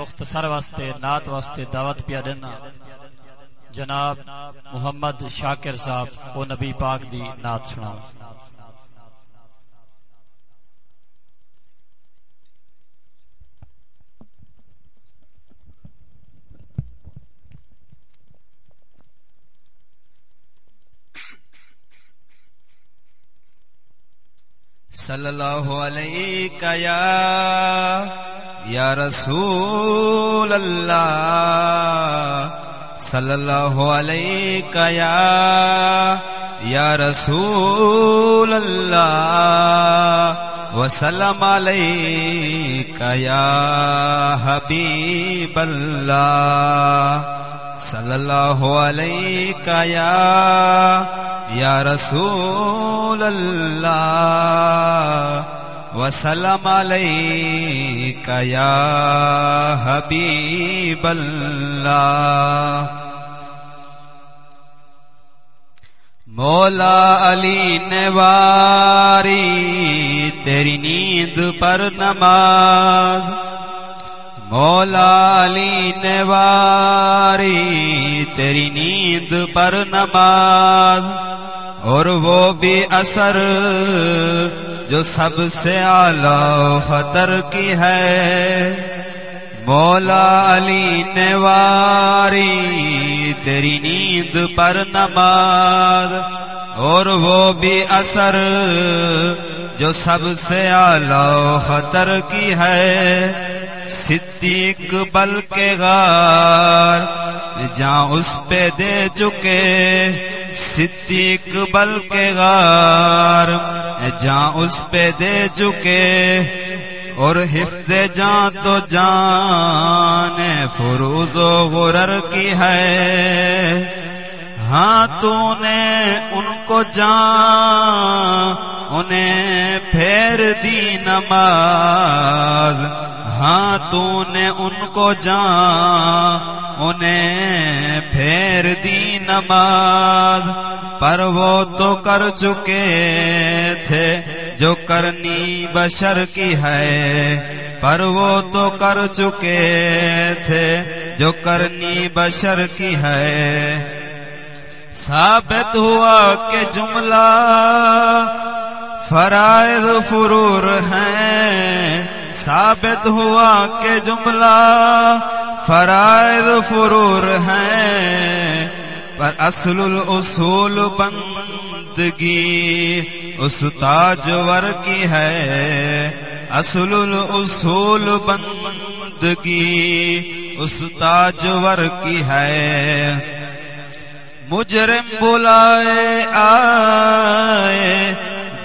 مختصر واسطے، نعت واسطے دعوت پیا دینا۔ جناب محمد شاکر صاحب او نبی پاک دی نعت سنا صلی اللہ علیہ یا رسول اللہ صلی اللہ علیہ یا رسول اللہ وسلم علیہ یا حبیب اللہ صلی اللہ علیہ یا رسول اللہ وسلم علیہ یا حبیب اللہ۔ مولا علی نواری، تیری نیند پر نماز۔ مولا علی نواری، تیری نیند پر نماز۔ اور وہ بھی اثر جو سب سے اعلی خطر کی ہے۔ مولا علی واری تیری نیند پر نماز۔ اور وہ بھی اثر جو سب سے اعلی خطر کی ہے۔ صدیق بل کے غار جہاں اس پہ دے چکے۔ صدیق بل کے غار جہاں اس پہ دے چکے۔ اور حفظ جان تو جان فروز و غرر کی ہے۔ ہاں تو نے ان کو جان، انہیں پھیر دی نماز۔ ہاں تو نے ان کو جان، انہیں پھیر دی نماز۔ پر وہ تو کر چکے تھے جو کرنی بشر کی ہے۔ پر وہ تو کر چکے تھے جو کرنی بشر کی ہے۔ ثابت ہوا کہ جملہ فرائض فرور ہیں۔ ثابت ہوا کہ جملہ فرائض فرور ہیں، پر اصل الاصول بندگی اس تاجور کی ہے۔ اصل الاصول بندگی اس تاجور کی ہے۔ مجرم بلائے آئے،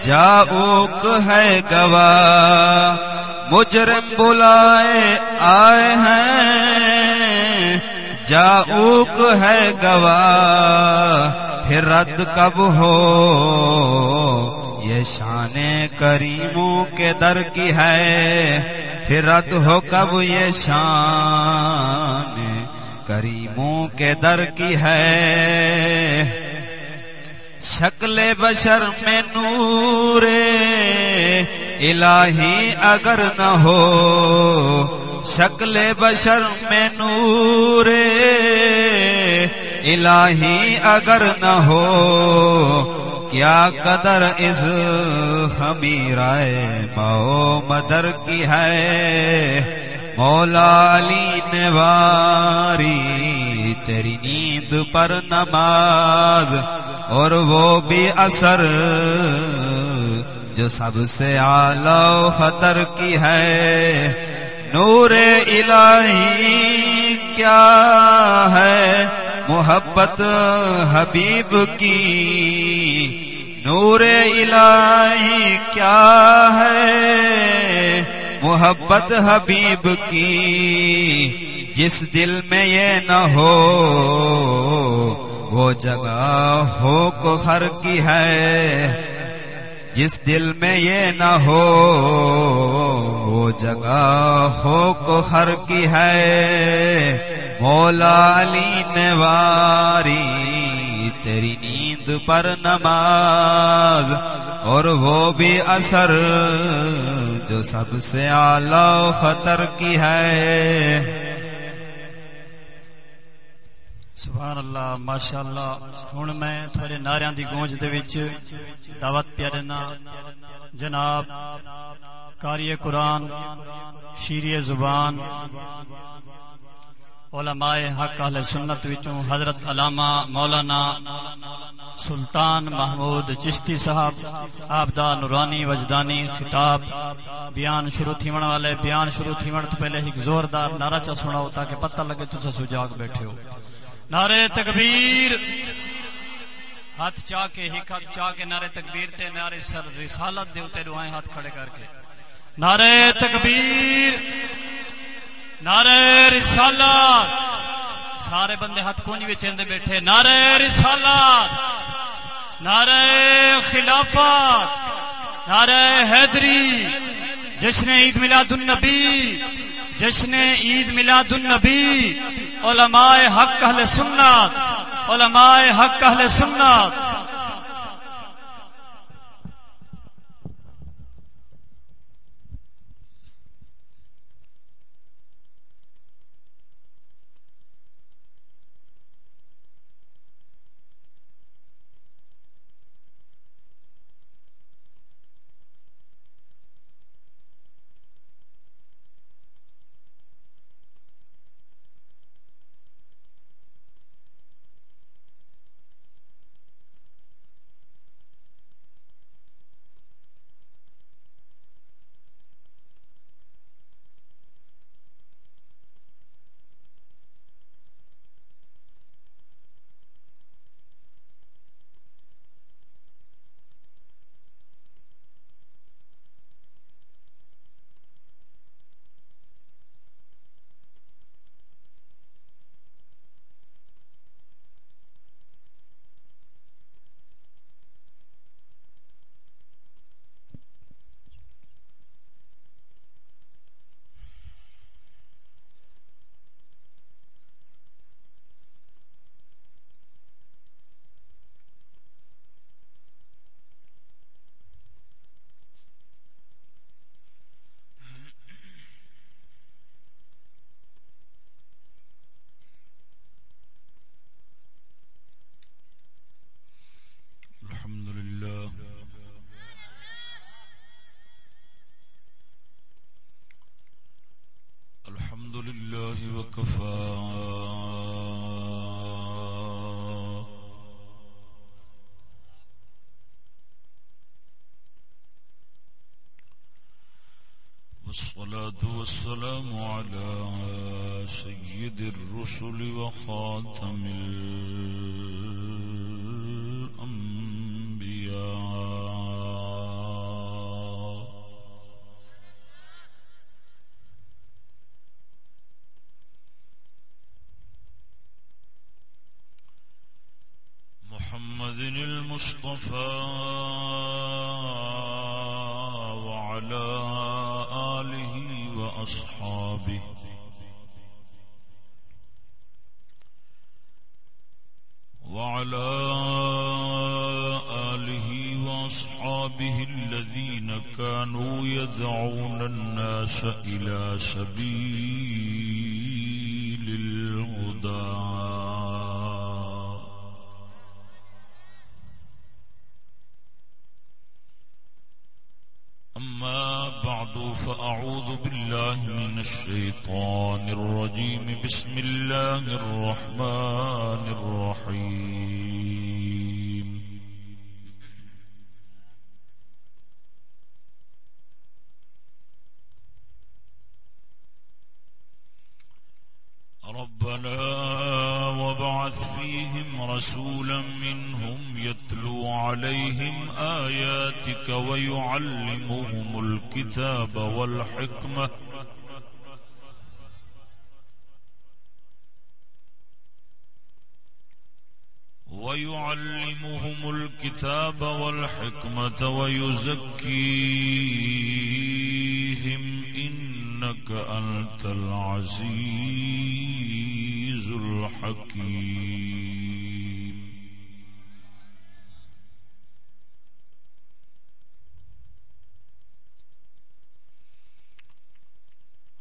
جاؤک ہے گواہ۔ مجرم بلائے آئے ہیں۔ جاؤک ہے گواہ، پھر رد کب ہو؟ یہ شان کریموں کے در کی ہے۔ پھر رد ہو کب یہ شان کریموں کے در کی ہے؟ شکل بشر میں نور الہی اگر نہ ہو، شکل بشر میں نور الہی اگر نہ ہو، کیا قدر اس خمیرائے ماؤ مدر کی ہے؟ مولا علی نواری تیری نیند پر نماز اور وہ بھی اثر جو سب سے آلو خطر کی ہے۔ نور الہی کیا ہے؟ محبت حبیب کی۔ نور الہی کیا ہے؟ محبت حبیب کی۔ جس دل میں یہ نہ ہو، وہ جگہ ہو کو ہر کی ہے۔ جس دل میں یہ نہ ہو، وہ جگہ ہو کو ہر کی ہے۔ مولا علی نواری، تیری نیند پر نماز، اور وہ بھی اثر جو سب سے اعلی خطر کی ہے۔ سبحان اللہ ماشاء اللہ ہوں میں تھوڑے نعرے دی گونج دے وچ دعوت پیا دینا۔ جناب کاری قرآن، شیری زبان، علماء حق اہل سنت وچوں حضرت علامہ مولانا سلطان محمود چشتی صاحب آبدا نورانی وجدانی خطاب، بیان شروع تھیون والے، بیان شروع تھیون تو پہلے ایک زوردار نعرہ چا سناؤ تاکہ پتہ لگے تو سجاگ بیٹھے ہو۔ نعرے تکبیر۔ ہاتھ چاہ کے ایک ہاتھ چاہ کے نعرے تکبیر تے نعرے سر رسالت دے تے دعائیں ہاتھ کھڑے کر کے۔ نعرے تکبیر نعرے رسالت۔ سارے بندے ہاتھ کونی وچ اندے بیٹھے۔ نعرے رسالت نعرے خلافت نعرے حیدری، جشن عید میلاد النبی۔ جشن عید میلاد النبی علماء حق اہل سنت علماء حق اہل سنت المصطفى وعلى آله وأصحابه يدعون الناس إلى سبيل الهدى. أما بعد فأعوذ بالله من الشيطان الرجيم. بسم الكتاب والحكمة. ويعلمهم الكتاب والحكمة ويزكيهم إنك أنت العزيز الحكيم.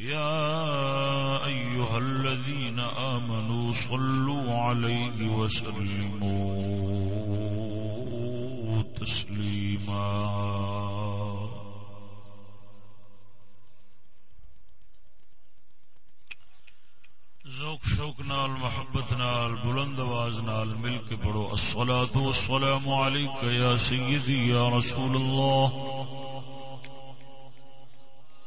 يا أيها الذين آمنوا صلوا عليه وسلموا تسليما. ذوق، شوق نال، محبت نال، بلند آواز نال مل کے پڑھو. الصلاة والسلام عليك يا سيدي يا رسول الله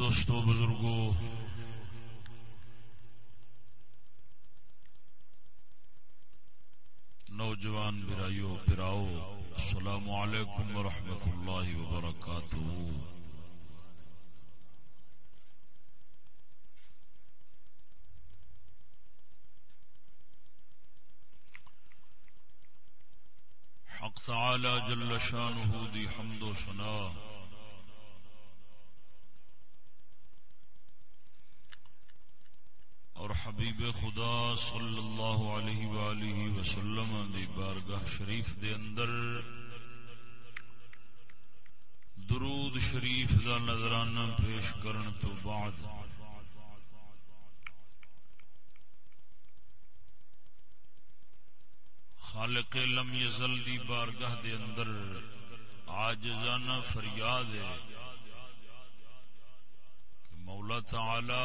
دوستو، بزرگو، نوجوان برائیو پراؤ السلام علیکم ورحمۃ اللہ وبرکاتہ۔ حق تعالی جل شانہ دی حمد و سنا اور حبیب خدا صلی اللہ علیہ وآلہ وسلم دی بارگاہ شریف دے اندر درود شریف دا نظرانہ پیش کرن تو بعد خالق لم یزل دی بارگاہ دے اندر آجزانہ فریاد ہے کہ مولا تعالی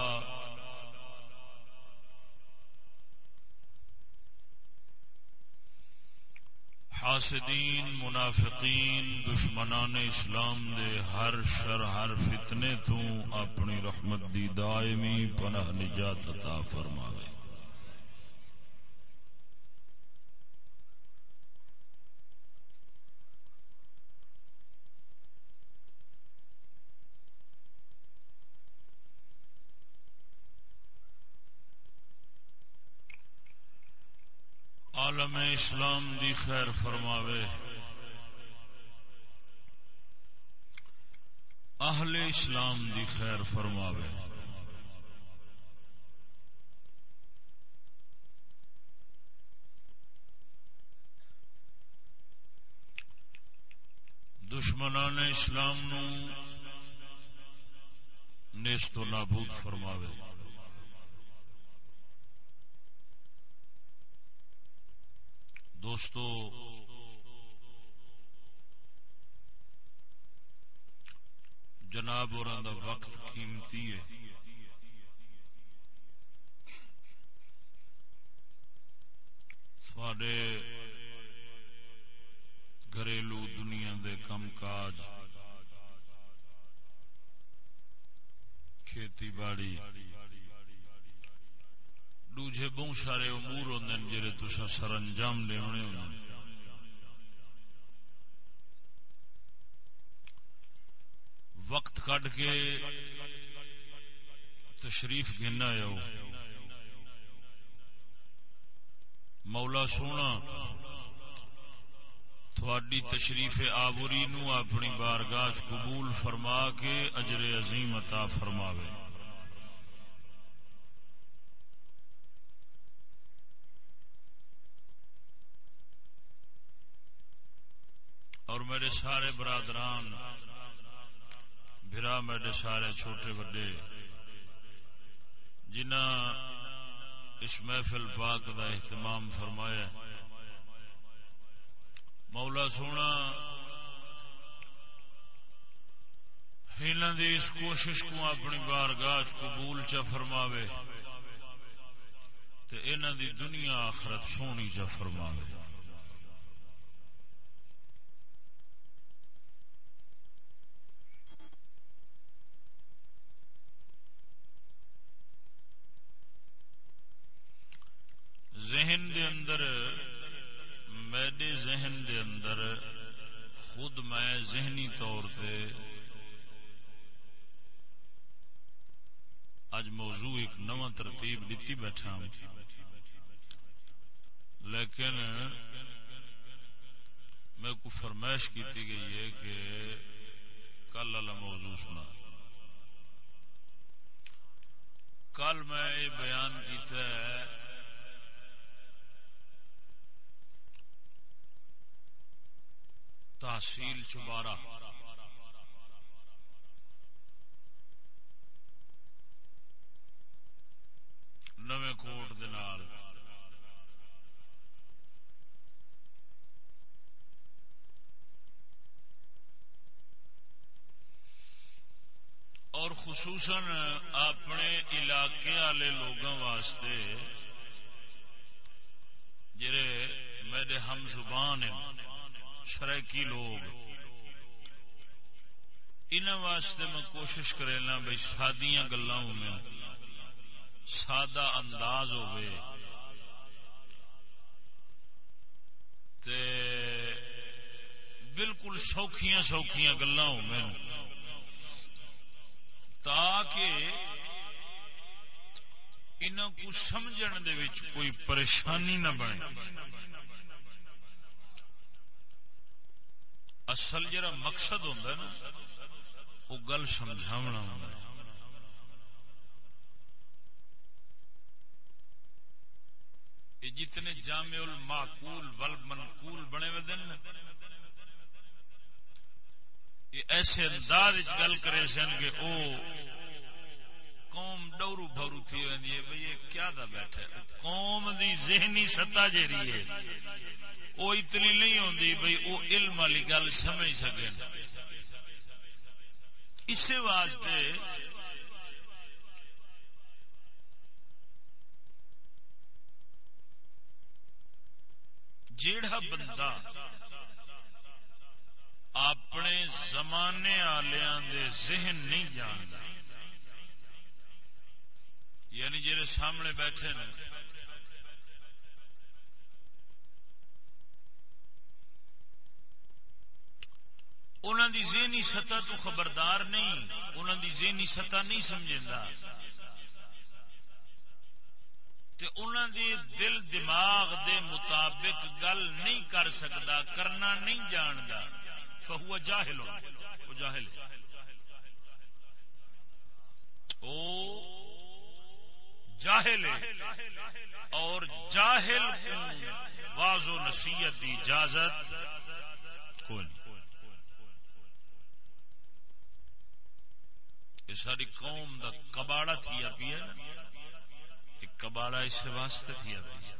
حاسدین، منافقین، دشمنان اسلام دے ہر شر، ہر فتنے تو اپنی رحمت دی دائمی پناہ نجات عطا فرماوے۔ عالم اسلام دی خیر فرماوے۔ اہل اسلام دی خیر فرماوے۔ دشمنان اسلام نو نیست و نابود فرماوے۔ دوستو جناب اور وقت قیمتی ہے۔ تھوڑے گھریلو دنیا دے کم کاج کھیتی باڑی دوجے بہت سارے امور ہوتے ہیں جہے تسا سر انجام لے وقت کٹ کے تشریف گنا آؤ مولا سونا، تھوڑی تشریف آبری نو اپنی بارگاہ قبول فرما کے اجر عظیم عطا فرماوے۔ اور میرے سارے برادران برا میرے سارے چھوٹے بڑے جنہ اس محفل پاک کا اہتمام فرمایا مولا سونا دی اس کوشش کو اپنی بارگاہ قبول چا فرماوے، تے انہاں دی دنیا آخرت سونی چا فرماوے۔ ذہن دے اندر میرے ذہن دے اندر خود میں ذہنی طور سے اج موضوع ایک نو ترتیب دیتی بیٹھا لیکن میں کو فرمائش کی گئی ہے کہ کل والا موضوع سنا۔ کل میں یہ بیان کیتا ہے تحصیل چبارہ نویں کوٹ دنال اور خصوصاً اپنے علاقے والے لوگوں واسطے جڑے میرے ہم زبان ہیں۔ شرکی لوگ؟ ان واسطے میں کوشش کرنا بھائی سادیاں گلا سادہ انداز ہوئے تے بالکل سوکھیاں سوکھیاں گلا تاکہ ان کو سمجھن دے وچ کوئی پریشانی نہ بنے۔ اصل جرا مقصد ہوتا ہے نا وہ گل سمجھاونا ہوتا ہے۔ جتنے جامع المعقول والمنقول بنے ہوئے دن، یہ ایسے انداز گل کرے سن کہ او قوم ڈورو بھورو تھی ہوئی ہے، بھئی یہ کیا دا بیٹھے قوم دی ذہنی سطح جیری ہے، وہ اتنی نہیں ہوتی بھائی وہ علم والی گل سمجھ سکے اسی واسطے جیڑا بندہ اپنے زمانے آلیاں دے ذہن نہیں جانتا یعنی جہے سامنے بیٹھے نا انہوں دی ذہنی سطح تو خبردار نہیں انہوں دی ذہنی سطح نہیں سمجھا تے انہوں دی دل دماغ دے مطابق گل نہیں کر سکتا کرنا نہیں جاندا۔ فہو جاہل جاہل۔ او جاہل اور جاہل واض و نصیحت دی اجازت۔ کوئی یہ ساری قوم دا کباڑا تھیا پیا کہ کباڑا اس واسطے تھیا پیا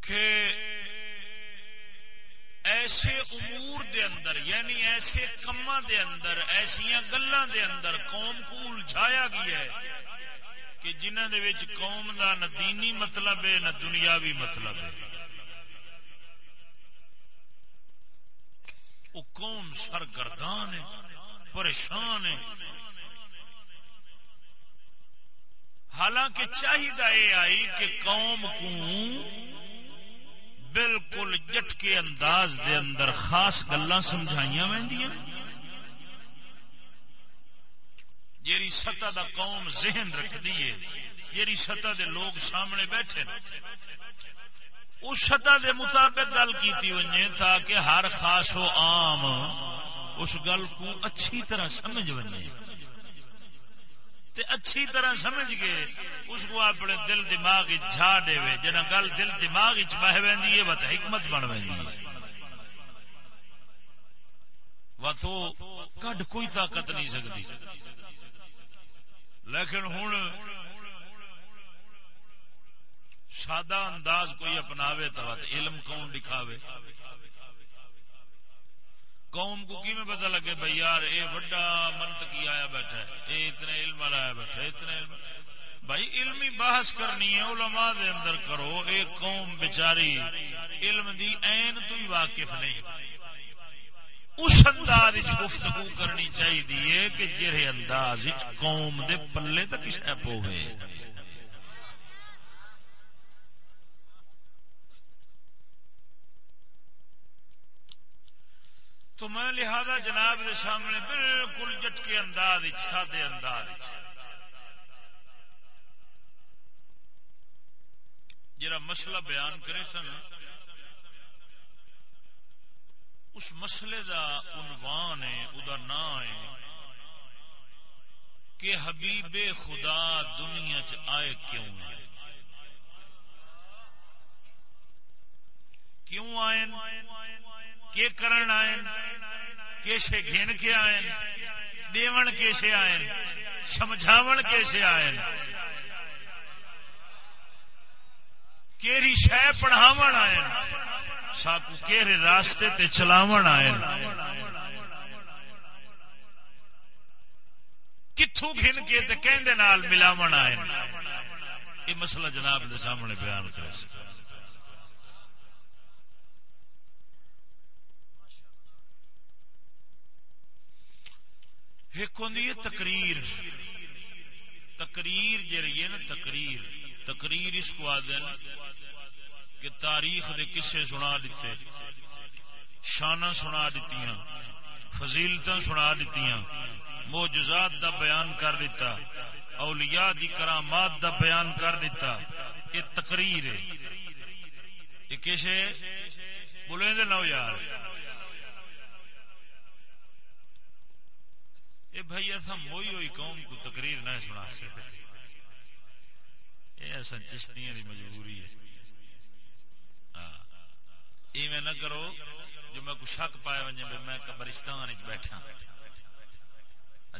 کہ ایسے امور دے اندر یعنی ایسے کما دے اندر ایسیا گلا دے اندر قوم کو الجھایا گیا ہے کہ جنہ دے وچ قوم دا نہ دینی مطلب ہے، نہ دنیاوی مطلب ہے۔ وہ قوم سرگردان ہے، پریشان ہے۔ حالانکہ چاہیے یہ آئی کہ قوم کو بالکل جٹ کے انداز دے اندر خاص گلا سمجھائیاں وی جیری سطح دا قوم ذہن رکھ دیے جیری سطح دے لوگ سامنے بیٹھے اس سطح دے مطابق گل کی ونجے تاکہ ہر خاص و عام اس گل کو اچھی طرح سمجھ ونجے تے اچھی طرح سمجھ کے اس کو اپنے دل دماغ جھا دے جنا گل دل دماغ بہ وی وہ حکمت بن وی تو کڈ کوئی طاقت نہیں سکتی۔ لیکن ہوں سادہ انداز کوئی اپناوے تو علم کون دکھاوے؟ قوم کو کی میں پتا لگے بھائی یار اے وڈا منطقی آیا بیٹھا ہے؟ اے اتنے علم والا آیا بیٹھا ہے اتنے علم۔ بھائی علمی بحث کرنی ہے، علماء دے اندر کرو، اے قوم بیچاری، علم دی این تو ہی واقف نہیں۔ اس انداز گفتگو کرنی چاہیے کہ جہے انداز قوم دے پلے تک شہ پوے تو میں لہذا جناب کے سامنے بالکل جٹکے انداز سادے انداز جرا مسئلہ بیان کرے سن، اس مسئلے دا عنوان ہے ادا نام ہے کہ حبیب خدا دنیا چ آئے کیوں ہے کیوں آئے؟ کے کرن آئے کیسے گھن کے آئے دیون کیسے آئے سمجھاون کیسے آئے کیری شہ پڑھاون آئے ساکو کیرے راستے تے چلاون آئے کتوں گھن کے تے کہندے نال ملاون آئے یہ مسئلہ جناب دے سامنے بیان کرے ایک ہوں تقریر۔ تقریر جی ہے نا، تقریر۔ تقریر اس کو آدھے کہ تاریخ دے کسے سنا دیتے شانہ سنا دیتی فضیلت سنا دیتی موجزات دا بیان کر دیتا اولیاء دی کرامات دا بیان کر دیتا یہ تقریر ہے۔ یہ کسے؟ بولے دے نو یار۔ اے بھائی، ایسا موئی ہوئی قوم کو تقریر نہ سنا سکتے۔ یہ ایسا چشتیاں دی مجبوری ہے۔ ہاں۔ یہ میں نہ کرو جو میں کو شک پائے ونجے میں قبرستان وچ بیٹھا۔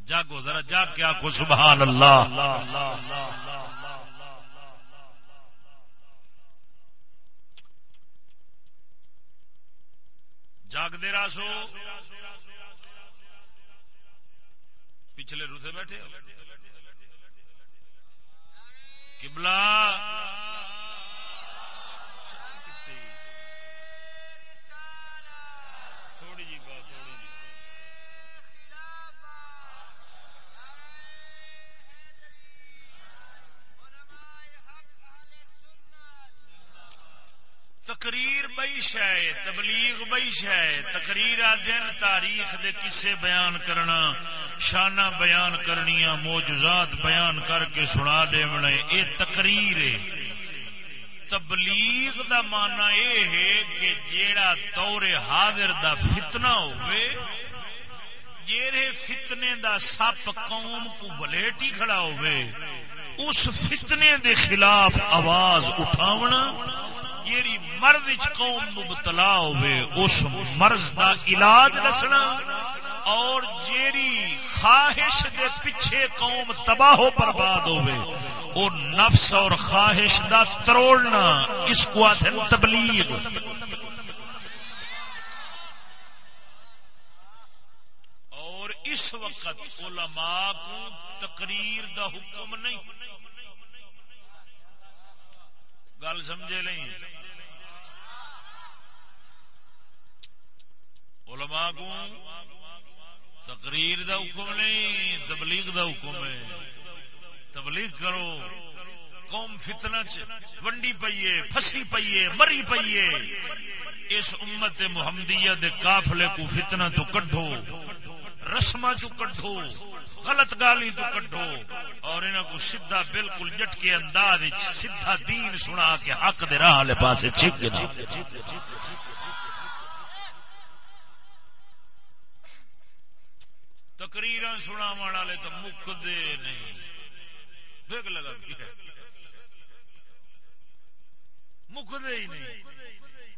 جاگو، ذرا جاگ کے آخو سبحان اللہ۔ جاگ دے راسو پچھلے روسے بیٹھے کبلا جی بات تھوڑی جی تقریر بئیش ہے، تبلیغ بئیش ہے، تقریر دن تاریخ دے کسے بیان کرنا شانہ بیان کرنیا موجزات بیان کر کے سنا دے منے اے تقریر ہے۔ تبلیغ دا مانا اے ہے کہ جیڑا دور حاضر دا فتنہ ہوئے، جیڑے فتنے دا سپ قوم کو بلیٹی کھڑا ہوئے، اس فتنے دے خلاف آواز اٹھاونا جیڑی مرض قوم مبتلا ہوئے اس مرض دا علاج دسنا۔ اور جیڑی خواہش دے پیچھے قوم تباہ و برباد ہوئے او نفس اور خواہش دا تروڑنا، اس کو آدھن تبلیغ۔ اور اس وقت علماء کو تقریر دا حکم نہیں۔ گل سمجھے نہیں۔ علماء کو تقریر دا حکم نہیں، تبلیغ دا حکم ہے۔ تبلیغ کرو۔ قوم فتنہ ونڈی پیے پھسی پیے مری پیے اس امت محمدیہ دے قافلے کو فتنہ تو کڈھو۔ رسما چو کڈھو، غلط گالی تو کڈو اور انہوں کو سیدھا بالکل جٹ کے انداز سیدھا دین سنا کے حق دے راہ لے پاسے چھک تقریر سنا والے تو مکدے نہیں۔ بگ لگا مکدے ہی نہیں۔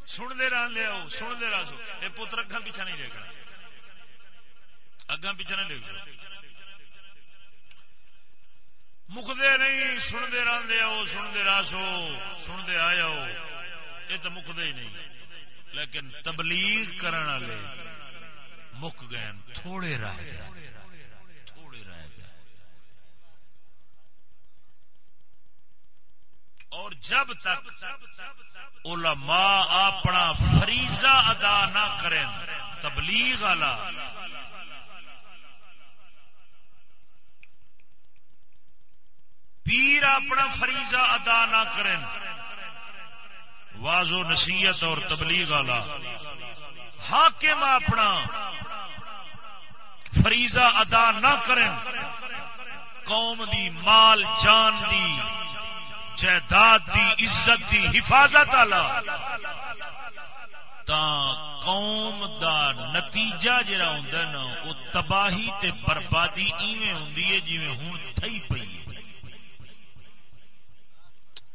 سن دے رہا لے آؤ سن دے رہا سو۔ یہ پتر اگا پیچھا نہیں دیکھنا۔ اگا پیچھا نہیں دیکھ مکدے نہیں، سنتے رہتے آؤ، سنتے راسو سنتے آ جاؤ یہ تو مکدے ہی نہیں۔ لیکن تبلیغ کرنے والے مک گئے تھوڑے رہ گئے تھوڑے رہ گئے اور جب تک علماء اپنا فریضہ ادا نہ کریں، تبلیغ والا پیر اپنا فریضہ ادا نہ کریں۔ واض و نصیحت اور تبلیغ والا۔ حاکم اپنا فریضہ ادا نہ کریں۔ قوم دی مال، جان دی، جائیداد دی، عزت دی، حفاظت والا۔ تا قوم دا نتیجہ جڑا ہوندا نا او تباہی تے بربادی ایویں ہوندی ہے جویں ہن تھئی پئی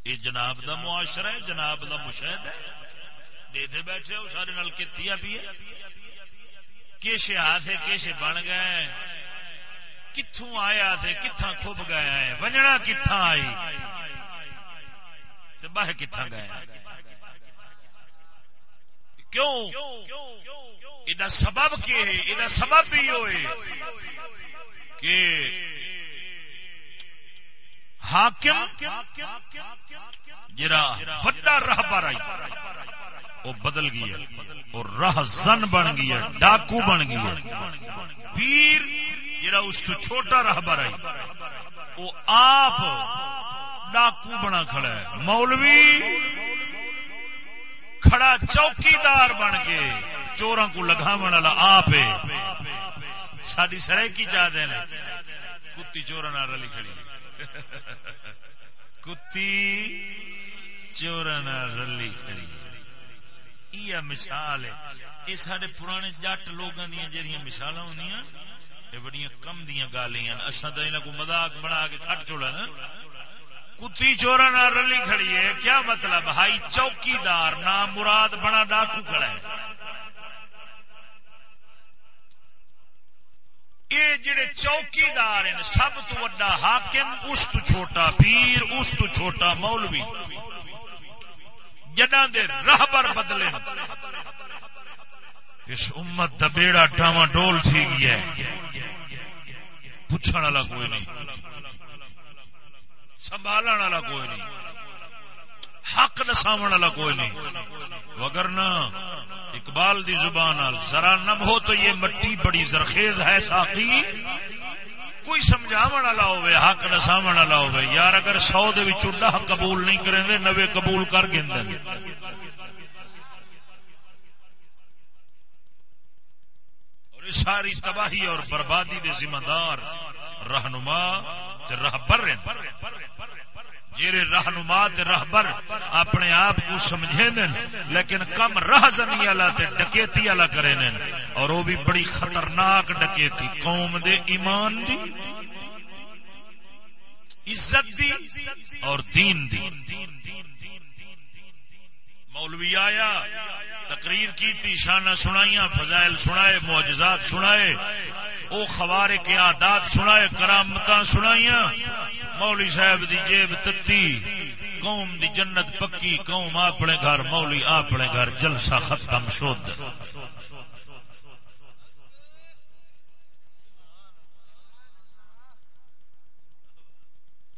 یہ جناب دا معاشرہ ہے، جناب دا مشاہد ہے۔ دیتے بیٹھے ہو، سارے نال کتیا بھی ہے کیسے ہاتھ کیسے بن گئے کتوں آیا تھے کتھا کھب گیا ہے ونجنا کتھا آئی؟ باہ کتھا گیا کیوں؟ یہ سبب کی ہے؟ یہ سبب بھی ہوئے کہ حاکم جرا بڑا راہ آئی وہ بدل گیا اور راہ زن بن گیا ڈاکو بن گیا پیر جرا اس تو چھوٹا راہ پر آئی وہ آپ ڈاکو بنا کھڑا ہے۔ مولوی کھڑا چوکیدار بن کے چوراں کو لگا والا آپ ساری سرے کی چاہتے ہیں کتی چورا رلی کھڑی کتی چورا رلی کھڑی یہ مثال ہے۔ یہ سارے پرانے جٹ لوگوں دیا جہاں مثال ہوں یہ بڑی کم دیا گالیاں اصا تو انہوں کو مزاق بنا کے چھٹ چوڑا نا۔ کتی چورا نہ رلی کھڑی ہے۔ کیا مطلب؟ ہائی چوکیدار نہ مراد بنا ڈاکو کھڑا ہے۔ یہ جڑے چوکیدار ہیں، سب تو وڈا حاکم، اس تو چھوٹا پیر، اس تو چھوٹا مولوی۔ جنہ دے رہبر بدلے۔ اس امت دا بیڑا ٹاواں ڈول تھی گیا ہے۔ پوچھنے والا کوئی نہیں۔ سنبھالن والا کوئی نہیں۔ حق نساو والا کوئی نہیں۔ وگرنا اقبال دی زبان ذرا نم ہو تو یہ مٹی بڑی زرخیز ہے ساقی۔ کوئی سمجھا والا ہوے حق نساو والا ہوے یار اگر سو دے دہ قبول نہیں کریں گے نوے قبول کر گے اور ساری تباہی اور بربادی دے ذمہ دار رہنما رہبر جیرے رہنما رہبر اپنے آپ کو سمجھے لیکن کم راہ زنی والا ڈکیتی والا کرے اور وہ بھی بڑی خطرناک ڈکیتی۔ قوم دے ایمان دی، عزت دی اور دین دی۔ مولوی آیا، تقریر کی تھی شانہ سنائیاں، فضائل سنائے، معجزات سنائے۔ او خوارے کے عادات سنائے کرامت سنائیاں۔ مولی صاحب دی جیب تتی، قوم دی جنت پکی، قوم اپنے گھر مولی اپنے گھر، جلسہ ختم شد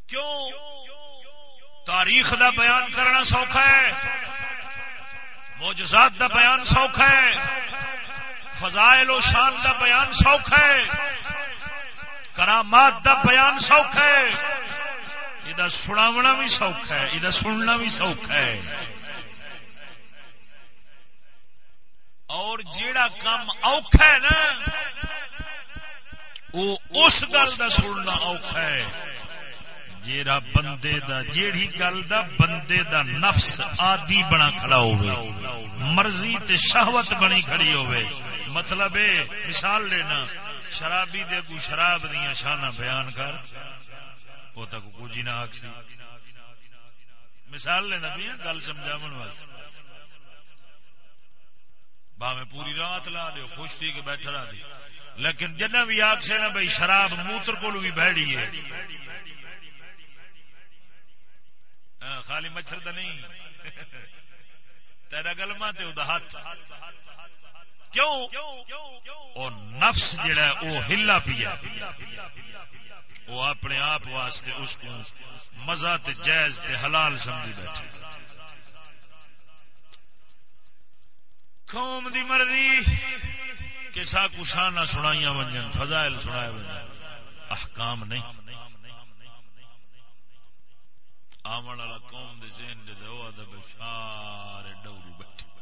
کیوں؟ تاریخ دا بیان کرنا سوکھا ہے۔ موجزات دا بیان سوکھا ہے۔ فضائل و شان دا بیان سوکھ ہے۔ کرامات دا بیان سوکھ ہے۔ یہ سناونا بھی سوکھ ہے یہ سننا بھی سوکھ ہے۔ اور جیڑا کام اوکھا ہے نا وہ اس گل کا سننا اوکھا ہے۔ جیڑا بندے دا، جیڑی گل دا بندے دا نفس آدی بنا کھڑا ہوئے مرضی تے شہوت بنی کھڑی ہوئے مطلب مثال لینا، شرابی دے کو شراب دیا شانہ بیان کر، وہ تک کچھ نہ آخ مثال لینا بھی گل سمجھا واسطے۔ باویں پوری رات لا دے، خوش تھی کہ بیٹھا رہا دی۔ لیکن جنہ بھی آخ سے نا بھائی شراب موتر کو بھی بہڑی ہے۔ خالی مچھر تو نہیں۔ تیرا گلما تے ہاتھ۔ کیوں؟ نفس جڑا ہے، وہ ہلا پیا وہ اپنے آپ واسطے اس کو مزہ تے جائز تے حلال سمجھی بیٹھے۔ قوم دی مرضی کہ سا کشانہ سنائیاں ونجن، فضائل سنائے ونجن۔ احکام نہیں۔ آمن والا قوم دے ذہن دے دو ادب شار ڈورو بیٹھے۔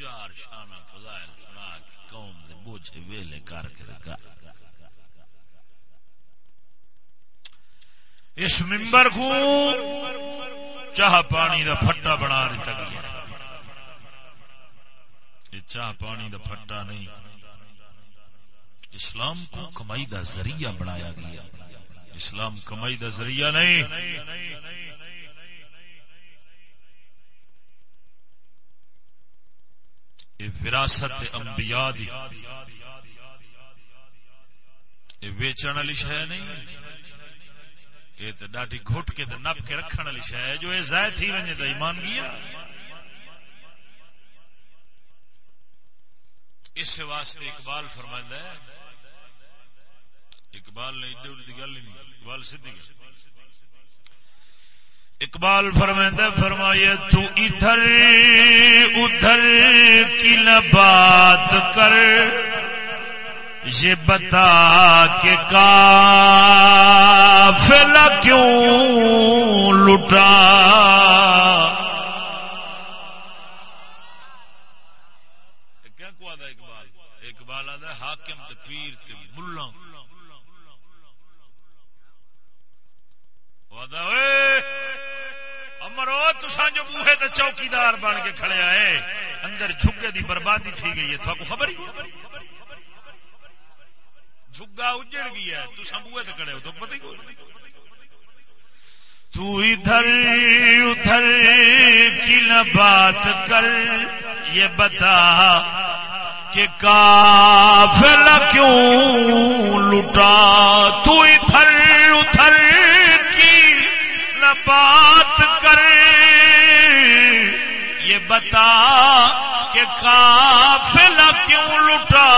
چار شانہ فضائل سنا کے قوم دے بوجھے ویلے کر کے رکھا۔ اس ممبر کو چاہ پانی دا پھٹا بنا دیتا گیا۔ یہ چاہ پانی دا پھٹا نہیں۔ اسلام کو کمائی دا ذریعہ بنایا گیا۔ اسلام کمائی دا ذریعہ نہیں۔ یہ وراثت انبیاء دی۔ یہ ویچن والی شہ نہیں؟ یہ تو ڈاٹی گھٹ کے نپ کے رکھنے والی شہ ہے جو یہ ضائع تھی وجے تو ایمان گیا اس واسطے اقبال فرمائندہ ہے، اقبال نے ایڈی گل نہیں، اقبال سیدھی گل اقبال فرمائندہ فرمائیے تو ادھر ادھر کی نہ بات کر، یہ بتا کہ کافلا کیوں لٹا کیا کو آدھا اقبال؟ اقبال آدھا حاکم تے ملا۔ امرو تسا جو بوہے تے چوکیدار بن کے کھڑے آئے، اندر جھگے دی بربادی تھی گئی ہے تو خبر ہی؟ جھگا اجڑ گیا تو سمبوے تو کڑے ہو تو پتہ ہی کوئی تو ادھر ادھر کی نہ بات کر، یہ بتا کہ کافل کیوں لٹا؟ تو ادھر ادھر کی نہ بات بتا کہ کافل کیوں لٹا؟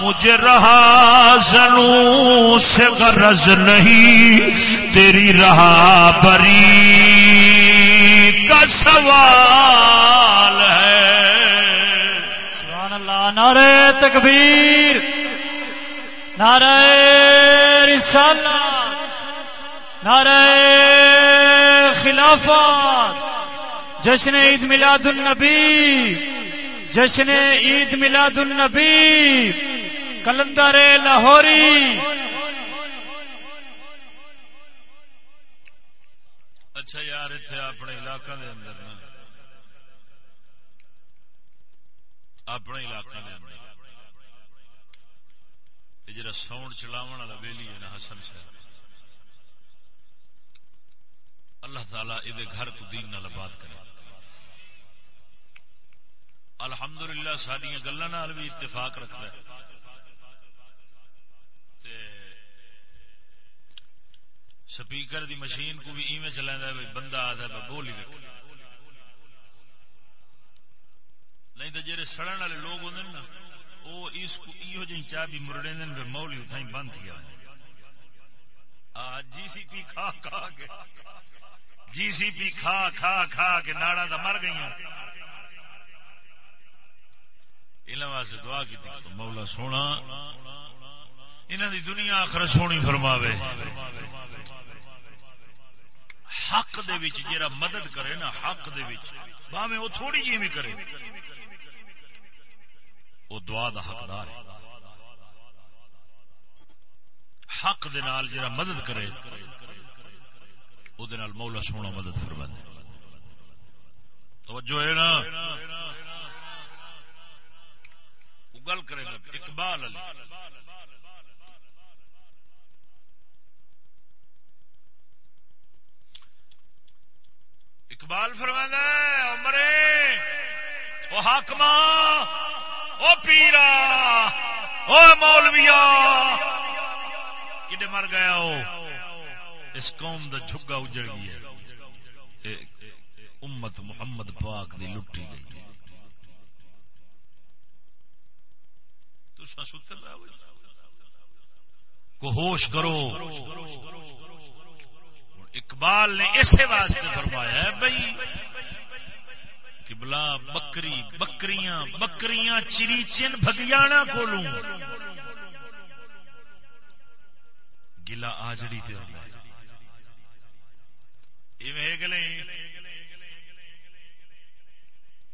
مجھے رہا زنوں سے غرض نہیں، تیری رہا بری کا سوال ہے۔ سبحان اللہ، نعرہ تکبیر، نعرہ رسالت، نعرہ خلافت۔ جشن عید میلاد النبی، جشن عید میلاد النبی، کلندر لاہوری۔ اچھا یار اتنے اپنے علاقہ دے اندر نا۔ اپنے علاقہ دے اندر۔ یہ جڑا ساؤنڈ چلاون والا ویلی ہے نا، حسن صاحب۔ اللہ تعالی یہ گھر کو دین نال بات کرے۔ الحمدللہ سڈیا گلوں بھی اتفاق رکھتا ہے۔ سپیکر دی مشین کو بھی ایویں چلا بندہ آتا ہے بول ہی رکھ۔ نہیں تو جی سڑن والے لوگ ہوتے نا وہ اس کو یہ جی چاہ بھی مرڑے دن مولی اتنا ہی بند کیا جی سی پی کھا کھا کے جی سی پی کھا کھا کھا کے ناڑا تو مر گئی انہوں واسطے دعا کی مولا سونا انہوں دی دنیا آخر سونی فرماوے۔ حق دے وچ جیرا مدد کرے نا، حق دے وچ، باویں وہ تھوڑی جی بھی کرے۔ وہ دعا دا حقدار ہے۔ حق دے نال جیرا مدد کرے، او دے نال مولا سونا مدد فرما دے توجہ ہے نا؟ گل کرے گا، اقبال علی۔ اقبال فرمانا عمرے وہ حاکما وہ پیرا وہ مولویا، کڈے مر گیا ہو اس قوم دا جھگا اجڑ گیا امت محمد پاک دی لٹی گئی۔ جی۔ کو ہوش کرو۔ اقبال نے اسے واسطے فرمایا ہے بھائی کبلا بکری، بکریاں بکریاں چری چن بگیانا کولوں۔ گلا آجڑی تے ہوتا ہے۔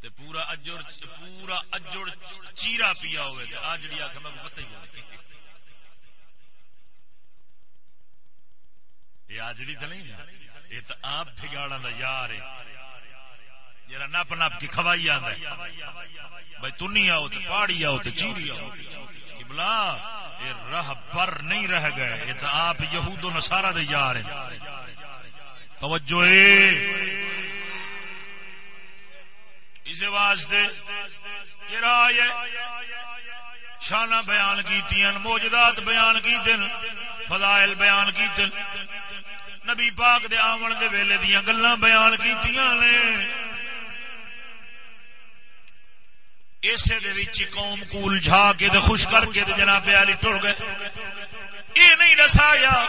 تے پورا اجڑ پورا اجڑ چیرا پیا ہوئے تے آجڑی آخر میں پتہ ہی ہوئے یہ آجڑی تو نہیں یہ تو آپ بگاڑا دا یار ہے۔ جرا نپ نپ کی کھوائی آتا بھائی تنی آؤ تو پہاڑی آؤ تو چیری آؤ۔ بلا، یہ رہ پر نہیں رہ گئے۔ یہ تو آپ یہود و نسارا دے یار ہیں۔ توجہ اے۔ اسے واسطے یہ رائے شانہ بیان کی موجدات بیان کی دن فضائل بیان کی دن نبی پاک دے آمن دے ویلے دیا گلا بیان کی اسے قوم کول جھا کے دے خوش کر کے دے جناب علی ٹر گئے۔ یہ نہیں دسایا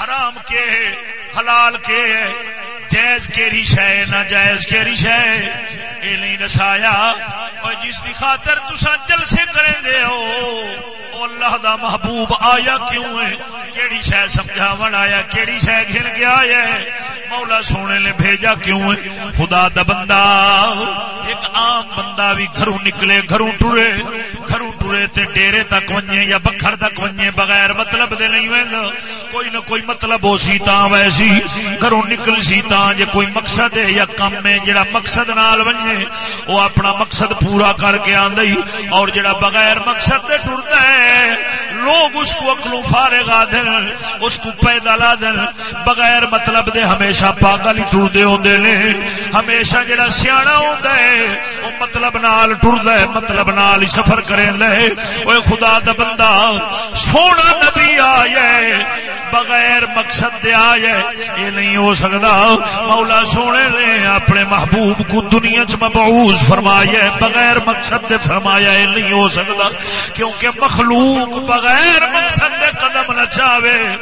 حرام کے ہے، حلال کے ہے۔ جائز کیری شہ نہ جائز کیری شہ یہ نہیں دسایا اور جس کی خاطر تسا جلسے کریں دے ہو اللہ دا محبوب آیا کیوں ہے؟ کیڑی شہ سمجھاون آیا، کیڑی شہ گھن کے آیا ہے؟ مولا سونے نے بھیجا کیوں ہے؟ خدا دا بندہ، ایک عام بندہ بھی گھروں نکلے، گھروں ٹرے۔ گھروں ٹرے تے ڈیرے تک ونجے یا بکھر تک ونجے، بغیر مطلب دے نہیں ویندا کوئی نہ کوئی مطلب ہو سی تا ویسی۔ گھروں نکل سی تا جے کوئی مقصد ہے یا کم ہے، جڑا مقصد نال ونجے او اپنا مقصد پورا کر کے آندی اور جڑا بغیر مقصد دے ٹردا ہے، لوگ اس کو اکلوں فارغ آدن اس کو پیدا لا دن بغیر مطلب دے ہمیشہ پاگل ہی ٹردے ہوندے نے۔ ہمیشہ جڑا سیاح ہوندا ہے، وہ مطلب نال ٹردا ہے مطلب نال ہی سفر کریں لے۔ اوے خدا دا بندہ سونا نبی آئے۔ بغیر مقصد دے آئے یہ نہیں ہو سکتا۔ مولا سونے نے اپنے محبوب کو دنیا چ مبعوث فرمایا بغیر مقصد دے فرمایا یہ نہیں ہو سکتا۔ کیونکہ مخلوق بغیر مقصد دے قدم نہ چاہے۔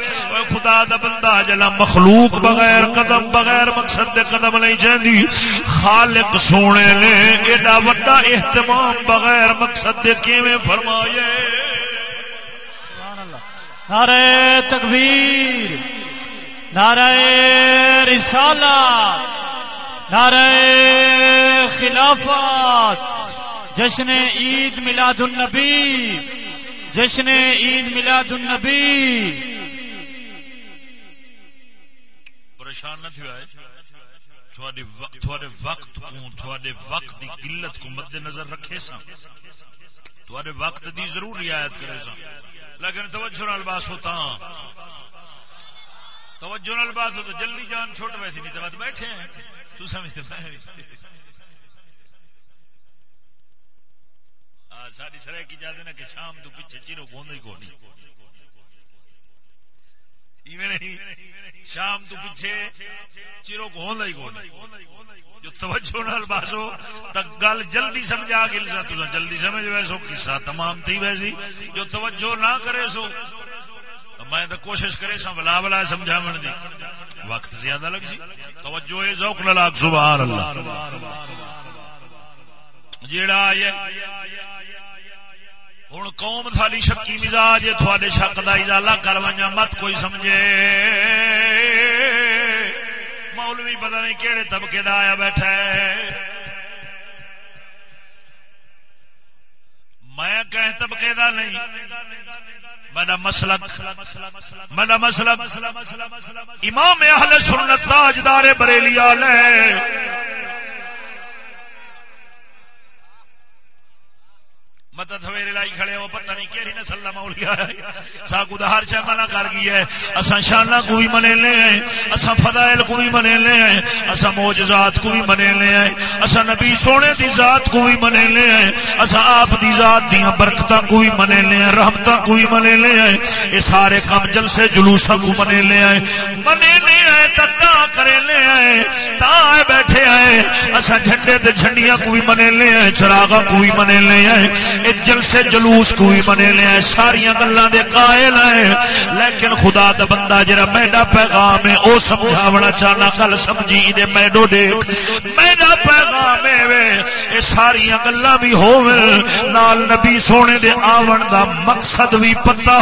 خدا دا بندہ جلا مخلوق بغیر قدم، بغیر مقصد دے قدم نہیں چاہتی خالق سونے نے ایڈا وڈا اہتمام بغیر مقصد دے کیویں فرمایا نعرہ تکبیر، نعرہ رسالہ نعرہ خلافت، جشن عید میلاد النبی، جشن عید میلاد النبی۔ پریشان نہ تھوڑے وقت کو تھوڑے وقت دی قلت کو مد نظر رکھے سا تھوڑے وقت دی ضرور رعایت کرے سا۔ لیکن توجہ نال باس ہوتا توجہ نال باس ہوتا جلدی جان چھوٹ ویسی نہیں تو بیٹھے ہیں۔ تو سمجھتے ساری سرح کی جاتے نا کہ شام تو پیچھے چیرو گوند ہی کونی شام تو پیچھے چیرو گوند ہی کونی جو توجہ نال باسو تک گل جلدی سمجھا کے لسا تو جلدی سمجھ ویسو، قصہ تمام تھی ویسی۔ جو توجہ نہ کرے سو میں تو کوشش کرے سا بلا بلا سمجھا من دی۔ وقت زیادہ لگ سی توجہ اے ذوق لاک سبحان اللہ۔ جیڑا آئے ہوں قوم تھالی شکی مزاج تھوڑے شک کا ازالہ کر ونجا، مت کوئی سمجھے۔ مولوی پتا نہیں کہڑے طبقے کا آیا بیٹھا ہے۔ میں کہ طبقے کا نہیں میرا مسلک۔ میرا مسلک۔ امام اہل سنت تاجدار بریلی والے مدد ہوئے لائی کھڑے ہو پتہ نہیں کیڑی نسل دا مولیا ہے ساکو دا ہر چا منع کر گئی ہے اساں شانہ کو بھی منے لے ہیں اساں فضائل کو بھی منے لے ہیں اساں معجزات کو بھی منے لے ہیں اساں نبی سونے دی ذات کو بھی منے لے ہیں اساں آپ دی ذات دی برکتاں کو بھی منے لے ہیں رحمتاں کو بھی منے لے ہیں اے سارے کام جلسے جلوساں کو منے لے ہیں منے لے ہیں تا کرے لے ہیں تا بیٹھے ہیں اساں جھنڈے تے جھنڈیاں کو بھی منے لے ہیں چراغاں کو بھی منے لے ہیں ایک جلسے جلوس کوئی بنے لیا ساری گلا دے قائل ہیں۔ لیکن خدا دا بندہ جرا میڈا پیغام ہے، او سمجھاونا چاہنا کل سمجھی دے میڈو دیکھ۔ میڈا پیغام ہے اے ساریا گلا بھی ہوئے نال نبی سونے دے آون دا مقصد بھی پتہ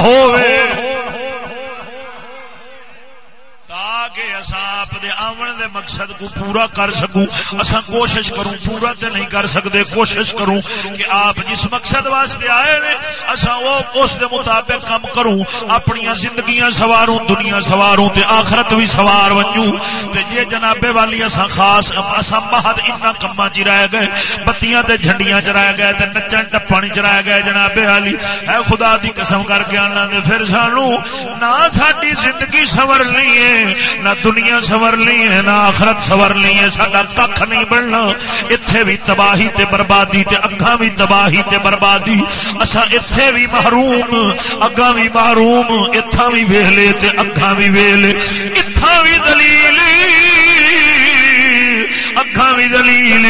کے ہوئے آپ دے آمن دے مقصد کو پورا کر سکوں۔ اسا کوشش کروں، پورا تے نہیں کر سکتے، کوشش کروں کہ آپ جس مقصد واسطے آئے نے اسا وہ اس دے مطابق کام کروں۔ اپنی زندگیاں سواروں، دنیا سواروں تے آخرت بھی سوار ونجوں۔ تے جے جنابے والی اسا خاص اسا مہد اتنا کما چ رہ گئے۔ بتیاں تے جھنڈیاں چ رہ گئے تے نچن ٹپن چ رہ گئے جنابے والی۔ اے خدا دی قسم کر کے آنا دے پھر سانو نہ ساڈی زندگی سور نہیں ہے نہ دنیا سور لی ہے، نہ آخرت سور لی ہے۔ سڈا کھ نہیں بننا۔ اتے بھی تباہی تے بربادی تے اگاں بھی تباہی تے بربادی۔ اصا اتے بھی محروم، اگاں بھی محروم۔ اتھا بھی ویلے تے اگاں بھی ویلے اتھا بھی دلیل۔ اکھا بھی دلیل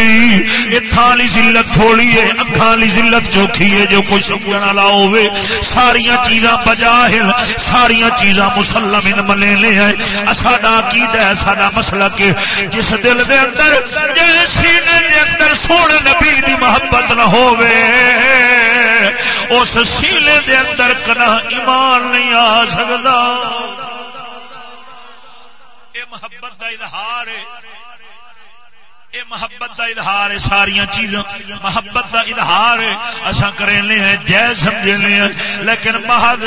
اتھا لی ذلت تھوڑی ہے اکھا لی ذلت چوکھی ہے، جو کوئی سمجھن والا ہوے ساریاں چیزاں بجاہل ساریاں چیزاں مسلم ان ملے لے ہیں ساڈا عقیدہ ہے، ساڈا مسلک ہے۔ جس دل دے اندر جس سینے دے اندر سونے نبی دی محبت نہ ہوے اس سینے دے اندر کنا ایمان نہیں آ سکدا۔ اے محبت دا اظہار ہے۔ اے محبت دا اظہار ہے ساری چیزاں۔ محبت دا اظہار ہے۔ کرنے ہیں جے سمجھنے ہیں۔ لیکن محض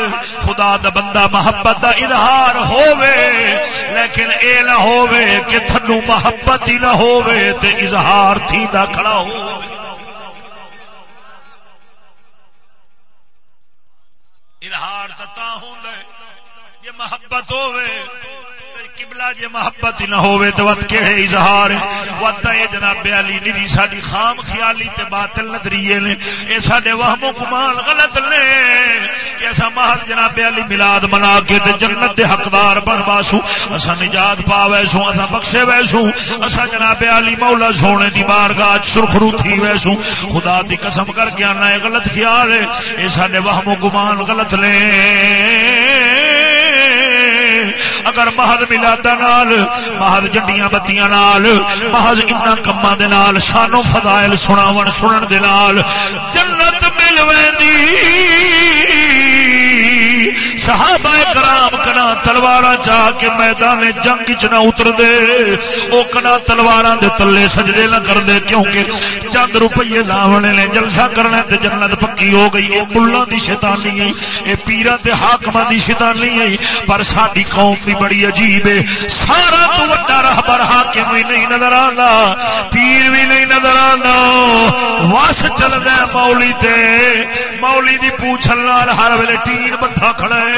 خدا دا بندہ محبت دا اظہار ہووے، لیکن اے نہ ہووے کہ تھنو محبت ہی نہ ہووے تے اظہار تھی دا کھڑا ہو اظہار تا ہوندا ہے، یہ محبت ہووے۔ قبلہ جے محبت نہ ہوئے تو وقت کے اظہار وقت اے جناب علی نہیں ساری خام خیالی تے باطل نظریے نے۔ اے سارے وہم و کمال غلط نے۔ کہ ایسا محض جناب علی میلاد منا کے تے جنت دے حقدار بن باسو۔ اسا نجات پا ویسو اسا بخشے ویسو اسا جناب علی مولا سونے دی بارگاہ سرخرو تھی ویسو خدا دی قسم کر کے آنا ہے غلط خیال ہے۔ اے سارے وہم و گمان غلط نے۔ اگر مہد ملادا نال، محض جنڈیاں بتیاں نال، محض ان کما دے نال شانو فضائل سناون، سنن دے نال، جنت ملویں دی۔ صحابہ کرام کنا تلوار چاہ کے میدان جنگ چ نہ اتر دے او کنا تلوار دے تلے سجدے نہ کر دے کیونکہ چند روپیے لاونے نے جلسہ کرنا تے جنت پکی ہو گئی اے ملہ دی شیطانی ہے، اے پیرا تے حاکمہ دی شیطانی ہے، پر ساڈی قوم بھی بڑی عجیب ہے۔ سارا تو وڈا رہبر حاکم بھی نہیں نظر آندا، پیر بھی نہیں نظر آندا۔ واس چلدا مولی تے مولی دی پوچھل نال ہر ویلے ٹین بندہ کھڑا ہے۔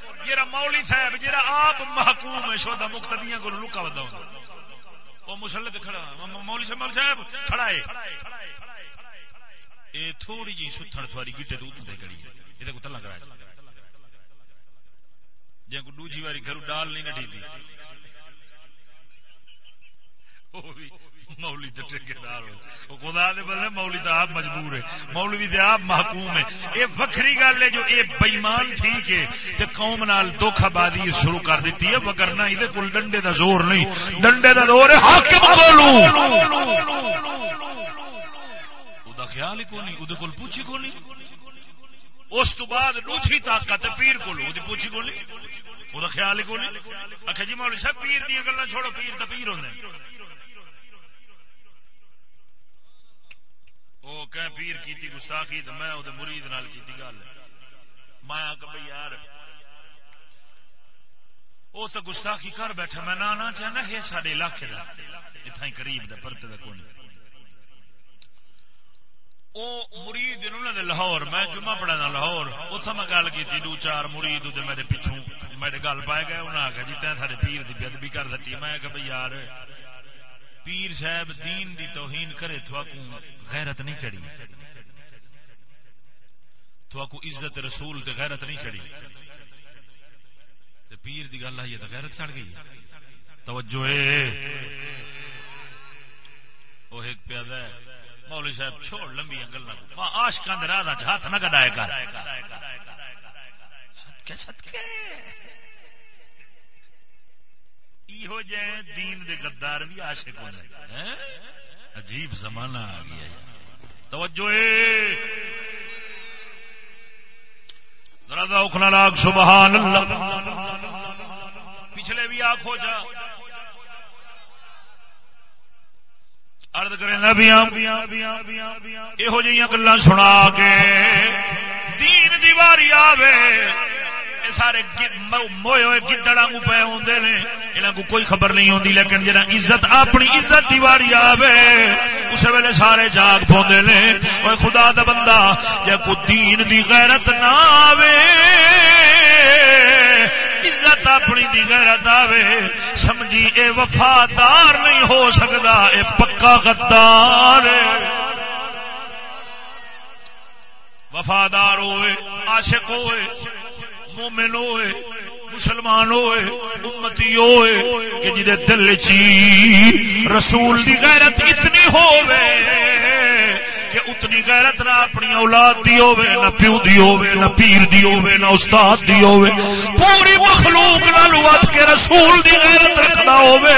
جا مولی صاحب جا آپ محکوم ہے شودا مقتدیاں کو لکا بدا وہ مسلے کھڑا مولی صاحب صاحب، کھڑا ہے۔ یہ تھوڑی جی ستھن سواری گیٹے تو اتنے کڑی یہ تلا کرا جی کو دوجی واری گھر ڈال نہیں نٹی تھی مولی تو ٹھیکار ہو خدا دے بدلے مولی تو آپ مجبور ہے۔ مولوی تو آپ محکوم ہے۔ یہ وکری گل ہے جو یہ بےمان ٹھیک ہے تے قوم نال دکھ آبادی شروع کر دیتی ہے۔ وگرنا یہ کول ڈنڈے دا زور نہیں۔ ڈنڈے دا زور ہے حاکم بولو خیال ہی کو نہیں وہ کول پوچھی کو نہیں اس تو بعد دوسری طاقت پیر کو پوچھی کو نہیں وہ خیال ہی کو نہیں آخر جی مولوی صاحب، پیر دیا گلا چھوڑو، پیر تو پیر ہونے وہ کہ پیر کی گستاخی تو میں وہ مرید نال کی گل۔ مایا کہ بھائی یار وہ تو گستاخی کر بیٹھا، میں نہ چاہنا ہے سارے علاقے کا اتنا ہی قریب دا پرت دا کون۔ مرید لاہور، میں جمعہ پڑھا لاہور اتنا میں گل کی دو چار مرید میرے پیچھوں، میرے گل پائے گئے انہیں آخیا جی تین سارے پیر کی بےدبی کر دیتی میں کہ بھائی یار پیر صاحب دین دی توہین کرے تو غیرت نہیں چڑی تو عزت رسول تے غیرت نہیں چڑی تے پیر دی گل آئی تو غیرت چڑھ گئی۔ توجہ وہ ایک پیادہ ہے۔ مولوی صاحب چھوڑ لمبی گلا آشکان راہ ہاتھ نہ گڈائے کر۔ یہ جائے دین دے غدار بھی عاشق ہونے عجیب زمانہ آ گیا توجہ ذرا اخنا لاگ سبحان اللہ۔ پچھلے بھی آنکھو جا۔ ارد کرے نبیاں یہو جہاں گلا سنا کے دین دیواری آوے۔ سارے موئے ہوئے گدڑ آگو پے آدھے نے۔ یہاں کو کوئی خبر نہیں ہوتی لیکن جہاں عزت، اپنی عزت دیواری آوے اس ویلے سارے جاگ پاؤں نے۔ وہ خدا دا بندہ، جے کو دین دی غیرت نہ آوے، عزت اپنی دی غیرت آوے، سمجھی اے وفادار نہیں ہو سکتا اے پکا غدار وفادار ہوئے، عاشق ہوئے۔ مومن ہوئے، مسلمان ہوئے، امتی ہوئے، کہ جی دل چی رسول دی غیرت اتنی ہوئے کہ اتنی غیرت نہ اپنی اولاد دی ہوے نہ پیو دی ہوے نہ پیر دی ہوے نہ استاد دی ہوے پوری مخلوق نال ود کے رسول دی غیرت رکھدا ہوے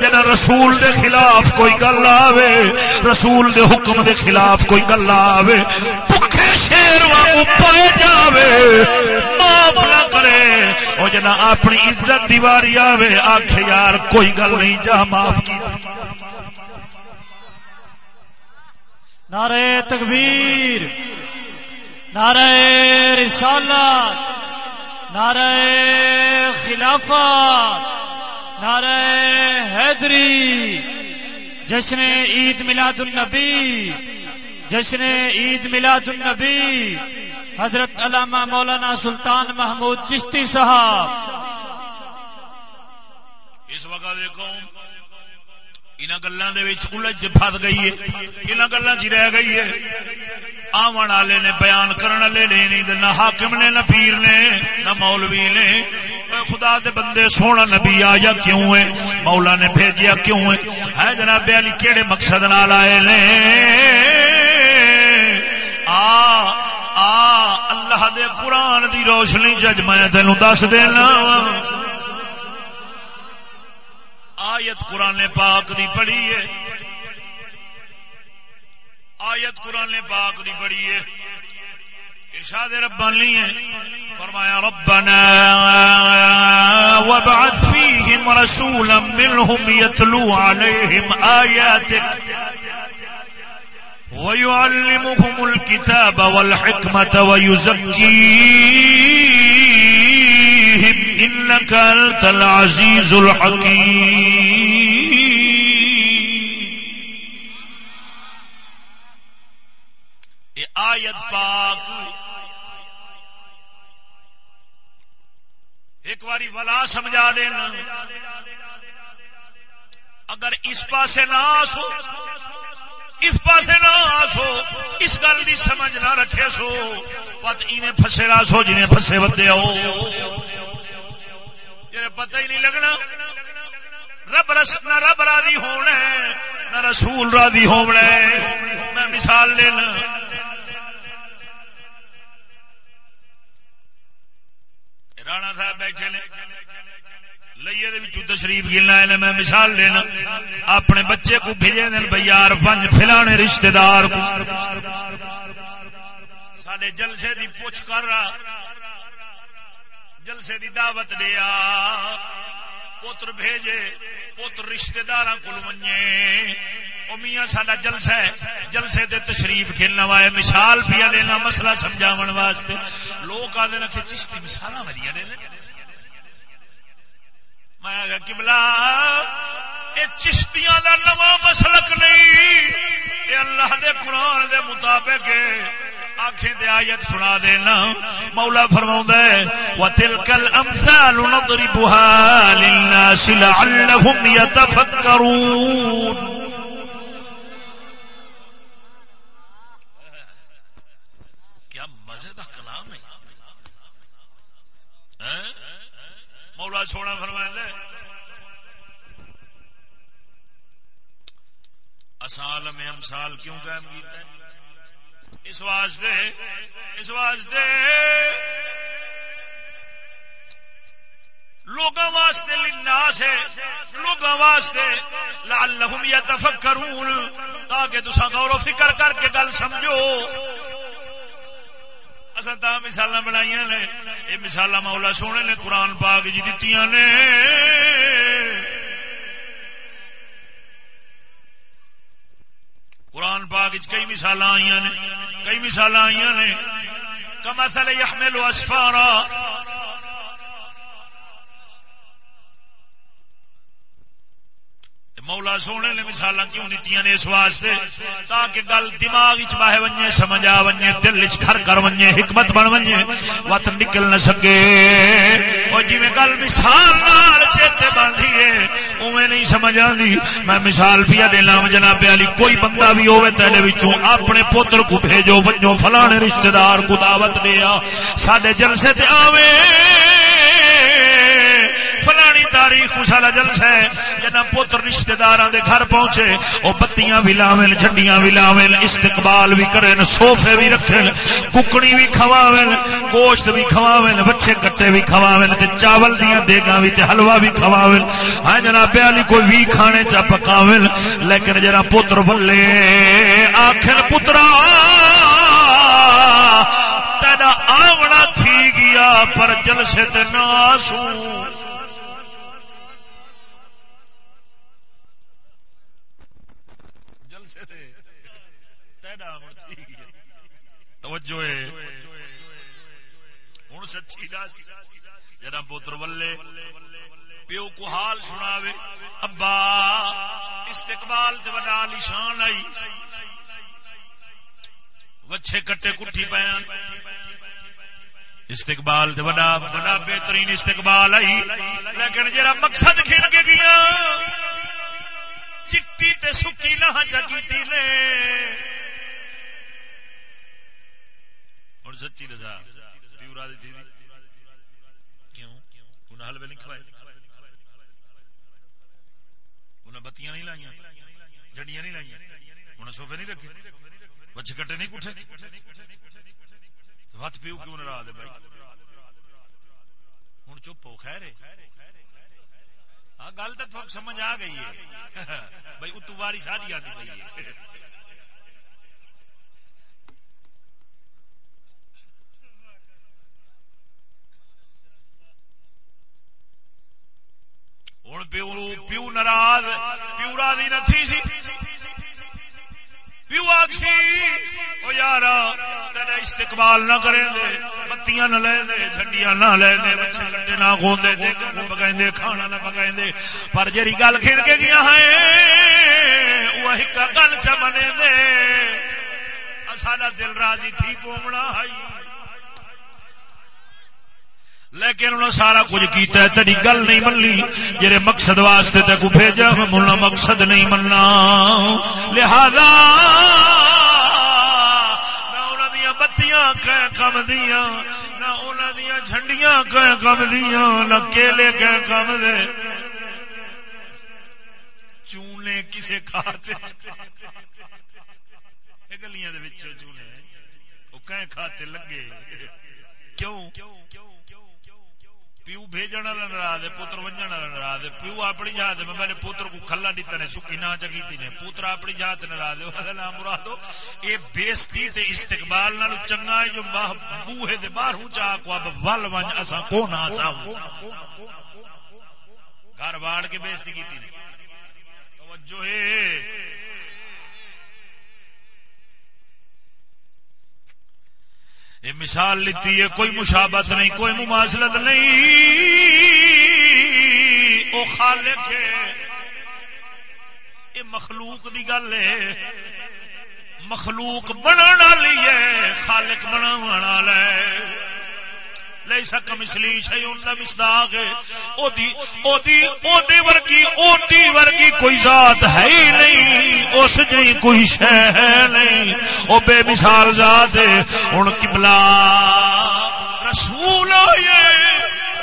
جنا رسول دے خلاف کوئی گل آوے، رسول دے حکم دے خلاف کوئی گل آوے بھکھے شیر وانگو پائے جاوے۔ معاف نہ کرے۔ او جنا اپنی عزت دیواری آوے، آکھے یار، کوئی گل نہیں، جا معاف کی نعرہ تکبیر، نعرہ رسالت نعرہ خلافت، نعرہ حیدری، جشن عید میلاد النبی، جشن عید میلاد النبی، حضرت علامہ مولانا سلطان محمود چشتی صاحب۔ اس وقت دیکھو ان گلوں کے الجھ فس گئی ہے ان گلوں چ رہ گئی ہے آمن والے نے بیان کرنے والے نے نہیں نہ حاکم نے نہ پیر نے نہ مولوی نے خدا دے بندے سونا نبی آیا کیوں ہے مولا نے بھیجیا کیوں ہے ہے جناب علی کیڑے مقصد نال آئے نے آ آ اللہ دے قرآن دی روشنی جج میں تینوں دس دینا آیت قرآن پاک دی پڑھی ہے۔ آیت قرآن پاک دی پڑھی ہے۔ ارشاد ربانی ہے۔ فرمایا، ربنا وابعث فيهم رسولا منهم يتلو عليهم آياتك ويعلمهم الكتاب والحكمة ويزكيهم إنك أنت العزيز الحكيم. آیت پاک ایک باری ولا سمجھا دینا۔ اگر اس پاسے نہ آسو، اس پاس نہ آسو، اس گل کی سمجھ نہ رکھے سو، پت انہیں فسے سو جنہیں فسے ودے ہو۔ جنہیں پتہ ہی نہیں لگنا۔ رب رس نہ رب راضی ہونا نہ رسول راضی ہونا میں مثال لینا رانا صاحب بیٹھے نے۔ لئیے تشریف گلنا ہے میں مثال لینا اپنے بچے کو بھیجے دن بھائی پنج فلانے رشتے دار سڈے جلسے دی پوچھ کر رہا۔ جلسے دی دعوت دیا۔ پوتر بھیجے پوتر رشتے دار کو منجے میاں ساڈا جلسہ ہے، جلسے دے تشریف کھیلنا وائے مثال پیا لینا مسئلہ سمجھاون واسطے۔ لوگ آدھے کہ چشتی مثال بڑی دے کملا چشتیاں دا نواں مسلک نہیں یہ اللہ دے قرآن دے مطابق آنکھیں دے آیت سنا دینا۔ مولا فرماؤں دے وَتِلْكَ الْأَمْثَالُ نَضْرِبُهَا لِلنَّاسِ لَعَلَّهُمْ يَتَفَكَّرُونَ۔ کیا مزے دا کلام ہے۔ مولا چھوڑا فرمائے دے اسالم امسال کیوں قائم کیتا ہے؟ اس واسطے اس واسطے۔ لوگوں واسطے لناس ہے لوگوں واسطے۔ لعلہم یتفکرون، تاکہ تساں غور و فکر کر کے گل سمجھو۔ اصا تا مثال بنائی نے، یہ مثال مولا سونے نے، قرآن پاک جی دیتی نے۔ قرآن پاک کئی مثال آئی نے کئی مثال آئی نے۔ کما تھل یحمل اسفارا مولا سونے نے مثال کیوں دیتی نے اس واسطے؟ تاکہ گل دماغ باہے ونجے، سمجھ آ ونجے، دل کھر کر ونجے، حکمت بن ونجے وت نکل نہ سکے۔ اور جی گل مثال چیتے بندھی ہے اوے نہیں سمجھ آتی میں مثال پیا دینا جناب علی، کوئی بندہ بھی ہوے تیرے وچوں، اپنے پتر کو بھیجو، ونجو فلانے رشتہ دار کو دعوت دیا سڈے جلسے تے آوے۔ فلانی تاریخ مسالا جلس ہے جنا پوتر رشتے دار گھر پہنچے۔ وہ بتیاں بھی لاوین، جھنڈیاں بھی لاوین، استقبال بھی کرن سوفے بھی رکھن ککڑی بھی کھواوین، گوشت بھی کھواوین، بچے کٹے بھی کھواوین، تے چاول دیاں دیگاں بھی تے بھی کھواوین۔ ہاں جناب علی کوئی بھی کھانے چا پکاوین، لیکن جنا پتر بلے آخر پترا، تیرا آونا تھی گیا، پر جلسے تے ناسوں توجہ ہوں سچی دس۔ جنا پوتر ولے، پیو کو حال سنا ابا، استقبال بنا نشان آئی۔ وچھے کٹے کٹھی پہ استقبال بڑا بڑا بہترین استقبال آئی۔ لیکن جرا مقصد کھیل کے گیا، چٹی تے سکی نہ چکی نے۔ ہوں سچی رضا پیورا دی کیوں؟ انہیں حلوے نہیں کھوائے۔ انہیں بتیاں نہیں لائیا جڑیاں نہیں لائیا انہیں سوفے نہیں رکھے۔ بچے کٹے نہیں کٹے ہاتھ پیو کیوں نہ دے بھائی؟ ہوں چپ ہو، خیر ہاں گل تو سمجھ آ گئی ہے۔ بھائی اتو باری ساری آتی پی ہے۔ ہوں پیو پیو ناراض پیو راضی نہ تھی سی پیو آخی یار تیرا استقبال نہ کریں دے بتیاں نہ لے دے جھنڈیاں نہ لے دے بچے کٹے نہ گوندے دے نہ پکائیں دے کھانا نہ پکائیں دے پر جری گل کھیل کے گیا ہے وہ ایک گل چمنے دے سارا دل راضی تھی پومنا ہے لیکن انہوں سارا کچھ کیتا ہے، تیری گل نہیں من لی جی مقصد واسطے تے کو بھیجا، میں ملنا مقصد نہیں مننا۔ لہذا نہ بتیاں کہ کم دیا نہ انہوں دیا جھنڈیاں کم دیا نہ کیلے کہ کم دے۔ چونے کسے کھاتے گلیاں دے چونے۔ وہ کہ کھاتے لگے۔ کیوں؟ پیو بھیجن والا ناراض ہے، پتر ونجن والا ناراض ہے، پیو اپنی جات میں میرے پتر کو کھلا دیتا نے، سکی نہ چکی نے، پتر اپنی جات ناراض ہے نام مرادو اے بےزتی تے استقبال نال چنگا ہے، جو بوہے دے باہر ہوں چا کو اب ول ون اسا کو نہ اسا گھر واڑ کے بےزتی کیتی نے۔ توجہ ہے۔ یہ مثال لیتی ہے، کوئی مشابت نہیں، کوئی مماثلت نہیں۔ وہ خالق ہے۔ یہ مخلوق دی گل ہے۔ مخلوق بنا والی ہے، خالق بنا والا ہے۔ لئی سکم اس لیے شہی کا مصداق. او دی او دی او دی ورگی او دی ورگی کوئی ذات ہے ہی نہیں، اس جی کوئی شے ہے نہیں۔ او بے مثال ذات ہے۔ ہن قبلہ رسول آئے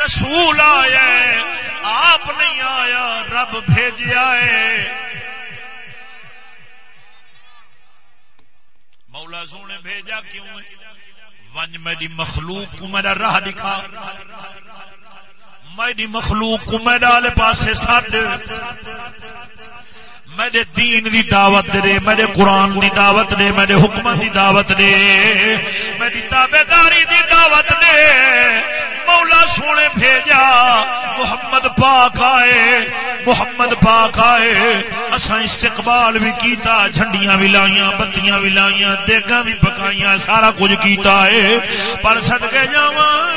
رسول آئے۔ آپ نہیں آیا، رب بھیجیا ہے۔ مولا سونے بھیجا کیوں ہے؟ ونج میری مخلوق کو میرا راہ دکھا۔ میری مخلوق کو میرا آلے پاسے ساتھ میرے دین دی دعوت دے، میرے قرآن دی دعوت دے، میرے حکم دی دعوت دے۔ میری تابے داری دی دعوت دے۔ مولا سونے بھیجا، محمد پاک آئے، محمد پاک آئے۔ اسا استقبال بھی کیتا، جھنڈیاں بھی لائیاں، بتیاں بھی لائیاں، دیگاں بھی پکائیاں، سارا کچھ کیتا ہے۔ پر صدقے جاواں،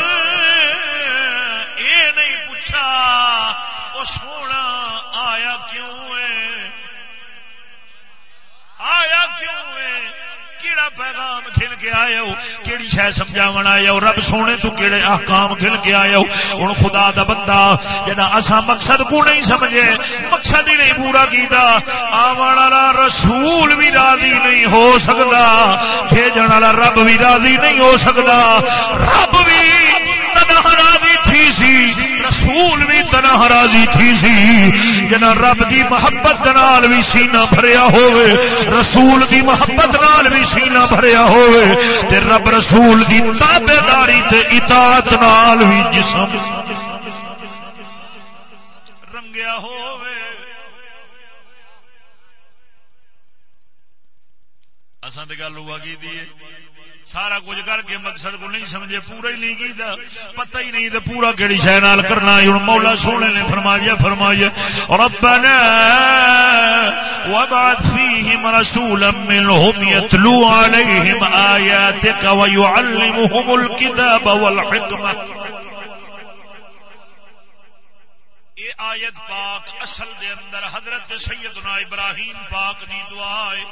اے نہیں پوچھا او سونا آیا کیوں ہے؟ آیا کیوں ہے؟ کیڑا پیغام کھل کے آئے ہو؟ کیڑی شے سمجھاون آئے ہو؟ رب سونے تو کیڑے احکام کھل کے آئے ہو؟ ہن خدا دا بندہ جنا اسا مقصد کو نہیں سمجھے، مقصد ہی نہیں پورا کیتا، آون والا رسول بھی راضی نہیں ہو سکدا، بھیجن والا رب بھی راضی نہیں ہو سکدا، رب بھی تنہا راضی تھی سی، رسول بھی تنہا راضی تھی سی۔ جنا رب دی محبت نال بھی سینہ بھریا ہوئے، رسول دی محبت نال بھی سینہ بھریا ہوئے، تے رب رسول دی تابے داری تے اطاعت نال بھی جسم رنگیا ہوئے۔ اساں تے گل ہوا کی دی سارا کچھ کر کے مقصد کو نہیں سمجھے، پورا ہی نہیں کیتا۔ پتہ ہی نہیں تو پورا کہڑی شہ نال کرنا ہوں مولا سونے نے فرمایا فرمایا، ربنا وابعث فيهم رسولا منهم يتلو عليهم آياتك ويعلمهم الكتاب والحكمة یہ آیت پاک اصل دے اندر حضرت سیدنا ابراہیم پاک دی دعا ہے۔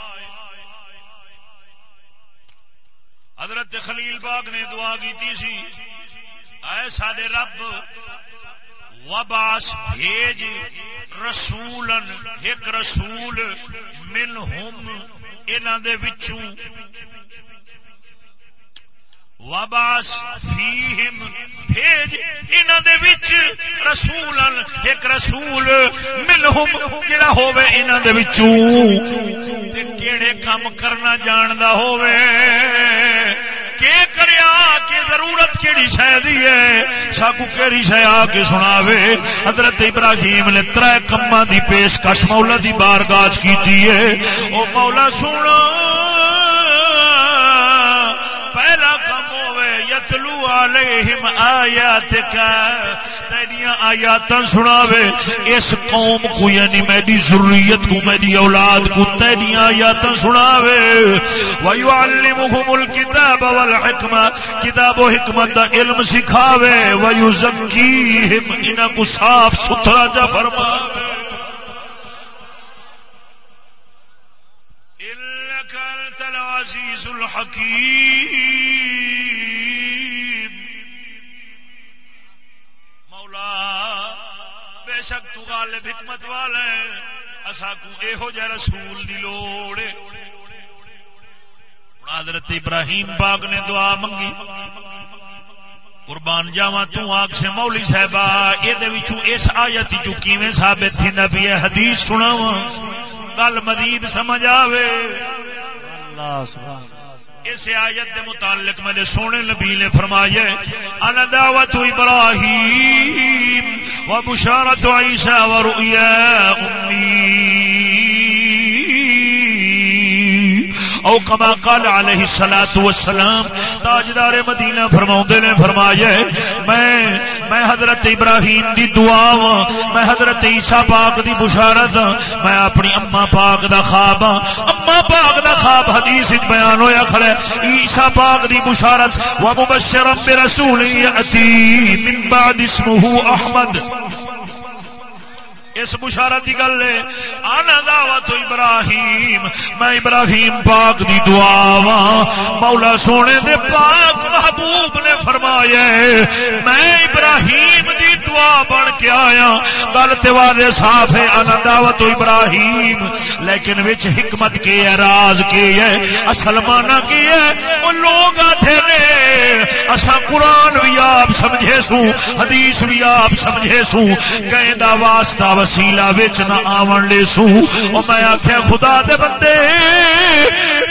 حضرت خلیل باغ نے دعا کی سی۔ اے سارے رب وباس بھیج رسولن ایک رسول من ہوم انہوں دے وچوں۔ وباس فیہم، بھیج انہوں دے وچ رسولن ایک رسول منہم جڑا ہوے انہوں دے وچوں۔ تے کیڑے کام کرنا جاندا ہوے کی کریا کہ ضرورت کیڑی شے دی ہے؟ ساکو کیڑی شے آ کے سناوے؟ حضرت ابراہیم نے ترے کماں دی پیشکش، مولا دی بارگاہ کیتی ہے۔ او مولا سونا علیہم آیاتک۔ تیریاں آیاتاں سناوے۔ اس قوم کو یعنی میری ذریت کو، میری اولاد کو تیریاں آیاتاں سناوے۔ ویعلمہم الکتاب والحکمہ۔ کتاب و حکمت دا علم سکھاوے۔ ویزکیہم، انہاں کو صاف ستھرا جا فرماوے۔ انکا انت العزیز الحکیم مولا بے شک تو غالب حکمت والا ہے۔ اسا کو اے ہو جا رسول دی لوڑ حضرت ابراہیم پاک نے دعا منگی۔ قربان جاوا تو آگ سے مولی صاحبہ یہ اس آیت چو کیویں ثابت تھی؟ نبی حدیث سناوا گل مزید سمجھ آوے۔ اس آیت دے متعلق میں نے سونے نبی نے فرمایا انا دعوت ابراہیم و بشارت عیسیٰ و رؤیا امی۔ او کما قال علیہ الصلوۃ والسلام، تاجدار مدینہ فرماوندے نے فرمایا، میں میں حضرت ابراہیم دی دعا وا میں حضرت عیسی پاک دی بشارت میں اپنی اما پاک دا خواب اما پاک دا خواب حدیث وچ بیان ہویا کھڑا عیسی پاک دی بشارت و مبشرا برسول یاتی من بعد اسمه احمد۔ اس بشارت کی گل ہے، آنا دعوت ابراہیم، میں ابراہیم پاک دی دعا وا مولا سونے دے پاک محبوب نے فرمایا میں ابراہیم دی دعا بن کے آیا۔ گل تے واضح صاف ہے، آنا دعوت ابراہیم۔ لیکن وچ حکمت کی ہے، راز کی ہے، اصل مانا کی ہے، وہ لوگ آتے نے۔ اصا قرآن بھی آپ سمجھے سو حدیث بھی آپ سمجھے سو کہیں دا واسطہ وسیلہ وچ نہ آون لے سو۔ او میں آخیا خدا دے بندے،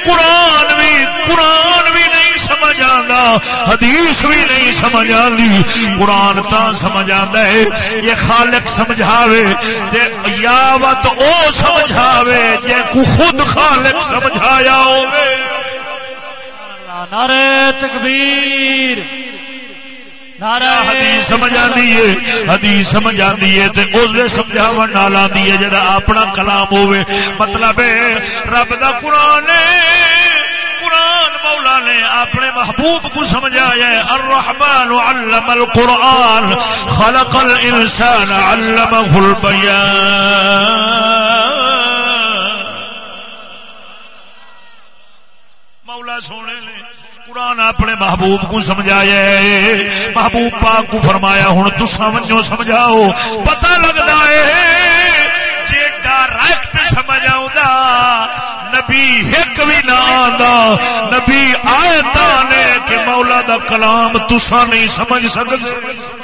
قرآن بھی قرآن بھی نہیں سمجھ آندا، حدیث بھی نہیں سمجھ آندی۔ قرآن تا سمجھ آندا ہے، یہ خالق سمجھاوے، تے یاوت او سمجھاوے، جے کو خود خالق سمجھایا ہوے نعرہ تکبیر۔ حدیث سمجھ آتی ہے، حدیث سمجھ آتی ہے اس نال ہے اپنا کلام ہوے مطلب رب دا قرآن قرآن مولا نے اپنے محبوب کو سمجھایا ہے۔ الرحمن علم القرآن، خلق الانسان، علمه البیان مولا سونے نے قرآن اپنے محبوب کو سمجھایا محبوب پاک کو فرمایا ہوں تو سمجھاؤ۔ پتہ لگتا ہے جی ڈائریکٹ سمجھ آ نبی ایک بھی نہ آتا نبی آئے نے کہ مولا دا کلام تسا نہیں سمجھ سکتے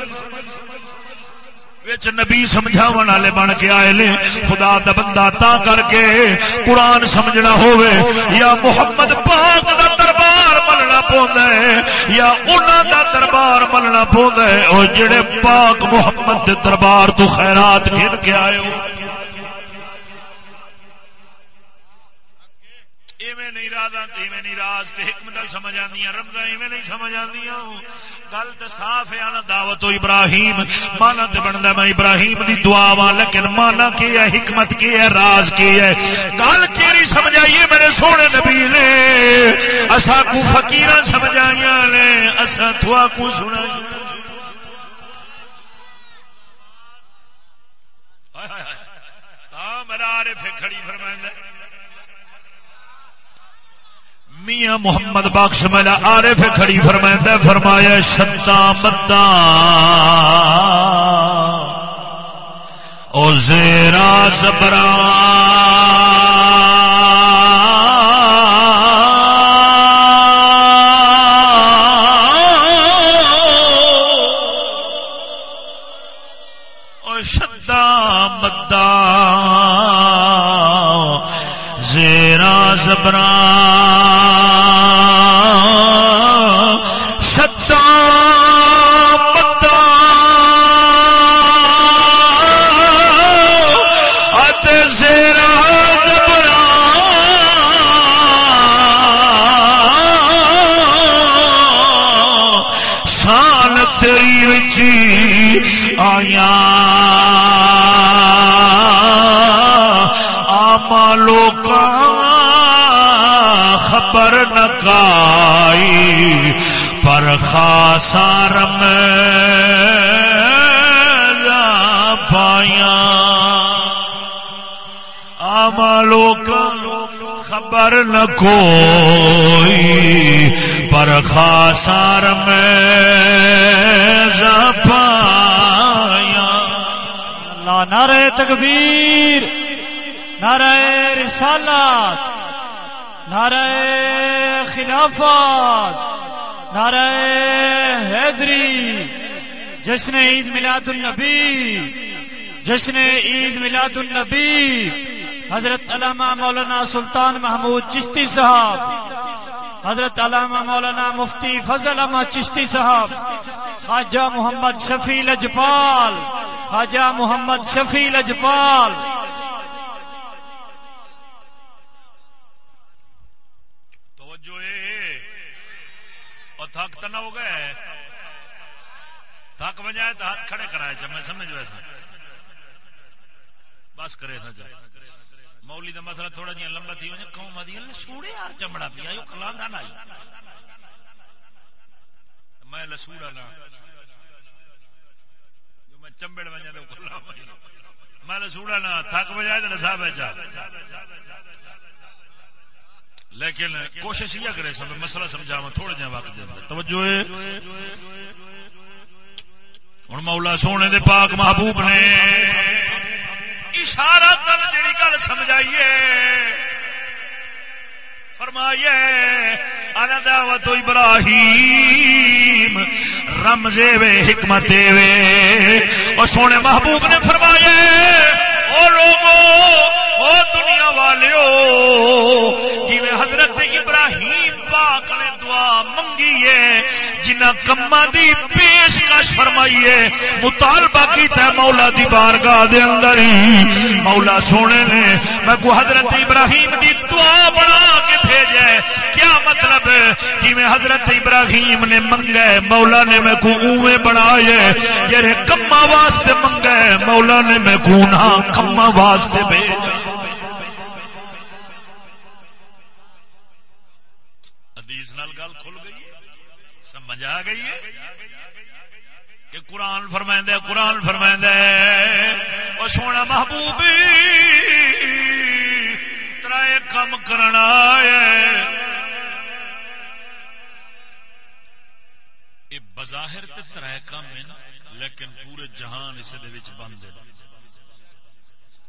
نبی سمجھا والے بن کے آئے نے، خدا دا بندہ تا کر کے قرآن سمجھنا ہوئے یا محمد پاک دا دربار ملنا پوندا ہے، یا انہاں دا دربار ملنا پوندا ہے، او جڑے پاک محمد دے دربار تو خیرات گھن کے آئے ہو۔ ایویں نہیں راز ایویں نہیں راز تے حکمت سمجھ آندیاں رمضان ایویں نہیں سمجھ آندیاں۔ گل تو صاف ہے نا دعوت ابراہیم۔ مانا تو بنتا میں ابراہیم دی دعا وا، لیکن مانا کی ہے، حکمت کی ہے، راز کی ہے۔ گل کیری سمجھائیے میرے سونے نبی نے؟ اصا کو فکیر سمجھائی نے اصا تھوا کو سنا میرا آرے پھر کھڑی فرمائندہ میاں محمد بخش ملا آرے پہ کھڑی فرمائندہ فرمایا، شتا متا. او زیرا زبرا. شدا مدا زیرا زبران نکائی پر خاصار پایا آم لوک خبر نہ کوئی، پر خاصار میں پایا نعرہ تکبیر۔ نعرہ رسالات نعرہ خلافات نعرہ حیدری، جشن عید میلاد النبی، جشن عید میلاد النبی، حضرت علامہ مولانا سلطان محمود چشتی صاحب، حضرت علامہ مولانا مفتی فضل احمد چشتی صاحب، خواجہ محمد شفیع لجپال، خواجہ محمد شفیع لجپال تھک تو نہ ہو گئے تھک بجائے تو ہاتھ کھڑے کرائے جب میں سمجھ ویسا بس کرے نہ جائے مولی کا مسئلہ تھوڑا جہاں لمبا تھی وجہ قوم آدھی لسوڑے یار چمڑا پیا یہ کلام نہ آئی میں لسوڑا نہ جو میں چمبڑ بجا تو کلام میں رسوڑا نہ تھک بجائے تو نسا بیچا لیکن کوشش یہ کرے سب مسئلہ سمجھا تھوڑے جہاں وقت دے توجہ ہوں مولا سونے دے پاک محبوب نے اشارہ تک جڑی گل سمجھائیے۔ فرمائیے، انا دعوت ابراہیم، رمزے وے، حکمت وے۔ اور سونے محبوب نے فرمایا او لوگو، او دنیا والے حضرت ابراہیم پاک نے دعا منگی ہے جنہ کما دی پیشکش فرمائی ہے مطالبہ کیتا ہے مولا دی بارگاہ دے اندر ہی۔ مولا سونے نے، میں کو حضرت ابراہیم دی دعا بنا کے بھیجا ہے۔ کیا مطلب؟ ہے جی میں حضرت ابراہیم نے منگا ہے، مولا نے میں کو اوے بنایا ہے۔ جڑے کما واسطے منگا ہے، مولا نے میں کو نہ کما واسطے بھیجا حدیث نال گل کھل گئی ہے سمجھ آ گئی ہے کہ قرآن فرمائند قرآن فرمائند اور سونا محبوب ترائے کم کرنا یہ بظاہر تے ترائے کم ہے لیکن پورے جہان اس بند ہے۔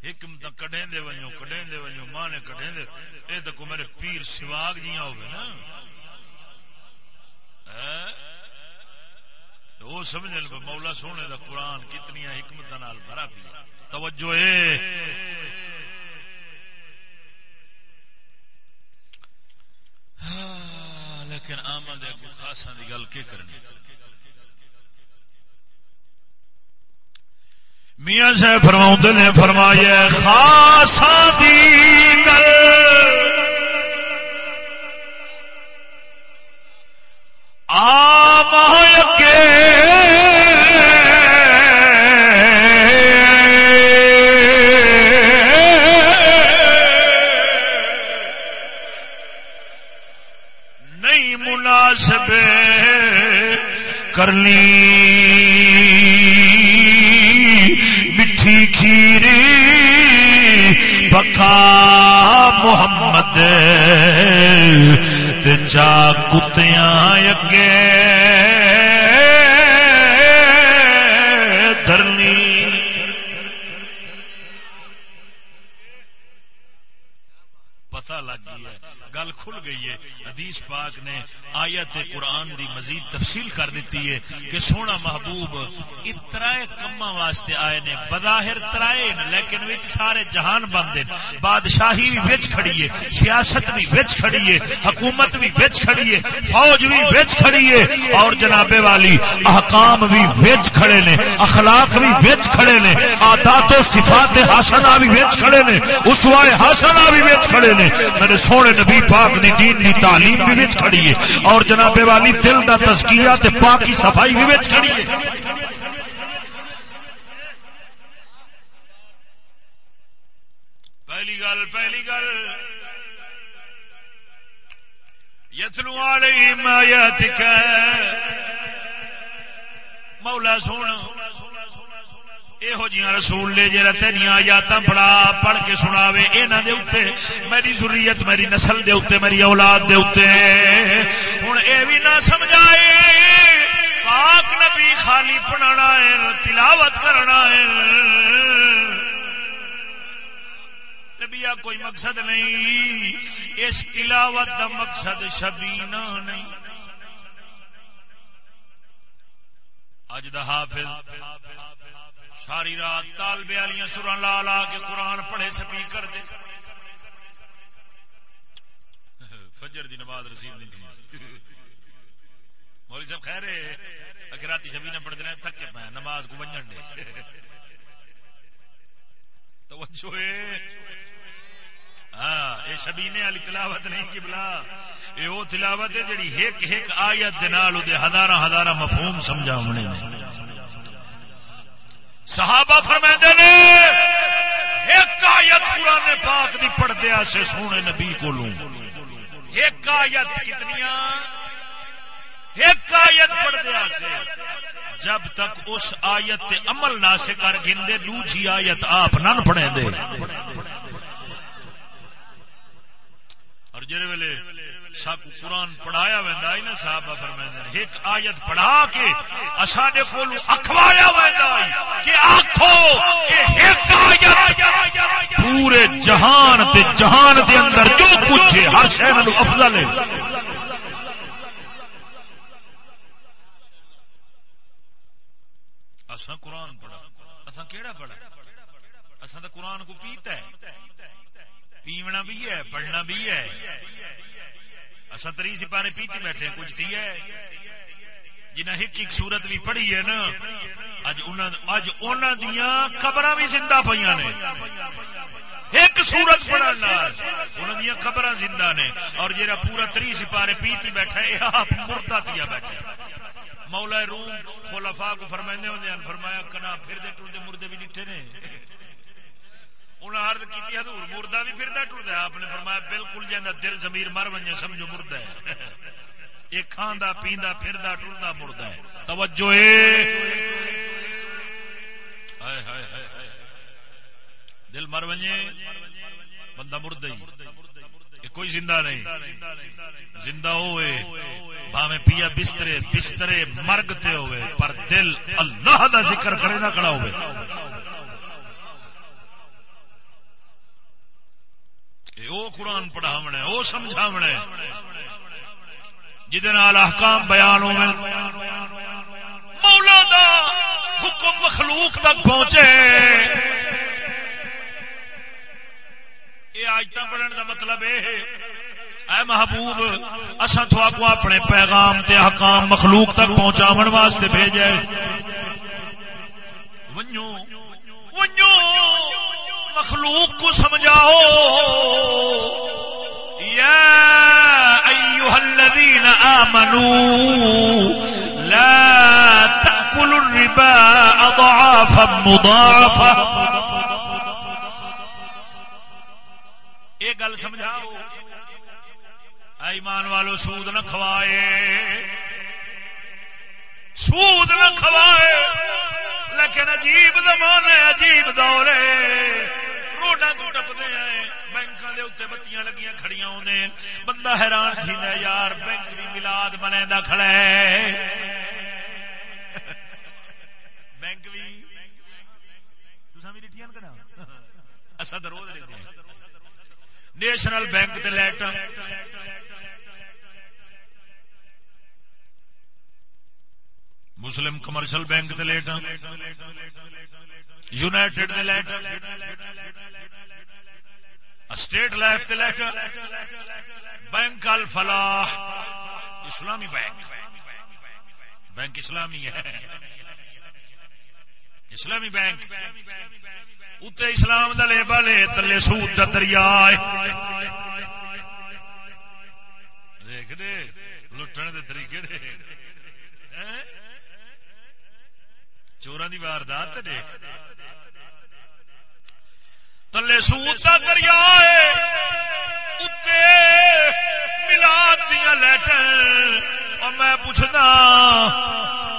ایک کڈیں دے ونجو کڈیں دے ونجو ماں نے کڈیں دے۔ اے تو میرے پیر سواگ جیاں ہوگی نا۔ وہ سمجھ مولا سونے دا قرآن کتنی حکمت نال بھرا پی توجہ ہے ہاں، لیکن آمد اگو خاصا دی گل کی کرنی؟ میاں صاحب فرما نے، فرمایا خاصا دی گل۔ نہیں مناسب کرنی۔ میٹھی کھیری پکا محمد۔ چا کتیاں اگے دھرنی۔ پتہ لگ گئی ہے گل کھل گئی ہے۔ حدیث پاک نے آیت قرآن دی مزید تفصیل کر دیتی ہے کہ سونا محبوب اترائے کما واسطے آئے نے، بظاہر ترائے لیکن وچ سارے جہان بند بادشاہی بھی وچ کھڑی ہے، سیاست بھی وچ کھڑی ہے، حکومت بھی وچ کھڑی ہے، فوج بھی وچ کھڑی ہے۔ اور جناب والی، احکام بھی وچ کھڑے نے، اخلاق بھی وچ کھڑے نے عادات و صفات حسنہ بھی وچ کھڑے نے اسوائے حسنہ بھی وچ کھڑے نے۔ میرے سونے نبی پاک نے دین دی تعلیم تعلیم بھی وچ کھڑی ہے اور جناب والی دل دا تزکیہ تے پاکی صفائی بھی وچ کھڑی ہے۔ پہلی گل پہلی گل۔ یتلو علیہم آیاتک مولا سونا۔ یہو جہاں رسول لے جی تیریا آیات پڑھا پڑھ کے سناوے یہاں دے اتنے میری ضروریت میری نسل دے اتنے میری اولاد دے اتنے ہوں یہ بھی نہ سمجھائے پاک نبی خالی پڑھنا ہے تلاوت کرنا ہے بیا کوئی مقصد نہیں اس تلاوت کا مقصد شبینا نہیں اج دا حافظ ساری رات تالبے والی سرا لا لا کے قرآن پڑھے سپیکر دے۔ فجر دی نماز رسید نہیں تھی۔ مولوی صاحب خیر ہے۔ رات شبی نہ پڑھتے رہے تھک کے پایا نماز کو بنجن دے۔ توجہ ہاں یہ شبینے والی تلاوت نہیں کی بلا یہ وہ تلاوت ہے جڑی ایک ایک آیت دے ہزار ہزار مفہوم سمجھا ہونے صحابہ فرمائندے نے، ایک آیت قرآن پاک دی پڑھ دیا سے سونے نبی کو لوں ایک آیت کتنی ایک آیت پڑھ دیا سے جب تک اس آیت تے عمل نہ سے کر گندے دوجی آیت آپ نہ پڑھے دے اور جڑے ویلے ساکو قرآن پڑھایا ویندا ہے نا صاحب فرمائیں ایک آیت پڑھا کے اساڈے کول اکھوایا ویندا ہے کہ آکھو کہ ایک آیت پورے جہان تے جہان دے اندر جو کچھ ہے ہر شے نالوں افضل ہے۔ اساں قرآن پڑھا، اساں کیڑا پڑھا؟ اساں تے قرآن کو پیتا ہے۔ پیونا بھی ہے، پڑھنا بھی ہے۔ اصا تری سپارے پیتی بیٹھے کچھ تھی ہے؟ جنہیں ایک ایک سورت بھی پڑھی ہے نا اج اج انہوں دیا خبر بھی زندہ پہ نے۔ ایک سورت پڑھنے دیا خبر زندہ نے۔ اور جہاں پورا تری سپارے پیتی بیٹھا ہے آپ مردہ تیا بیٹھا مولا روم خلفاء کو فرمائنے ہونے فرمایا، کنا پھر دے ٹر دے مردے بھی ڈٹھے نے۔ انہیں عرض کی حضور مردہ بھی پھردا ٹردا ہے۔ آپ نے فرمایا، بالکل جی، جہاں دل زمیر مر ونجے، سمجھو مردہ ہے۔ یہ کھاندا، پیندا، پھردا، ٹردا مردہ ہے۔ توجہ دل مر ونجے، بندہ مردہ ہی۔ کوئی زندہ نہیں۔ زندہ ہوئے بھاوے پیا بسترے بسترے مرگتے ہوئے، پر دل اللہ دا ذکر کرے نہ کڑا ہوئے۔ وہ قرآن پڑھاونا ہے، وہ سمجھاونا ہے۔ جہد احکام بیان ہو مولا دا حکم مخلوق تک پہنچے۔ یہ آجتا پڑھنے دا مطلب یہ اے محبوب اصا تھوڑا اپنے پیغام تے حکام مخلوق تک پہنچاون واسطے بھیجے۔ ونجو ونجو۔ مخلوق کو سمجھاؤ۔ یا ایوہ الذین آمنوا لا تأکلوا الربا اضعافا مضاعفا۔ ایک گل سمجھاؤ۔ ایمان والو، سود نہ کھوائے۔ سود نہ کھوائے، لیکن عجیب زمانے، عجیب دورے۔ روڈا تو ٹپتے ہیں بینک دے اتنے بتیاں لگیاں کھڑیاں ہونے بندہ حیران تھی یار، بینک کی ملاد بنے دا کھڑا ہے۔ بینک بھی نیشنل بینک تے لائٹ مسلم کمرشل بینک دے لیٹ یونائٹڈ دے لیٹ اسٹیٹ لائف دے لیٹ بینک الفلاح، اسلامی بینک۔ بینک اسلامی ہے۔ اسلامی بینک۔ اتنے اسلام دا لے بالے تلے سود دا دریا دیکھ دے، لٹن دے طریقے ہاں؟ چورا دی واردات دیکھ۔ تلے سوت کا دریا ملاد دیا لٹن اور میں پوچھنا،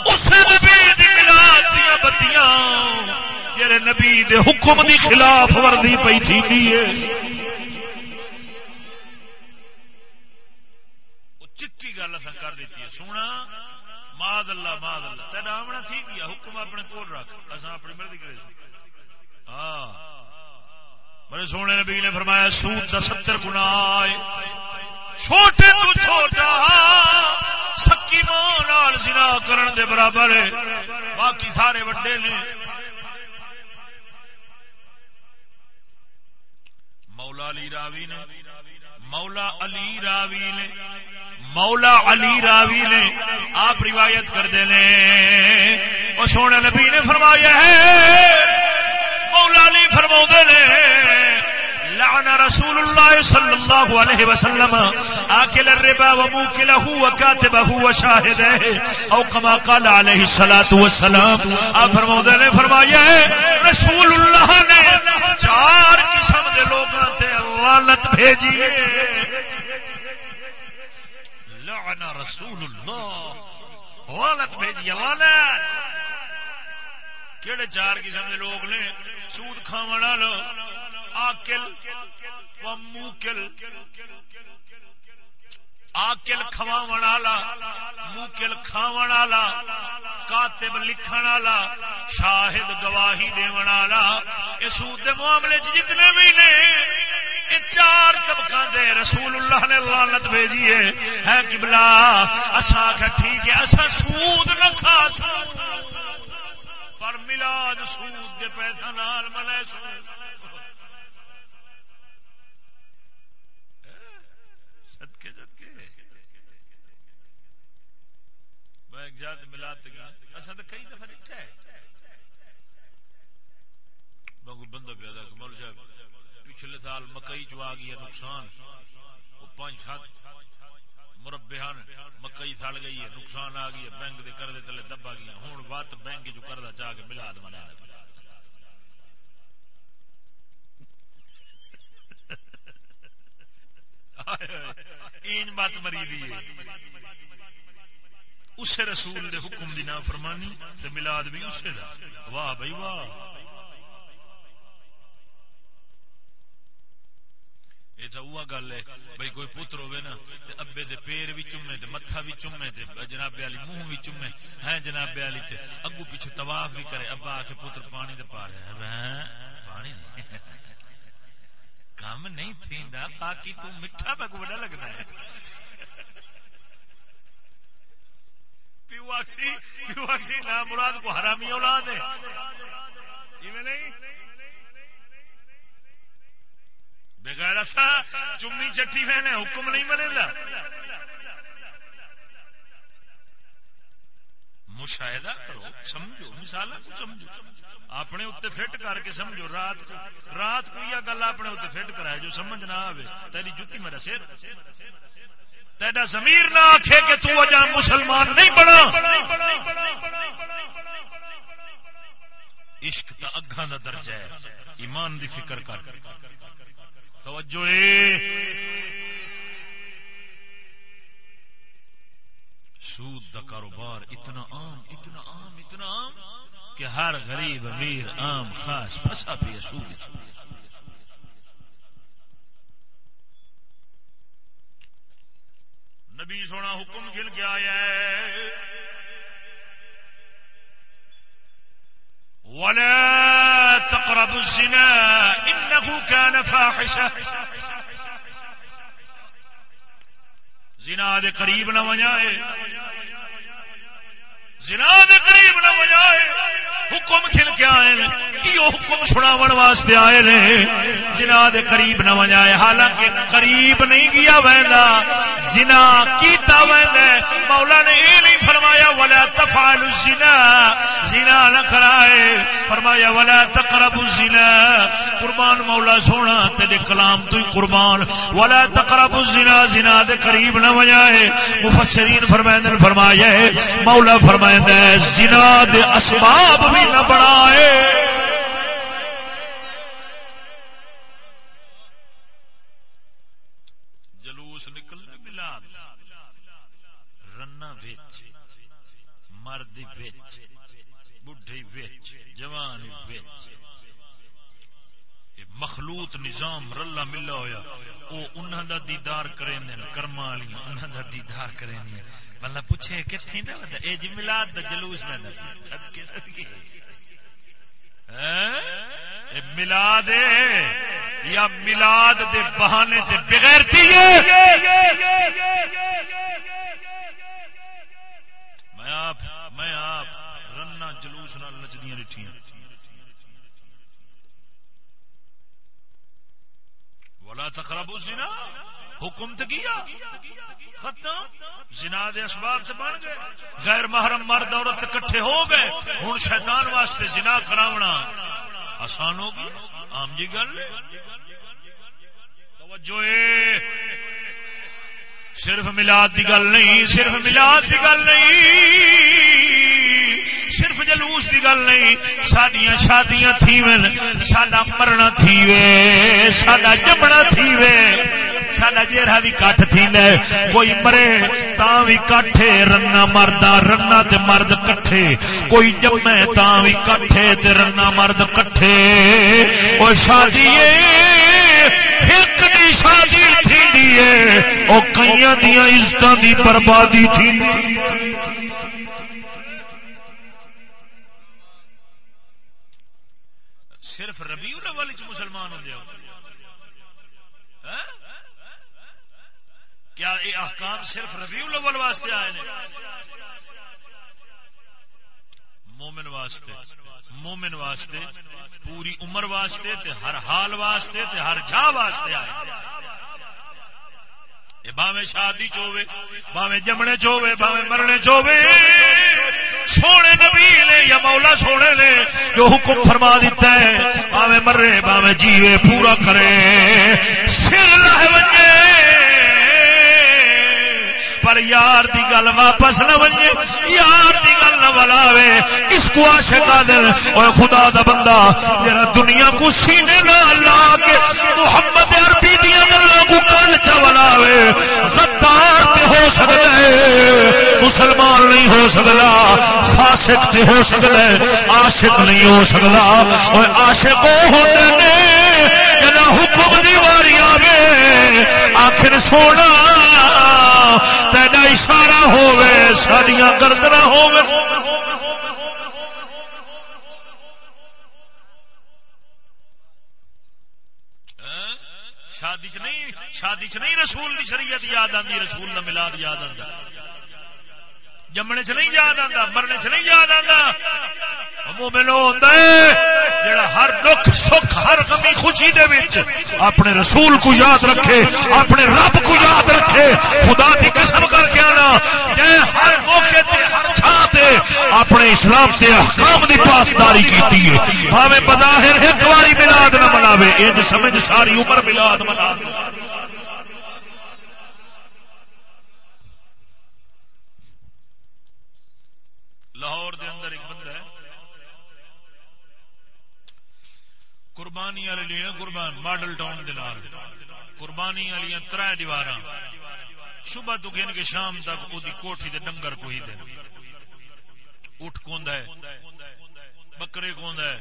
اس نبی ملاد دیا بتیاں جڑے نبی دے حکم دی خلاف ورزی پی تھی چٹی گل کر دیتی ہے۔ سونا، ماد اللہ ماد اللہ۔ تیرا آمنا تھی گیا، حکم اپنے کول رکھ اصا اپنی مرضی کرے۔ ہاں۔ بڑے سونے نبی نے فرمایا، سود دا ستر گنا چھوٹے تو چھوٹا، سکی ماں زنا کرن دے برابر ہے۔ باقی سارے وڈے نے۔ مولا علی راوی نے، مولا علی راوی نے، مولا علی راوی نے آپ روایت کر دے اور سونے نبی نے فرمایا ہے مولا علی فرما نے، لعن رسول الله صلى الله عليه وسلم آكل الربا وموكله وكاتبه وشاهده او كما قال عليه الصلاة والسلام آپ فرماؤ نے فرمایا ہے رسول اللہ نے چار قسم دے لوگوں تے لعنت بھیجی۔ لعن رسول اللہ لعنت بھیجی، لعنت۔ کہڑے چار قسم کے لوگ نے؟ سود کھا لو آکل و موکل، آکل کھوا والا، موکل کھاو والا، کاتب لکھن والا، شاہد گواہی دینا یہ سود کے معاملے چ جتنے بھی نے چار طبقہ دے رسول اللہ نے لانت بھیجی ہے۔ ہے قبلہ اسا ٹھیک ہے اسا سود نہ کھا پر ملاد سود دے پیسہ نال ملے سود۔ صدقے صدقے۔ میں ایک جات ملاد گیا اسا تو کئی دفعہ ڈٹھا ہے۔ میں کوئی بندہ پیدا کہ مول صاحب، پچھلے سال مکئی چ آ گیا نقصان۔ وہ پانچ سات مربے مکئی سڑ گئی ہے، نقصان آ گیا بینک دے کردے تلے دبا گیا ہوں وت بینک جو کردہ چاہ کے ملا منا بات مری دی اسے رسول دے حکم دی نافرمانی تے ملاد بھی اسے دا۔ واہ بھائی واہ۔ گل ہے بھائی کوئی پتر ہوے نا ابے دے پیر بھی چومے متھا بھی چومے جناب والی منہ بھی چومے ہے جناب والی اگو پیچھے طواف بھی کرے ابا آ کے پتر پانی دے پا رہا پانی کام نہیں تھیندا باقی تو میٹھا پگ بڑا لگتا ہے پیو آکسی پیو آکسی نام مراد کو حرامی اولاد ہے ایویں نہیں بغیر تھا چمی چٹھی فہنے حکم نہیں بنے گا۔ مشاہدہ کرو، سمجھو مثال سمجھو۔ اپنے اتنے فٹ کر کے سمجھو، رات کو رات کو یہ گل اپنے اتنے فٹ کرائے جو سمجھ نہ آئے تیری جتی میرا سر۔ تیرا زمیر نہ آخے کہ تو اجا مسلمان نہیں بنا۔ عشق تا اگاں دا درجہ ہے۔ ایمان دی فکر کر۔ توجہ سود کا کاروبار اتنا عام اتنا عام اتنا عام کہ ہر غریب امیر عام خاص پھنسا پی سود نبی سونا حکم گل کے آیا ہے۔ ولا تقربوا الزنا انه كان فاحشة. زنا دے قریب نہ ونجائے زنا دے قریب نہ وجائے حکم کھل کے آئے یہ حکم سناون واسطے آئے نے؟ جنا دے قریب نہ وجائے حالانکہ قریب نہیں گیا ویندا۔ زنا کیتا ویندا مولا نے یہ نہیں فرمایا، ولا تفعل الزنا۔ زنا نہ کرائے فرمایا، ولا تقرب الزنا۔ قربان مولا سونا، تیرے کلام تو ہی قربان۔ ولا تقرب الزنا۔ زنا دے قریب نہ وجائے مفسرین فرمائیں فرمایا مولا فرمایا فرمائندا زنا دے اسباب بھی نہ بنائے جلوس نکل ملاد رنا بچ مرد بچ بڈھی بچ جوان بچ مخلوط نظام رلا ملا ہویا۔ وہ انہوں دا دیدار کریں کرما والی انہوں دا دیدار کریں مطلب پوچھے کتنے مطلب اے جی ملاد دا جلوس میں صدقے صدقے۔ ہاں؟ ملاد یا ملاد دے بہانے سے بغیر میں آپ میں آپ رنا جلوس نال نچدیاں لٹھیاں ولا تقربوا الزنا. حکم تو کیا؟ ختم. جنا دے اسباب سے بن گئے. غیر محرم مرد عورت کٹھے ہو گئے. ہوں شیطان واسطے جنا کراونا. آسان ہو گیا عام جی گل؟ توجہ صرف ملاد دی گل نہیں، صرف ملاد دی گل نہیں. صرف جلوس دی گل نہیں سڈیا شادیاں تھی سڈا مرنا تھی سڈا جمنا تھی سڈا جیڑا بھی کٹ تھی کوئی مرے بھی کٹھے رنا مردہ رنا تے مرد کٹھے، کوئی جمے تا بھی کٹھے تے رنا مرد کٹھے۔ وہ شادی ایک دی شادی تھی وہ کئی دیا عزت دی بربادی تھی صرف ربیع الاول مسلمان ہوں ہاں؟ کیا یہ احکام صرف ربیع الاول واسطے آئے نے؟ مومن واسطے مومن واسطے، پوری عمر واسطے تے ہر حال واسطے تے ہر جا واسطے آئے باوے شادی چوے باوے جمنے چوے باوے مرنے چوے سونے نبی نے یا مولا سونے نے جو حکم فرما دیتا ہے باوے مرے باوے جیوے پورا کرے۔ سر لہ بجے۔ پر یار دی گل واپس نہ بنے یار دی گل نہ بلاوے۔ اس کو عاشقا دل۔ اور خدا دا بندہ، جڑا دنیا کو سینے نہ لا کے محمد عربی دی گلاں کو کان چ بلاوے۔ غدار تے ہو سکدا ہے، مسلمان نہیں ہو سکدا، فاسق تے ہو سکدا ہے، عاشق نہیں ہو سکدا۔ اور عاشق ہوندے نے جنا حکم دی واری آوے۔ آخر سونا। تیرا اشارہ ہوے سڈیا گردنا ہو شادی چ نہیں شادی چ نہیں رسول دی شریعت یاد آتی رسول کا ملاد یاد آتا جمنے چ نہیں یاد آتا مرنے چ نہیں یاد آتا مومن ہوتا ہے جڑا ہر دکھ، سکھ، ہر کمی خوشی دے وچ اپنے رسول کو یاد رکھے، اپنے رب کو یاد رکھے، خدا کی قسم کر کے آنا۔ جے ہر موقع تے، ہر چھا تے اپنے اسلام سے احکام دی پاسداری کیتی ہے۔ بھاوے بظاہر ایک واری میلاد نہ مناوے اے سمجھ ساری عمر میلاد مناوے لاہور دے اندر ایک بندہ ہے قربانی والے لیے قربان، ماڈل ٹاؤن دے نال۔ قربانی والی تر دیوار صبح تو گن کے شام تک وہ کوٹھی دے ڈنگر کوئی دے۔ اٹھ کوند ہے بکرے کوند ہے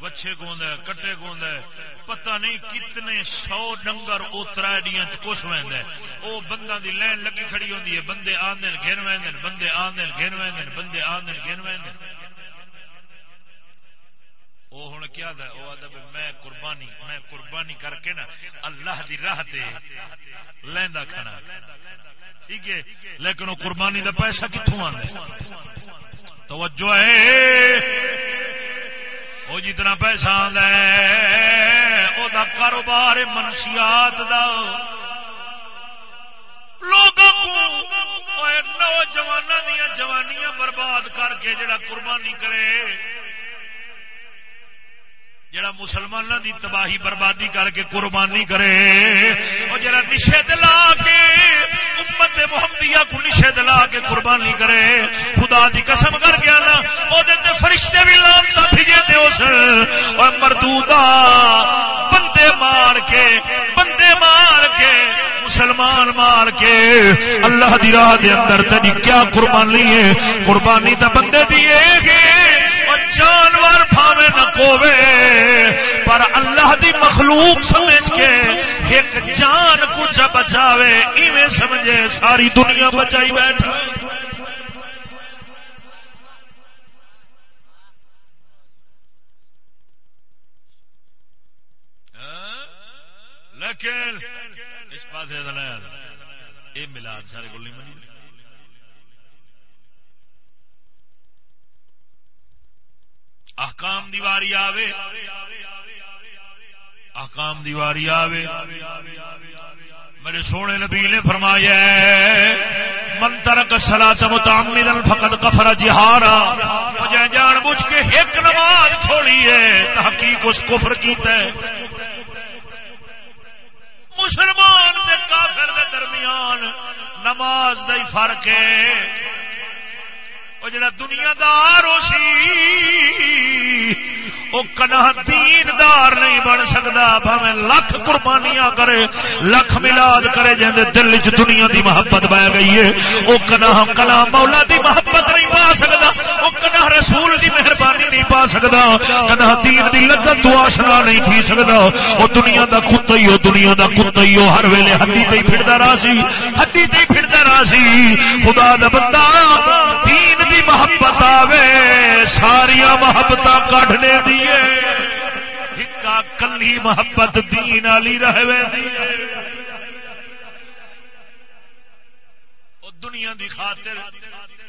وچھے کوند ہے کٹے کوند ہے پتہ نہیں کتنے سو ڈنگر او ترائیڈیاں چکوش ویند ہے او بندہ دی لین لگی کھڑی ہوندی ہے، بندے آندن گھن ویندن بندے آندن گھن ویندن بندے آندن گھن ویندن وہ ہوں کیا دا وہ آدھا میں قربانی میں قربانی کر کے نا اللہ دی راہ تے لیندا کھانا ٹھیک ہے؟ لیکن وہ قربانی دا پیسہ کتوں آنا توجہ ہے۔ وہ جتنا پیسہ آدھا وہ کاروبار منشیات دا۔ لوگوں کو نوجوان دیا جوانیاں برباد کر کے جڑا قربانی کرے۔ جڑا مسلمان دی تباہی بربادی کر کے قربانی کرے وہ جڑا نشے دلا کے امت محمدیہ کو نشے دلا کے قربانی کرے، خدا دی قسم کر گیا نا او دے تے فرشتے بھی لانتا بھیجے تے اس، اور مردودا بندے مار کے، بندے مار کے، مسلمان مار کے، اللہ دی راہ دے اندر تیری کیا قربانی ہے؟ قربانی تے بندے دیے گے جانور پھاوے نہ کووے، پر اللہ دی مخلوق سمجھ کے ایک جان کو جا بچاوے، ایویں سمجھے ساری دنیا بچائی بیٹھا لیکن اس پاس یہ ملاد سارے کو نہیں منی۔ احکام دیواری آوے۔ احکام دیواری آوے۔ میرے سونے نبی نے فرمایا من ترک سلاۃ متعمدا فقد کفر جہارا مجھے جان بوجھ کے ایک نماز چھوڑی ہے، تحقیق اس کفر کیتا ہے۔ مسلمان سے کافر کے درمیان نماز دا ہی فرق ہے۔ وہ جڑا دنیا دار ہو سی وہ کنا دیندار نہیں بن سکتا بھاوے لکھ قربانیاں کرے، لکھ ملاد کرے، جن دل چ دنیا دی محبت بہ گئی ہے وہ کنا کلا مولا دی محبت نہیں پا سکتا وہ کنا رسول دی مہربانی نہیں پا سکتا کنا دین دی لذت تو آشنا نہیں تھی سکتا وہ دنیا دا کتا ہی ہو، دنیا دا کتا ہی ہو، ہر ویلے ہڈی تے پھردا رہا سی، ہڈی تے پھردا رہا سی، خدا دا بندہ، دین دی محبت آوے ساریا محبت کڈنے دی کلی محبت دین والی رہے دنیا دی خاطر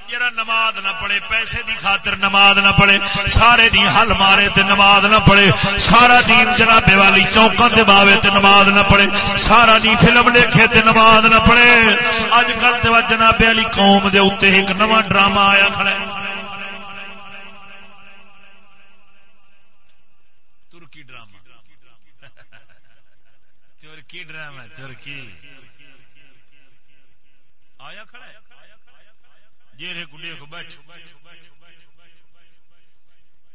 جرا نماز نہ پڑے پیسے دی خاطر نماز نہ پڑے سارے دی حل مارے تے نماز نہ پڑے سارا دین جنابے والی چوکاں تے باوے تے نماز نہ پڑے سارا دی فلم دیکھے تے نماز نہ پڑے اج کل تے جنابے والی قوم دے اوتے ایک نواں ڈرامہ آیا کھڑا ہے ترکی ڈرامہ ترکی ڈرامہ ترکی آیا کھڑا ہے؟ جیرے گڈے کو بیٹھ۔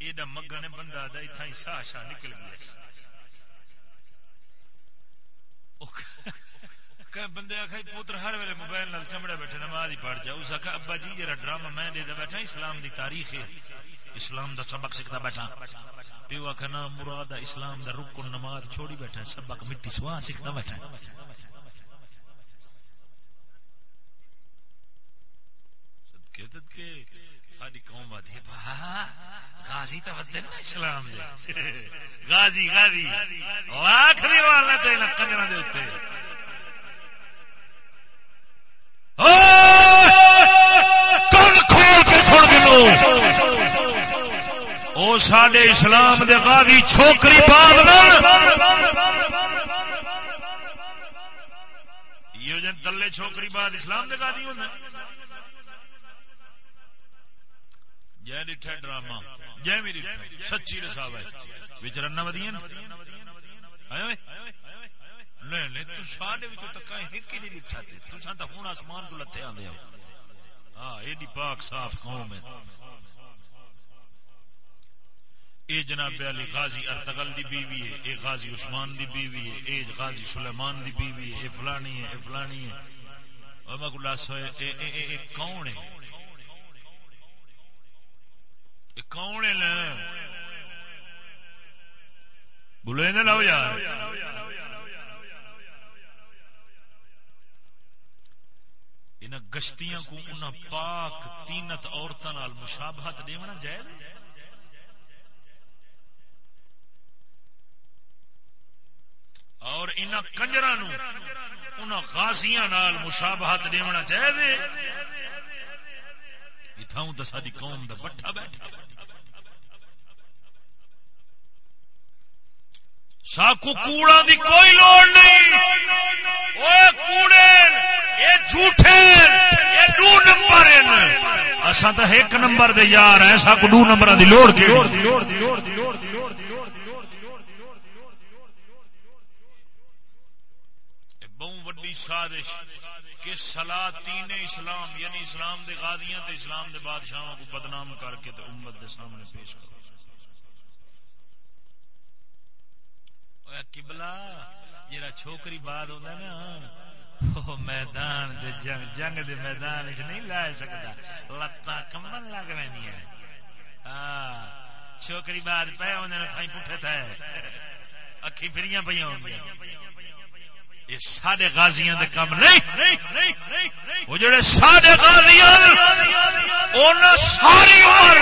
یہ مگا نے بندہ دا اتنا ہی سا شاہ نکل گیا۔ بندے آخر پوتر ہر ویلے موبائل نال چمڑے بیٹھے، نماز ہی پڑھ جا۔ اس آخر ابا جی جرا ڈرامہ میں دے بیٹھا، اسلام دی تاریخ ہے۔ اسلام دا سبق سکھتا بیٹھا۔ پیو آخر مراد اسلام دا رکن نماز چھوڑی بیٹھا سبق مٹی سواہ سکھتا بیٹھا ساری قوم آتی غازی تو نا اسلام غازی غازی۔ دے او! ساڈے اسلام دے غازی چھوکری باغ یہ جن دلے چھوکری بعد اسلام دے غازی ہونا ڈٹھا ڈرامہ میری سچی رساو ہے۔ رنا نہیں تو تکا ایک ہی نہیں ڈٹھا آسمان تو ہاں ایڈی پاک صاف قوم ہے۔ اے جناب علی غازی ارتغل دی بیوی ہے اے غازی عثمان دی بیوی ہے اے غازی سلیمان دی بیوی ہے اے فلانی ہے اے فلانی ہے۔ اور میں کو لاس ہوئے اے اے اے اے کون ہے؟ اے کون ہے بولے نہ لو یار۔ ان گشتیاں کو ان پاک تینت عورتوں مشابہت دیونا جائز اور ان کنجر ان غازیاں نال مشابہت دیونا چاہیے اتاؤں تو ساری قوم دا بٹھا بیٹھا۔ ساکو کوڑا دی کوئی لوڑ نہیں۔ اوے کوڑے اے جھوٹے اے دو نمبر ہیں۔ اساں تے ایک نمبر دے یار ہیں ساکو دو نمبراں دی لوڑ کی بہت وڈی سازش کہ سلاطین اسلام یعنی اسلام دے غازیاں تے اسلام دے بادشاہوں کو بدنام کر کے تے امت دے سامنے پیش کرو۔ قبلہ جا چھوکری بعد ہوتا نا میدان دے جنگ جنگ دے میدان چ نہیں لا سکتا لتاں کمن لگ رہی ہاں چھوکری بعد پہ انہوں نے پٹھے تھے اکھی پھریاں پہ یہ سارے غازیاں دے کام نہیں۔ وہ جڑے سارے غازیاں ساری عمر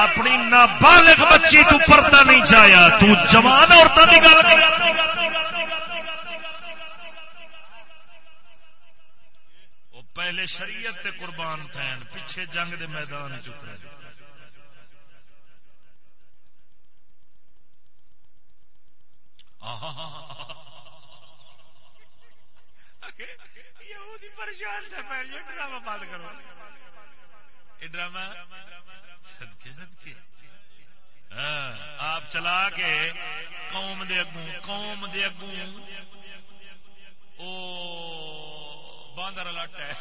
اپنی نابالغ بچی تو پردہ نہیں چاہیا تو جوان عورتوں کی گل کر۔ پہلے شریعت تے قربان تھے پیچھے جنگ دے میدان چکرے پریشان تھا ڈرامہ بند کرو۔ یہ ڈرامہ صدقے صدقے۔ ہاں، آپ چلا کے قوم دے اگوں، قوم دے اگوں۔ او، باندر لٹ ہے۔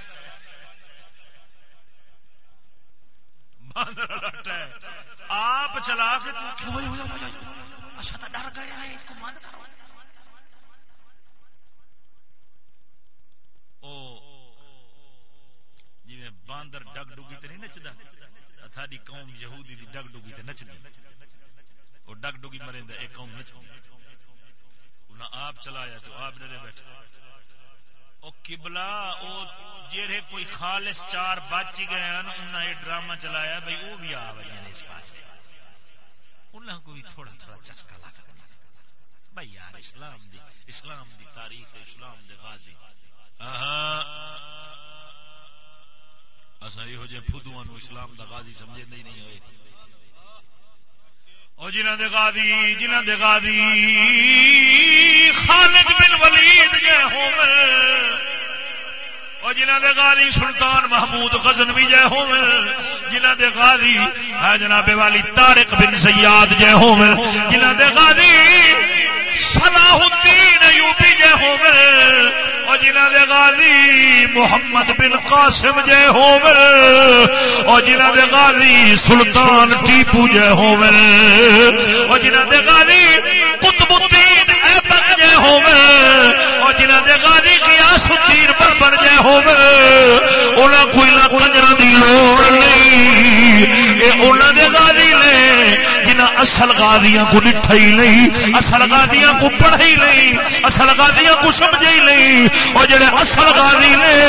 باندر الاٹ ہے۔ آپ چلا کے تو اچھا تو ڈر گیا ہے، اس کو بند کرو جی باندر ڈگ ڈگی تو قوم یہودی دی ڈگ ڈگی تے نچدی۔ وہ ڈگ ڈگی مرے ایک قوم نچدی انہیں آپ چلایا تو آپ ڈرے بیٹھے او قبلہ، او جیرے کوئی خالص چار بچ گئے ہیں انہیں یہ ڈرامہ چلایا بھائی وہ بھی آ گئے اس پاس انہیں کو بھی تھوڑا تھوڑا چسکا لگا بھائی یار، اسلام دی اسلام دی تاریخ، اسلام دے غازی۔ آہا۔ اصا یہ جہ فدو اسلام دا غازی سمجھے نہیں ہوئے۔ اور جنہ دے غازی جنہ دے غازی، خالد بن ولید جے ہومن اور جنہ دے غازی سلطان محمود غزنوی جے ہومن جنہ دے غازی ہے جناب والی طارق بن سیاد جے ہومن جنہ دے غازی صلاح الدین ایوبی جے ہومن اور جنہ دے غازی محمد بن قاسم جے ہومن اور جنہ دے غازی سلطان ٹیپو جے ہومن اور جنہ دے غازی قطب الدین ایبک جے ہومن اور جنہ دے غازی قیاس الدین بربر جے ہومن انہاں کوئی نہ کنجرا دی لوڑ نہیں، اے انہاں دے غازی نے اصل غازیاں کو ڈٹھا ہی نہیں، اصل غازیاں کو پڑھا ہی نہیں، اصل غازیاں کو سمجھا ہی نہیں۔ اور جڑے اصل غازی نے،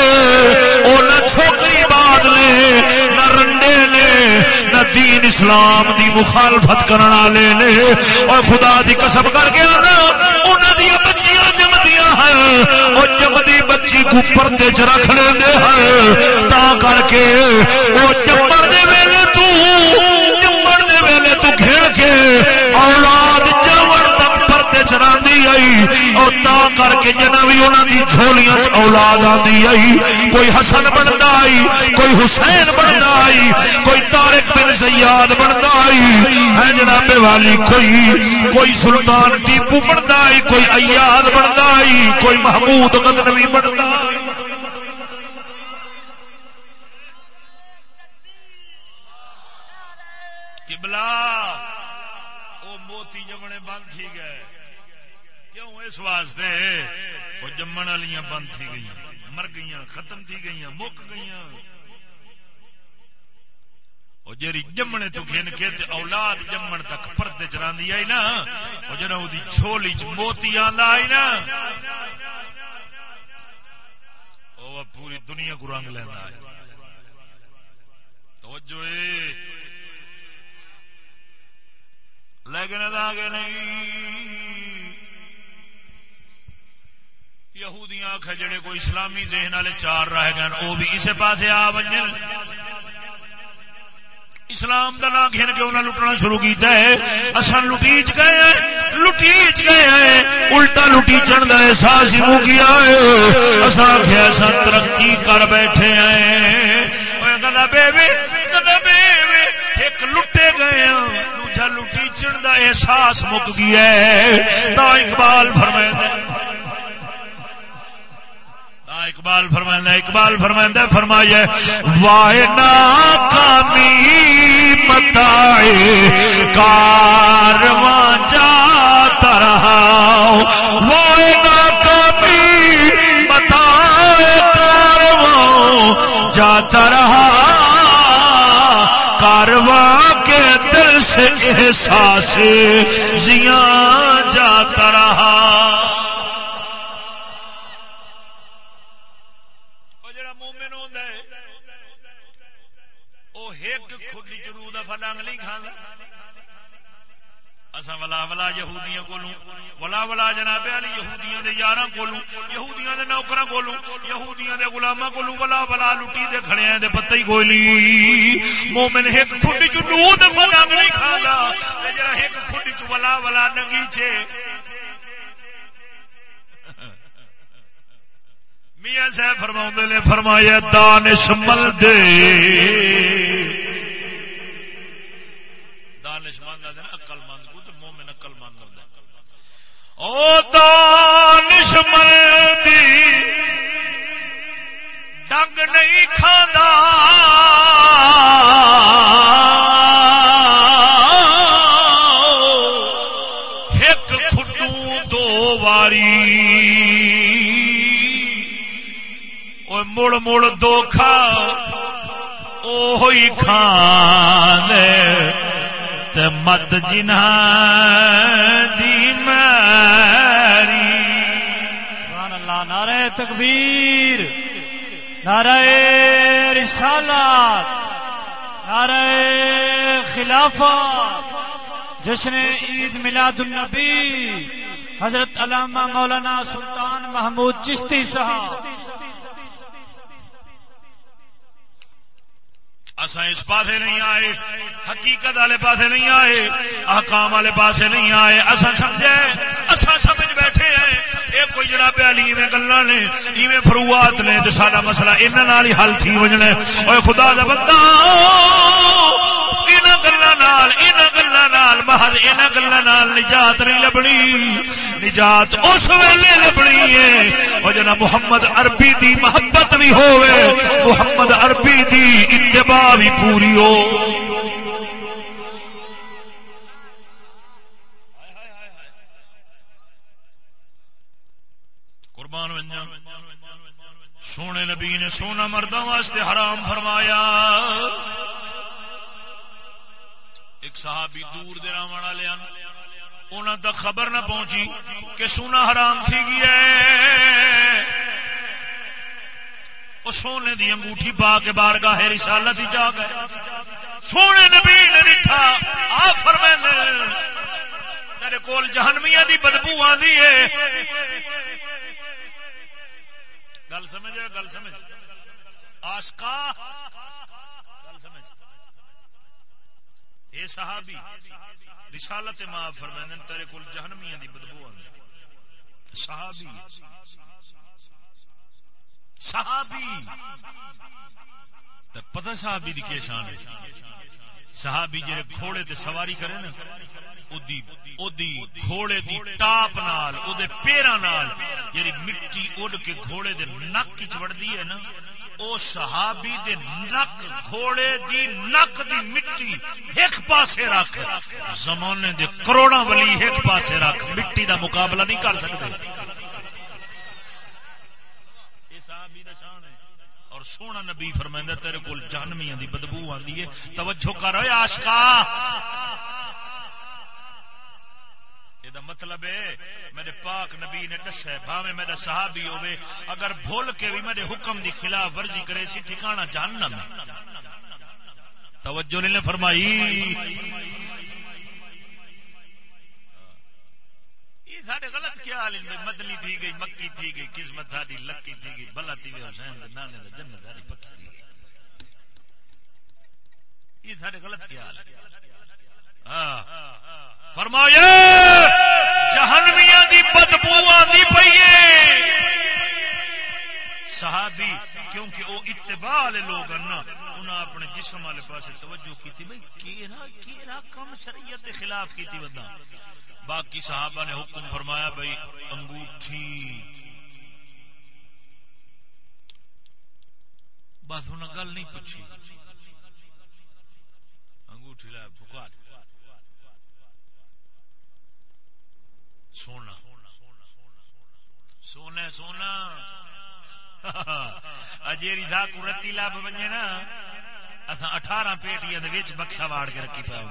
وہ نہ چھوکری باد نے، نہ رنڈے نے، نہ دین اسلام دی مخالفت کرنے والے نے۔ اور خدا دی قسم کر کے آنا انہوں دیا بچیاں جمدیاں ہیں۔ اور جمدی بچی کو پردے چ رکھ لیندے ہیں۔ تا کر کے وہ چمڑ دے اور تا کر کے جنا بھی انہوں دی جھولیاں اولاد آدھی آئی۔ کوئی حسن بنتا آئی، کوئی حسین بنتا آئی، کوئی تارک بن سیاد بنتا آئی۔ ہے جناب والی، کوئی کوئی سلطان ٹیپو بنتا آئی، کوئی ایاد بنتا آئی، کوئی محمود غزنوی بنتا آئی۔ قبلہ او موتی جمنے بند تھی گئے کیوں اس واسطے وہ جمن والی بند تھی گئی مر گئی ختم تھی گئی مک گئی وہ جی جمنے تو گن کے اولاد جمن تک پردے چلا آئی نا، وہ جنا وہ چھولی چ موتی آئی نا وہ پوری دنیا کو رنگ لینا توجہ لیکن آگے نہیں۔ یہودیاں آخ جڑے کوئی اسلامی ذہن والے چار رہ گئے وہ بھی اسے پاس آ بن اسلام کا نام گھن کے انہیں لٹنا شروع کیتا ہے۔ اصل لٹیچ گئے ہیں، لٹیچ گئے ہیں۔ الٹا لٹیچن کا احساس ہی کیا ہے۔ اصا آخیا ترقی کر بیٹھے ہیں۔ ایک لٹے گئے ہیں۔ دوجا لٹیچن کا احساس مک گیا ہے۔ تا اقبال فرمائے اقبال فرمائندہ اقبال فرمائندہ فرمایا وائنا کامی متائے کارواں جاتا رہا وائنا کامی متائے کارواں جاتا رہا کارواں کے دل سے احساس زیاں جاتا رہا۔ ولا ولا یہودیاں کولوں، ولا ولا جناب علی یہودیاں دے یاراں کولوں، یہودیاں دے نوکراں کولوں، یہودیاں دے غلاماں کولوں ولا ولا لٹی دے کھڑے ہیں، دے پتہ ہی کوئی نہیں۔ مومن ایک کھڈ چ نو تے فلنگ نہیں کھاندا، تے جڑا ایک کھڈ چ ولا ولا نگی چے میاں صاحب فرماؤں نے، فرمایا، دانش مل دے۔ دانش مند آدھے اکل مند کو تو مومن اکل مند ہوتا ہے۔ او دانش مند ڈنگ نہیں کھانا ایک کھڈو دو واری۔ اور مڑ مڑ دو کھا اوہی کھانے۔ مت جنہ دی ماری۔ سبحان اللہ، نعرہ تکبیر، نعرہ رسالات، نعرہ خلافت جشن عید میلاد النبی، حضرت علامہ مولانا سلطان محمود چشتی صاحب اسا اس پاسے نہیں آئے، حقیقت والے پاسے نہیں آئے، احکام والے پاسے نہیں آئے۔ اسا سمجھے اسا سمجھ بیٹھے ہیں۔ یہ کوئی جناب علی میں گلا نے، ایویں فروات نے تو سارا مسئلہ انہاں نال ہی حل تھی وجنا اوے خدا دا بندہ! انہاں گلاں محض انہاں گلاں نجات نہیں لبنی نجات اس ویلے لبنی ہے او جنا محمد عربی دی محبت بھی ہوے محمد عربی دی اتباع بھی پوری ہو قربان سونے نبی نے سونا مردوں واسطے حرام فرمایا ایک صحابی دور دے راون والے انہوں تک خبر نہ پہنچی کہ سونا حرام تھی گیا ہے۔ وہ سونے دی انگوٹھی پا کے بار گاہ رسالت ہی جا گئے۔ سونے نبی نے ڈٹھا آ فرمائے تیرے کول جہنمیا دی بدبو آدھی ہے۔ گل سمجھ گل سمجھ۔ آشکا اے صحابی، رسالت ماں فرمائے تیرے کول جہنمیا دی بدبو آدھی صحابی صحابی، تے پتہ صحابی دی کی شان ہے؟ صحابی جڑے گھوڑے تے سواری کرے نا اودی اودی گھوڑے دی ٹاپ نال، او دے پیراں نال جڑی مٹی اڑ کے گھوڑے دے نک وچ وڑدی ہے نا او صحابی دے نک گھوڑے دی نک دی مٹی ایک پاسے رکھ۔ زمانے دے کروڑاں ولی ایک پاسے رکھ۔ مٹی دا مقابلہ نہیں کر سکتے۔ اور سونا نبی فرمائندہ تیرے کول جہنمیاں دی بدبو آندی ہے۔ توجہ کر اے عاشقا یہ مطلب ہے میرے پاک نبی نے دسا بھاوے میرا صحابی ہوے اگر بھول کے بھی میرے حکم دی خلاف ورزی کرے سی، ٹھکانہ جہنم توجہ نے فرمائی۔ سارے غلط خیال مدنی تھی گئی، مکی تھی گئی، قسمت تھاری لکی تھی گئی بلا تھی گئی، حسین نانے دا جنت تھاری پکی تھی گئی۔ یہ سارے غلط خیال فرمایا، جہنمیاں دی بدبو آندی پئی صحابی، کیونکہ وہ اتباع والے لوگ ہیں نا، انہاں اپنے جسم والے پاسے توجہ کی تھی بھائی کیرا کیرا کم شریعت کے خلاف کی تھی بندہ۔ باقی صحابہ نے حکم فرمایا بھائی انگوٹھی۔ بس انہیں گل نہیں پوچھی۔ انگوٹھی لا بکا سونا۔ سونا سونا۔ اجیری دا کو رتی لب بنے نا۔ اصا اٹھارہ پیٹیاں بکسا واڑ کے رکھی پا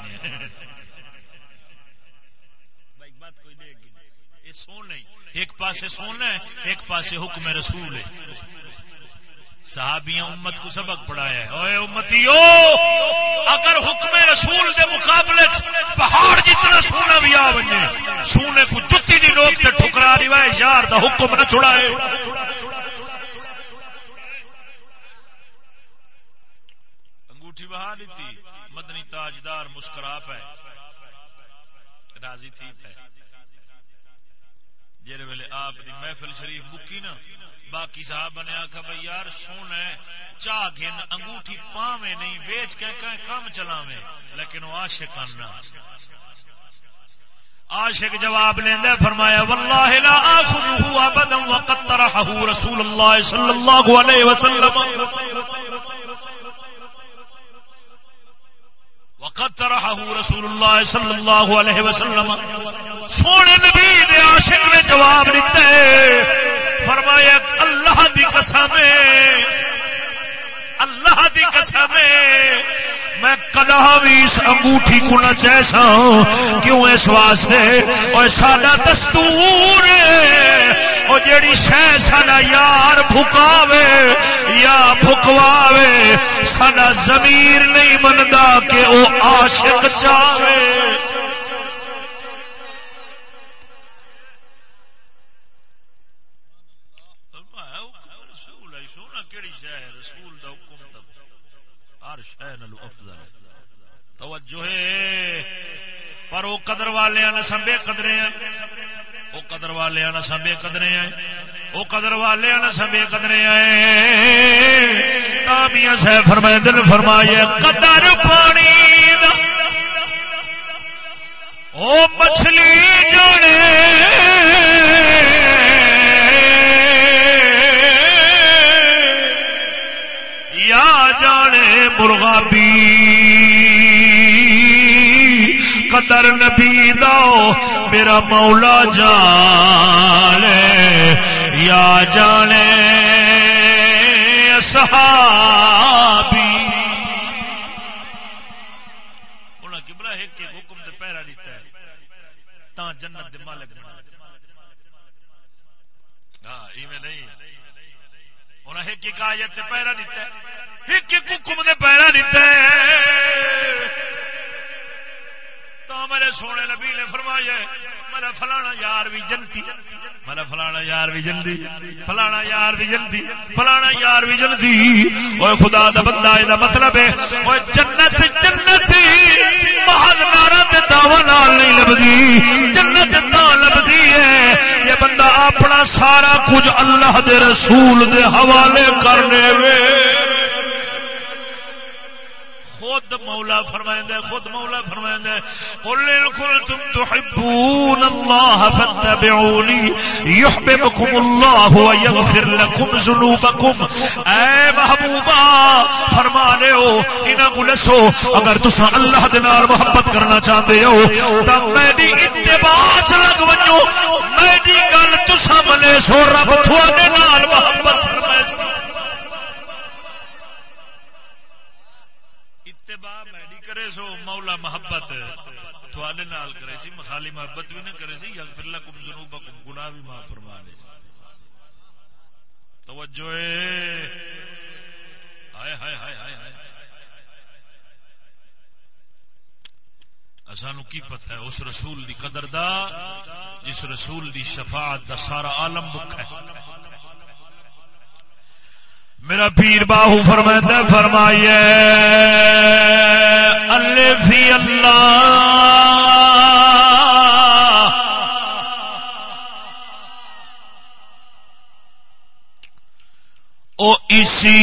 ایک پاسے سونا ہے، ایک پاسے حکم رسول ہے۔ صحابیاں امت کو سبق پڑھایا ہے۔ اوے امتیو، اگر حکم رسول دے مقابلے پہاڑ جی جتنا سونا بھی آ بنے، سونے کو جتی دی نوک تے ٹھکرا رہی یار دا حکم نہ چھڑائے۔ انگوٹھی بہا دی مدنی تاجدار مسکرا پہ راضی تھی پہ جہے ویلے آپ دی محفل شریف مکی نا باقی صاحب نے آخا بھائی یار سونا چاہ گن انگوٹھی پاوے نہیں بیچ کے کام چلاوے لیکن وہ عاشق کرنا عاشق جواب لیندے فرمایا، واللہ لا اخذه ابدا وقد طرحه رسول الله صلی اللہ علیہ وسلم. وقد طرحه رسول الله صلی اللہ علیہ وسلم۔ سونے نبی دے عاشق نے جواب دیتا ہے فرمایا، اللہ دی قسم اللہ دی قسم میں کدا بھی اس انگوٹھی کو نہ چیسا کیوں اس واسطے؟ اور ساڈا دستور وہ جیڑی شہ سا یار پھکاوے یا پھکواوے سڈا زمیر نہیں منتا کہ وہ عاشق چاہے توجہ پر وہ قدر والے نے سمبے قدرے ہیں۔ وہ قدر والے نے سمبے قدرے ہیں۔ وہ قدر والے نے سمبے قدرے ہیں۔ تامیاں سے فرمائے، دل فرمائے، قدر پانی او مچھلی جانے۔ یا جانے مرغا بھی قدر نبی دو میرا مولا جانے یا جانے صحابی۔ حکم دے پیرا دیتا ہے جنت دے مالک بنا۔ ہاں نہیں۔ ایک ایک آیت پیرا دیتا ہے، ایک ایک حکم دے پیرا دیتا ہے۔ سونے نبی نے فرمایا میرا فلانا یار بھی جنتی میرا فلانا یار بھی جلدی فلانا یار بھی جلدی فلانا یار بھی جلدی وہ خدا دا بندہ یہ مطلب ہے وہ جنت جنت، محل نارا دعوی نال نہیں لبدی۔ جنت نہ لبدی ہے۔ یہ بندہ اپنا سارا کچھ اللہ دے رسول دے حوالے کرنے وے۔ خود مولا فرمائیں خود مولا فرمائیں قل ان كنتم تحبون الله فاتبعوني يحببكم الله ويغفر لكم ذنوبكم اے محبوبا، فرما رہے ہو انہاں کو دسو اگر تساں اللہ دے نال محبت کرنا چاہندے ہو تے میری اتباع چ لگ ونجو میری گل تساں ملے سو، رب تھوڑے نال محبت فرمائے۔ کرے سو، مولا محبت تھوڑے نال کرے سی، مخالی محبت بھی نہ کرے سی یا پھر لکم ذنوبکم، گناہ بھی معاف فرمانے سی۔ توجہ ہائے ہائے ہائے ہائے ہائے۔ سانو کی پتہ ہے، اس رسول دی قدر دا، جس رسول دی شفاعت دا سارا عالم مکھ ہے۔ میرا پیر باہو فرمائے فرمائیے اللہ فی اللہ۔ او اسی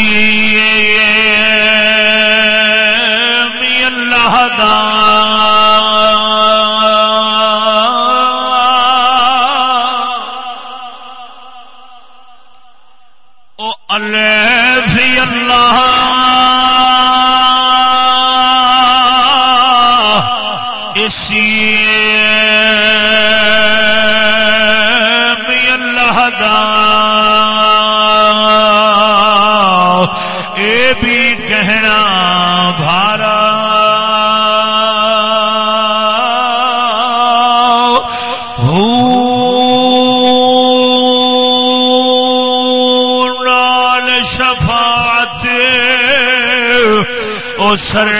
سر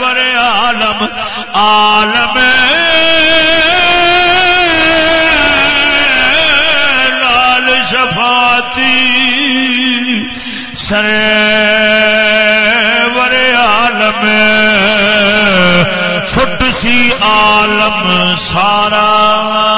ور عالم عالم لال شفاتی سر ور عالم چھٹ سی عالم سارا۔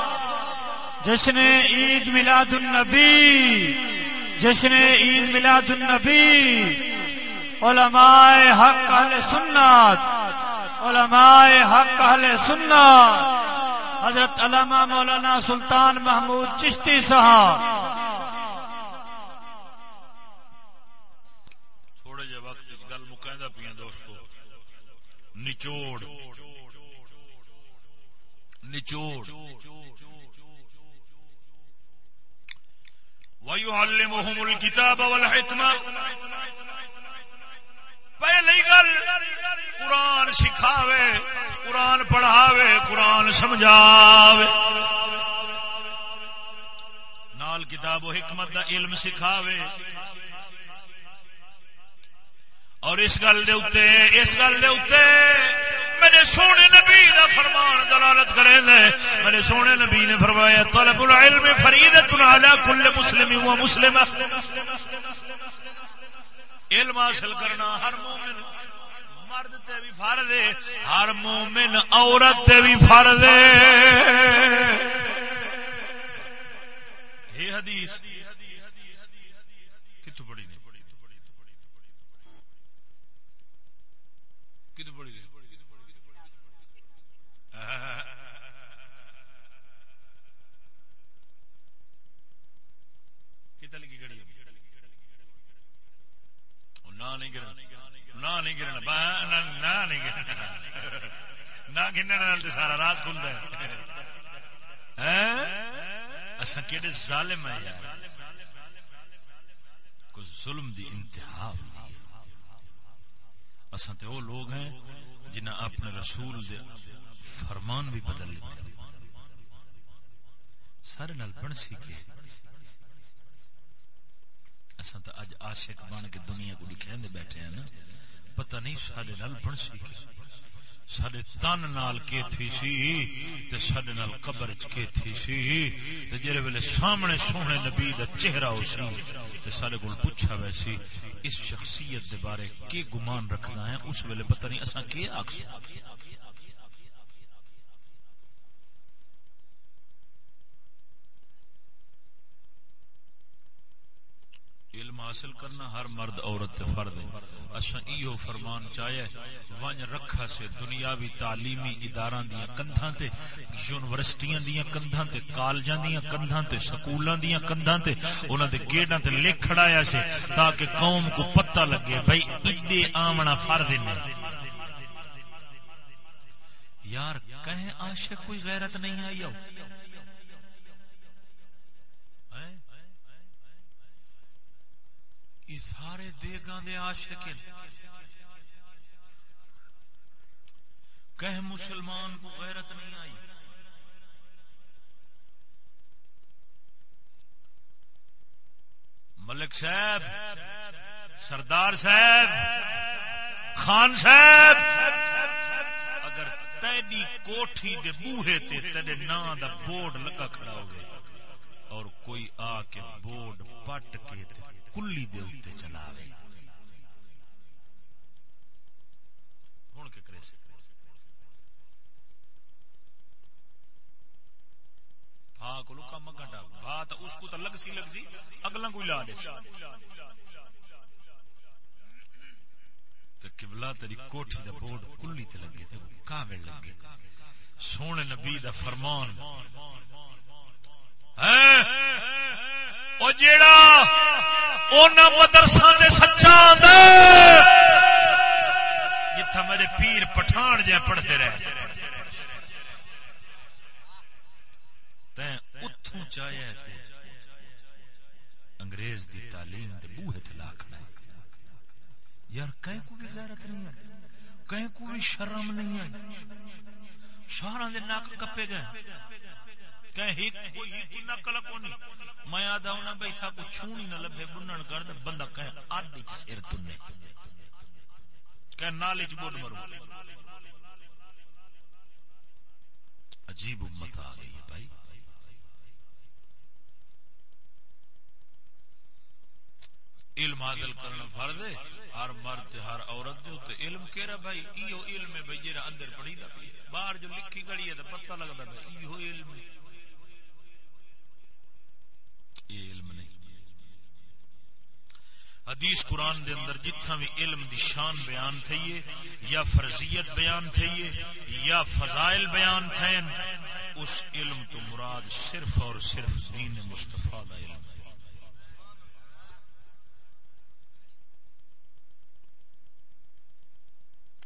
جشن عید میلاد النبی جشن عید میلاد النبی، علماء حق اہل سنت، علماء حق اہل سنت، حضرت علامہ مولانا سلطان محمود چشتی صاحب۔ تھوڑے جہ وقت گل پیا دوستو۔ نچوڑ۔ نچوڑ۔ ويعلمهم الكتاب والحكمة پہلی گل قرآن سکھاوے، قرآن پڑھاوے، قرآن سمجھاوے۔ نال کتاب و حکمت دا علم سکھاوے۔ اور اس گل دے اتے اس گل دے اتے میرے سونے نبی دا فرمان دلالت کرے دے میرے سونے نبی نے فرمایا، طلب العلم فریدت علی کل مسلم و مسلم علم حاصل کرنا ہر مومن مرد تے بھی فرض ہے، ہر مومن عورت تے بھی فرض ہے۔ یہ حدیث نہیں گرنا نہیں گرنا نہ نہیں گرنا نہ گرنے سارا راز کھلتا ہے اصا کہ ظالم ہے کچھ ظلم دی انتہا اصا تو وہ لوگ ہیں جنہیں اپنے رسول دے فرمان بھی بدل لیتے سارے نال بن سیکھے اصا تو اج عاشق بن کے دنیا کو دکھے بیٹھے ہیں نا۔ پتہ نہیں سارے نال بن سیکھے سڈے تن نال کے تھی سی تے سڈے نال قبر کے تھی سی تے جڑے ویلے سامنے سونے نبی دا چہرہ ہو سی تے سارے کول پوچھا ویسی اس شخصیت دے بارے کی گمان رکھنا ہے؟ اس ویلے پتہ نہیں اساں کی آکھسو علم حاصل کرنا ہر مرد عورت تے فرد ہے۔ اچھا، اسا ایو فرمان چاہے ون رکھا سے دنیاوی تعلیمی اداراں دیاں کندھاں تے، یونیورسٹیاں دیاں کندھاں تے، کالجاں دیاں کندھاں تے، سکولاں دیاں کندھاں تے، انہاں دے گیٹاں تے لکھ کھڑایا سے تاکہ قوم کو پتہ لگے بھائی ایڈے آمنا فرد نے۔ یار، کہیں عاشق کوئی غیرت نہیں آئی ہو؟ سارے دیگاں دے عاشق کہ مسلمان کو غیرت نہیں آئی۔ ملک صاحب، سردار صاحب، خان صاحب، اگر تیری کوٹھی دے بوہے تے تیرے نام دا بورڈ لگا کھڑا ہو گیا اور کوئی آ کے بورڈ پٹ کے کلی دے اتنے چلا کے کرے بھا کو بھا اس کو لگ سی لگ سی اگلا کوئی لا دے قبلہ تیری کوٹھی دا بورڈ کلی تے لگے تے لگے۔ سونے نبی دا فرمان۔ ہاں؟ او جیڑا مدرسہ سچا جتھا میرے پیر پٹھان جہ پڑھتے رہے۔ اتوں چاہے انگریز دی تعلیم دے بوہے تے لا یار کہیں کو بھی غیرت نہیں ہے؟ کہیں کو بھی شرم نہیں ہے؟ سارا دن ناک کپے گئے۔ کہیں کوئی کوئی نقل میں آدھا ہونا کو چھونی نہ لبے بنن کر دے، بندہ آدھی چ سر تنے نالے چ بول مرو۔ عجیب امت آ گئی ہے بھائی۔ علم حاصل کرنا فرض ہے۔ ہر مرد ہر عورت دے تے علم کیڑا بھائی؟ ایو علم ہے بھائی جڑا اندر پڑھی دا۔ باہر جو لکھی گڑی ہے تے پتہ لگدا بھائی ایو علم ہے۔ یہ علم نہیں۔ حدیث قرآن دے اندر جتھا بھی علم دی شان بیان تھئیے، یا فرضیت بیان تھئیے، یا فضائل بیان تھین اس علم تو مراد صرف اور صرف دین مصطفیٰ دا علم ہے۔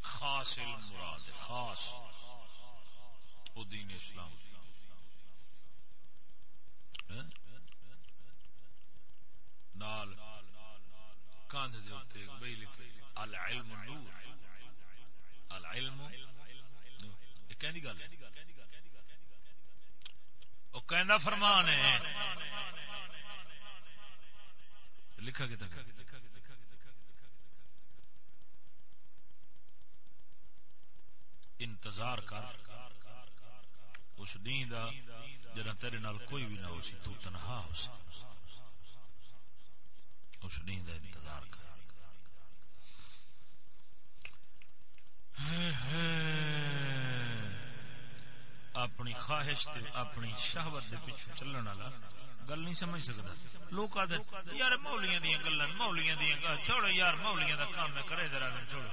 خاص علم مراد ہے، خاص۔ او دین اسلام۔ ہاں؟ نال کاندھ دے اوتے ایک بئی لکھے، العلم نور العلم نور یہ کہندی گل او کہندا فرمان ہے۔ لکھا کتا انتظار کر، اس دین دا جڑا تیرے نال کوئی بھی نہ ہو سی، تو تنہا ہو سی۔ اس دین دا انتظار کر اپنی خواہش تے اپنی شہوت دے پیچھے چلن والا گل نہیں سمجھ سکتا لوگ آدھے، یار مولیاں دیاں گلاں مولیاں دیاں گل چھوڑو یار مولیاں دا کام ہے کرے ذرا دن، چھوڑو۔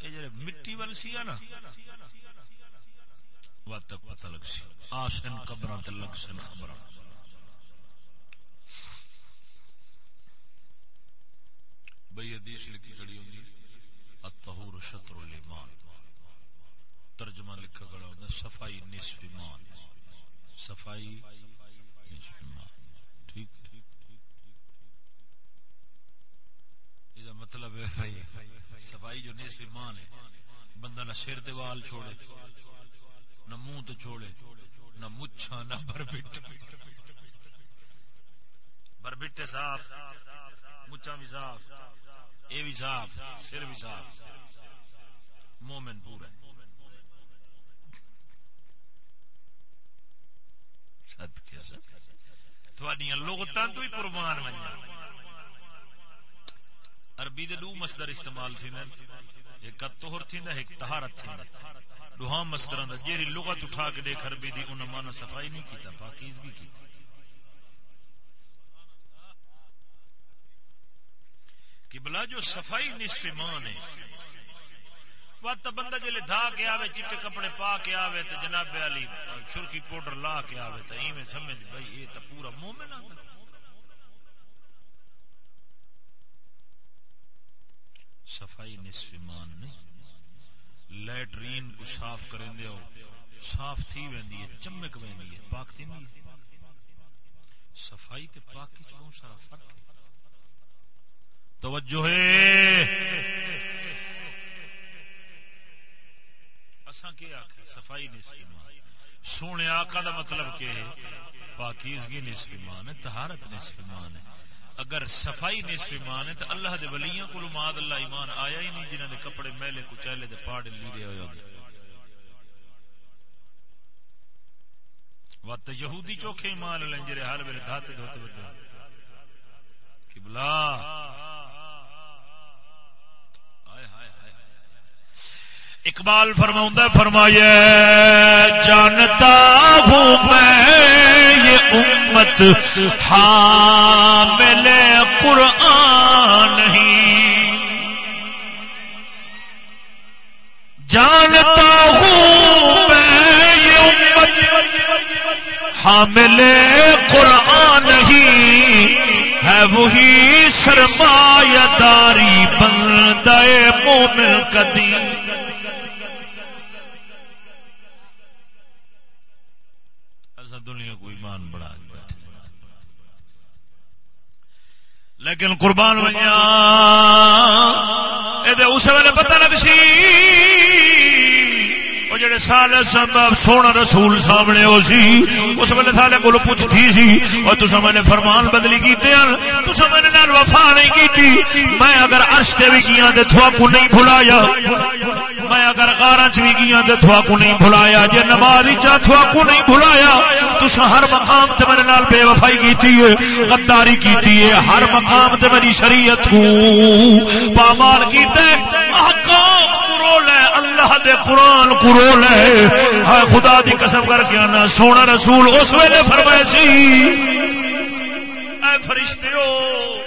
یہ جڑے مٹی ول سی نا، وقت تک پتہ لگ سی۔ آسن قبراں تے لگ سن خبراں۔ بھئی حدیث لکھی کھڑی ہوگی الطہور شطر الایمان۔ ترجمہ لکھا کھڑا ہوگا صفائی نصف ایمان۔ صفائی نصف ایمان۔ ٹھیک یہ مطلب ہے بھائی صفائی جو نصف ایمان ہے، بندہ نہ سر تے وال چھوڑے، نہ منہ تو چھوڑے، نہ مچھا نہ بربٹ۔ بربٹے صاف مچھا بھی صاف۔ اے بھی صاف سر بھی صاف مومن پورا۔ لغتاں تو ہی قربان بنیا عربی دے دو مصدر استعمال تھی ایک طہر تھی نا، ایک طہارت تھی دوہاں مصدراں دا جیری لغت اٹھا کے دیکھ عربی دی، انہاں معنی صفائی نہیں کیتا، پاکیزگی کیتا۔ کہ بلا جو صفائی نصف ایمان ہے وقت بندہ جلے دھا کے آوے، چٹے کپڑے پا کے آوے تو جناب علی شرکی پوڈر لا کے آوے تو ایویں سمجھ بھائی یہ تو پورا مومن آتا۔ صفائی نصف ایمان نہیں لیٹرین کو صاف کریں دے ہو، صاف تھی ویندی ہے، چمک ویندی ہے، پاک تھی نہیں صفائی تے پاک کی بہت سارا فرق ہے۔ توجہ ہے۔ اساں کیا آکھے؟ صفائی نصف ایمان سونے آقا دا مطلب کہ پاکیزگی نصف ایمان ہے، طہارت نصف ایمان ہے۔ اگر صفائی نصف ایمان ہے تو اللہ دے ولیاں کو ماد اللہ ایمان آیا ہی نہیں، جنہاں دے کپڑے میلے کچیلے دے پاڑ لیڑے ہوئے ہوگے وقت یہودی چوکھے ایمان لیں جرے حال ویلے دھاتے دھوتے بجے قبلہ۔ اقبال فرماؤں فرمایا جانتا ہوں میں یہ امت حامل قرآن نہیں۔ جانتا ہوں میں یہ امت حامل قرآن نہیں۔ ہے وہی سرمایہ داری بندہ مومن قدیم دنیا کو ایمان بڑھا بیٹھے لیکن قربان ہوئی اس ویلے پتہ لگ سی وہ جڑے سال سونا رسول سامنے ہو سی، اس ویلے سارے کو پوچھتی سی، اور تسا میں نے فرمان بدلی کیتے ہیں۔ تسا میں نے نال وفا نہیں کی میں اگر عرش تے بھی کیا تے تھوا کو نہیں بھلایا، میں اگر غارا چ بھی گیا تے تھوا کو نہیں بھلایا، جے نماز چا تھوا کو نہیں بھلایا تسا ہر مقام تے میرے نال بے وفائی کیتی ہے، غداری کیتی ہے، ہر مقام تے میری شریعت کو۔ پامال کیتے احکام کرول ہے، اللہ دے قرآن کرو کرول ہے؟ ہاں خدا دی قسم کر کے آنا، سونا رسول اس ویلے فرمائے سی جی۔ اے فرشتے جی۔ ہو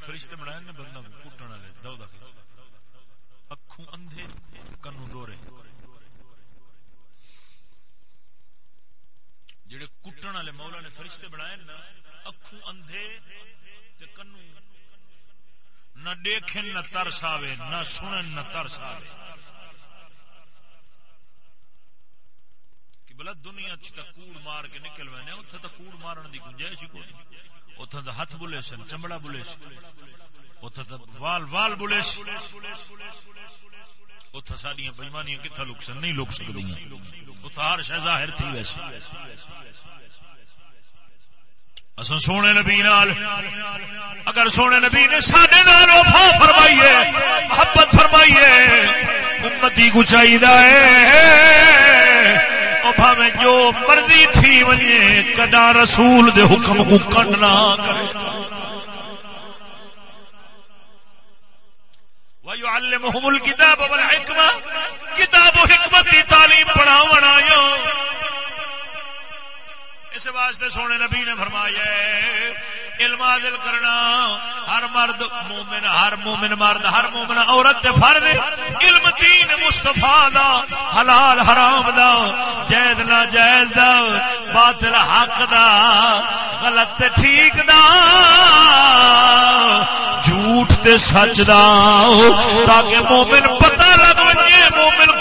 فرشتے بنائے نا بندہ، کٹن والے، دو اکھوں اندھے کنو ڈورے جڑے کٹن والے مولا نے فرشتے بنائے نا اکھوں اندھے تے کنو نہ دیکھن نہ ترس آوے، نہ سنن نہ ترس آوے۔ کہ بلا دنیا چ کوڑ مار کے نکل وے اتنے تو کوڑ مارن دی گنجائش ہی کوئی اتنے تو ہاتھ بلے سن، چمڑا بلے سن۔ اتنے تو وال وال بلے اتنے ساری بےمانیاں کتنا لک سن؟ نہیں لک سکتی اتنے ہر شہ ظاہر تھی ویسے۔ اصل سونے نبی نال، اگر سونے نبی نے سڈے نال وفا فرمائیے، محبت فرمائیے، امتی کو چاہیے بھاوے جو مرضی تھی ونجے، کدا رسول دے حکم کو کنڈنا کرے۔ وَيُعَلِّمُهُمُ الْكِتَابَ وَالْحِكْمَةِ، کتاب و حکمت دی تعلیم پڑھاونا اس واسطے سونے نبی نے فرمایا علم حاصل کرنا، ہر مرد مومن، ہر مومن مرد، ہر مومن عورت فرد علم دین مستفا دا، حلال حرام دا، جائز نہ جائز دا، باطل حق دا، غلط ٹھیک دا، جھوٹ تے سچ دا، تاکہ مومن پتہ لگ مومن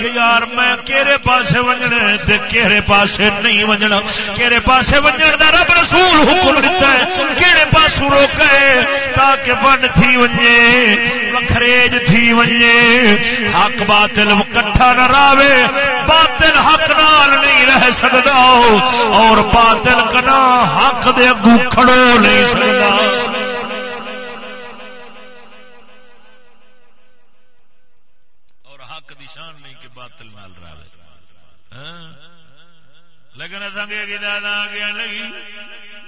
کہ یار میں کیرے پاسے وجنے تے کیرے پاسے نہیں وجنا کیرے پاسے وجن دا رب رسول حکم دیتا ہے۔ کیڑے پاسو روکے تاکہ بن تھی ونجے، وکھریج تھی ونجے۔ حق باطل کٹھا نہ راوے، باطل حق نال نہیں رہ سکدا۔ اور باطل کنا حق دے اگوں کھڑو نہیں سکدا۔ لیکن سنگے گیا لگی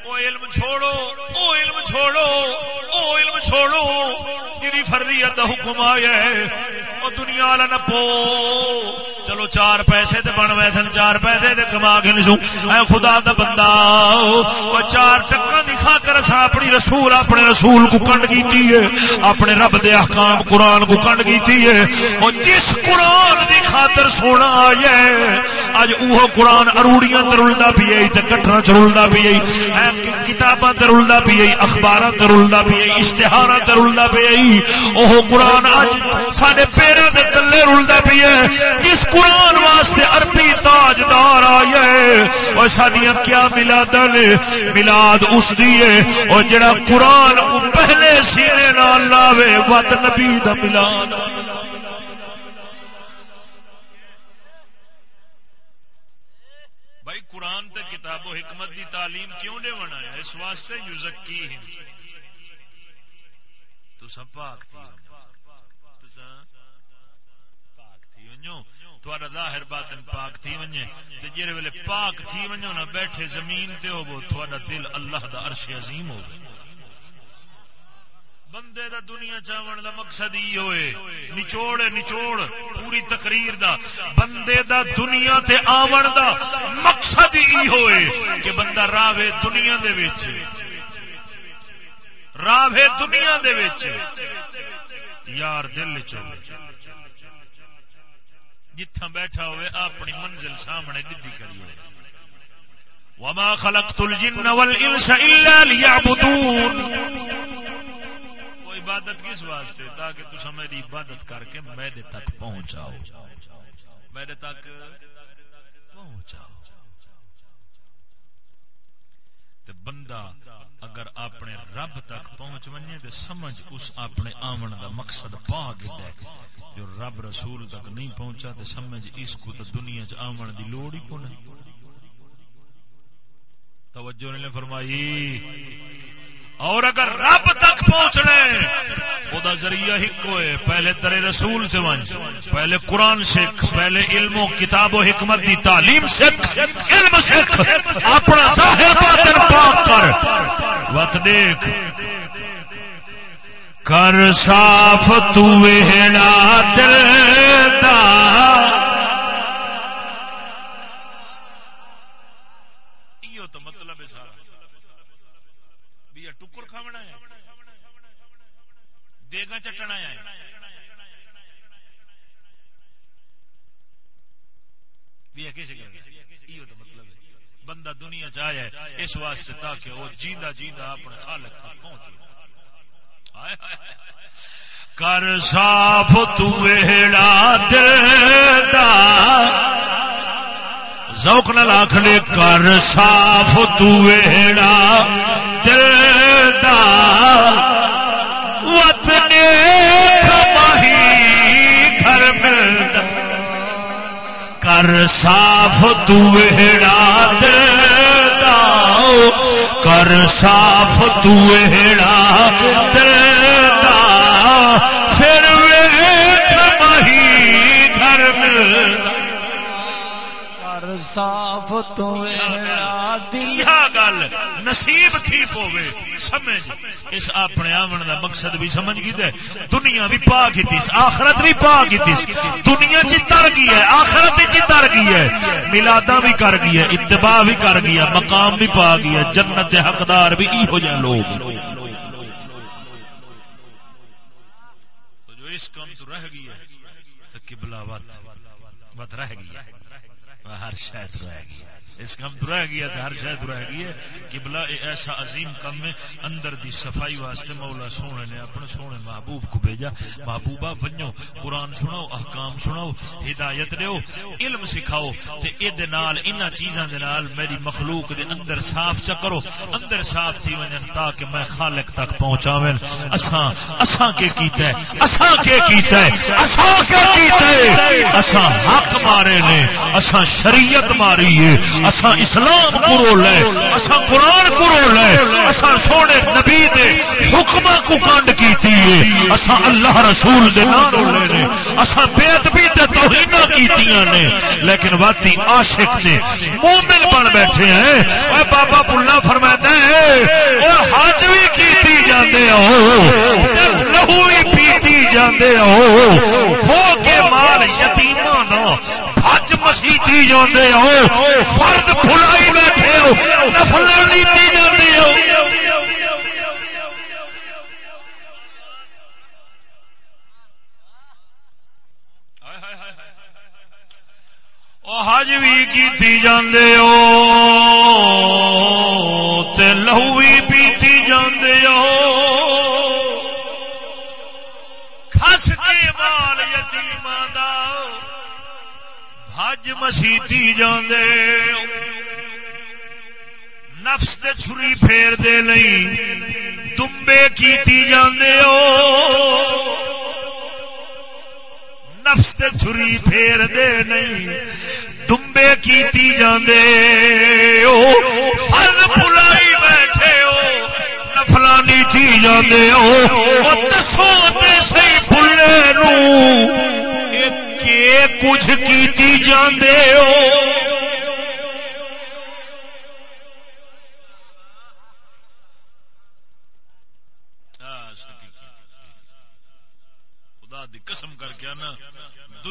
وہ علم چھوڑو، او علم چھوڑو، او علم چھوڑو۔ جی فردیت دا حکم آیا ہے۔ وہ دنیا والا نپو چلو چار پیسے تے بن وے چار پیسے تے کما کے نسو اے خدا دا بندہ، او چار ٹکا دی خاطر اسا اپنی رسول، اپنے رسول کو کنڈ کیتی ہے۔ اپنے رب دے احکام قرآن کو کنڈ کیتی ہے۔ او جس قرآن دی خاطر سونا آیا ہے اج اوہ قرآن اروڑیاں ترلدا پی ہے تے کٹھا چرلدا پی ہے کتاباں ترلدا پی ہے اخباراں ترلدا پی ہے اشتہاراں ترلدا پی ہے اوہ قرآن اج ساڈے پیراں دے تلے رلدا پی ہے جس قرآن واسطے عربی تاجدار آئے اور سڈیا کیا ملاد نے ملاد اس دیے اور جڑا قرآن کو پہلے سینے نال لاوے، وت نبی دا ملاد بھائی قرآن تے کتاب و حکمت دی تعلیم کیوں نے بنایا؟ اس واسطے یوزکی ہیں تو سب پاک تھی تھوڑا ظاہر باطن پاک تھی ونجے تے جڑے ویلے پاک تھی ونجو نا بیٹھے زمین تے ہو تھوڑا دل اللہ دا عرش عظیم ہو بندے دا دنیا چاون دا مقصد ہی ہوئے، نچوڑ نچوڑ، پوری تقریر دا۔ بندے دا دنیا تے آون دا مقصد ہی ہوئے کہ بندہ راوے دنیا دے وچ۔ راوے دنیا دے وچ۔ یار دل چوڑ جتھا بیٹھا ہوئے، اپنی منزل سامنے ڈدی کری ہوئے۔ وما خلقت الجن والانس الا ليعبدون۔ عبادت کس واسطے؟ تاکہ تسا میری عبادت کر کے میرے تک پہنچاؤ۔ میرے تک پہنچاؤ۔ تے بندہ اگر اپنے رب تک پہنچ ونجے تے سمجھ اس اپنے آمن دا مقصد پا گیا ہے جو رب رسول تک نہیں پہنچا تے سمجھ اس کو تو دنیا چ آمن دی لوڑ ہی کون توجہ نے فرمائی۔ اور اگر رب تک پہنچنے وہ ذریعہ ہی کوئے پہلے ترے رسول سے ونج پہلے قرآن سکھ پہلے علم و کتاب و حکمت دی تعلیم سکھ علم سکھ اپنا ظاہر باطن پاک کر۔ وقت دیکھ۔ کر صاف تو وہڑا دل دا دیگا چٹنا ہے۔ مطلب بندہ دنیا چاہے اس واسطے تاکہ وہ جیندہ جیندہ اپنے خالق تک پہنچے کر صاف تو ویڑا دل ذوق نہ لاکھ لے کر صاف تو ویڑا دل کمائی گھر ملتا۔ کر صاف تڑا دل کر صاف تڑا نصیب ٹھیک ہوئے سمجھ؟ اس اپنے آمن دا مقصد بھی سمجھ گئی دے دنیا بھی پا کی تیس آخرت بھی پا کی تیس دنیا چی تر گئی ہے. آخرت چی تر گئی ہے. ملادہ بھی کر گئی ہے. اتباع بھی کر گئی ہے. مقام بھی پا گئی ہے. جنت حقدار بھی ای ہو جائے لوگ تو جو اس کام تو رہ گئی ہے، تو قبلہ وقت وقت رہ گئی ہے. ہر شاید رہ گئی ہے. اس کام تو رہ گیا ہر شاید رہ گئی ہے۔ قبلہ ایسا عظیم کم ہے، اندر دی صفائی واسطے مولا سونے نے اپنے سونے محبوب کو بھیجا۔ محبوبہ بنو قرآن سناؤ، احکام سناؤ، ہدایت دیو، علم سکھاؤ۔ تے اے دے نال، انہاں چیزاں دے نال میری مخلوق دے اندر صاف چکرو۔ اندر صاف تھی ونجن تاکہ میں خالق تک پہنچاویں اساں اساں کے کیتا ہے؟ اساں کے کیتا ہے؟ اساں کے کیتا ہے؟ اساں حق مارے نے، اساں شریعت ماری ہے۔ اساں اسلام کو لے، اساں قرآن کو لے، اساں سونے نبی دے حکم کو کانڈ کیتی ہے، اساں اللہ رسول دے نام رولے نے، اساں بے ادبی تے توہین کیتیاں نے۔ لیکن واتی عاشق نے مومن بن بیٹھے ہیں۔ اے بابا بلا فرماتا ہے او حج بھی کیتی جاندے ہو لہو بھی پیتی جاندے ہو ہو کے مال یتیماں دا حج مسیتی جاندے ہو، فرد بھلائی بیٹھے ہو نفل نیتی جاندے ہو۔ حج بھی کی جاندے ہو، تے لہو بھی پیتی جاندے ہو۔ خس کے مال یتیماں دا۔ حج مسیتی جاندے۔ نفس تے چھری پھیر دے نہیں دمبے کیتی جاندے ہو۔ نفس تے چھری پھیر دے نہیں دمبے کیتی جاندے ہو۔ ہر بلائی بیٹھے ہو، نفلانی کی جاندے ہو۔ دسو تے سی بھلے نو۔ کچھ کیتی جاندے ہو۔ قسم کر کے نا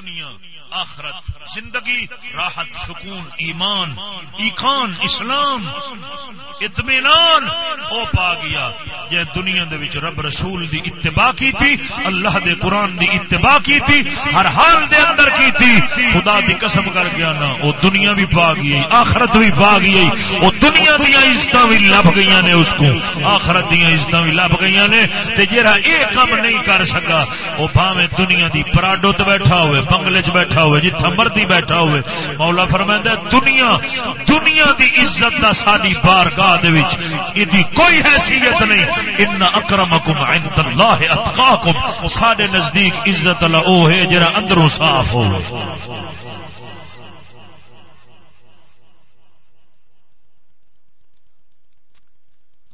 دنیا، آخرت، زندگی، راحت، سکون، ایمان ایخان اسلام، اطمینان، او پا گیا۔ یہ دنیا دے وچ رب رسول دی اتباع کی تھی اللہ دے قرآن دی اتباع کی تھی ہر حال دے اندر کی تھی خدا دی قسم کر گیا نا، او دنیا بھی پا گئی، آخرت بھی پا گئی۔ او دنیا دیا عزت بھی لب گئی نے اس کو۔ آخرت دیا عزت بھی لب گئی نے۔ تے جرا اے کم نہیں کر سکا، او بھاویں دنیا دی پراڈو تے بیٹھا ہوئے۔ بنگلے چ بیٹھا ہوئے جتھا مرضی بیٹھا ہوئے۔ مولا فرمائندا دنیا دنیا دی عزت دا ساری بارگاہ دے وچ ایدی کوئی حیثیت نہیں۔ ان اکرمکم عند اللہ اتقاکم۔ ساڈے نزدیک عزت اللہ او ہے جڑا اندروں صاف ہو۔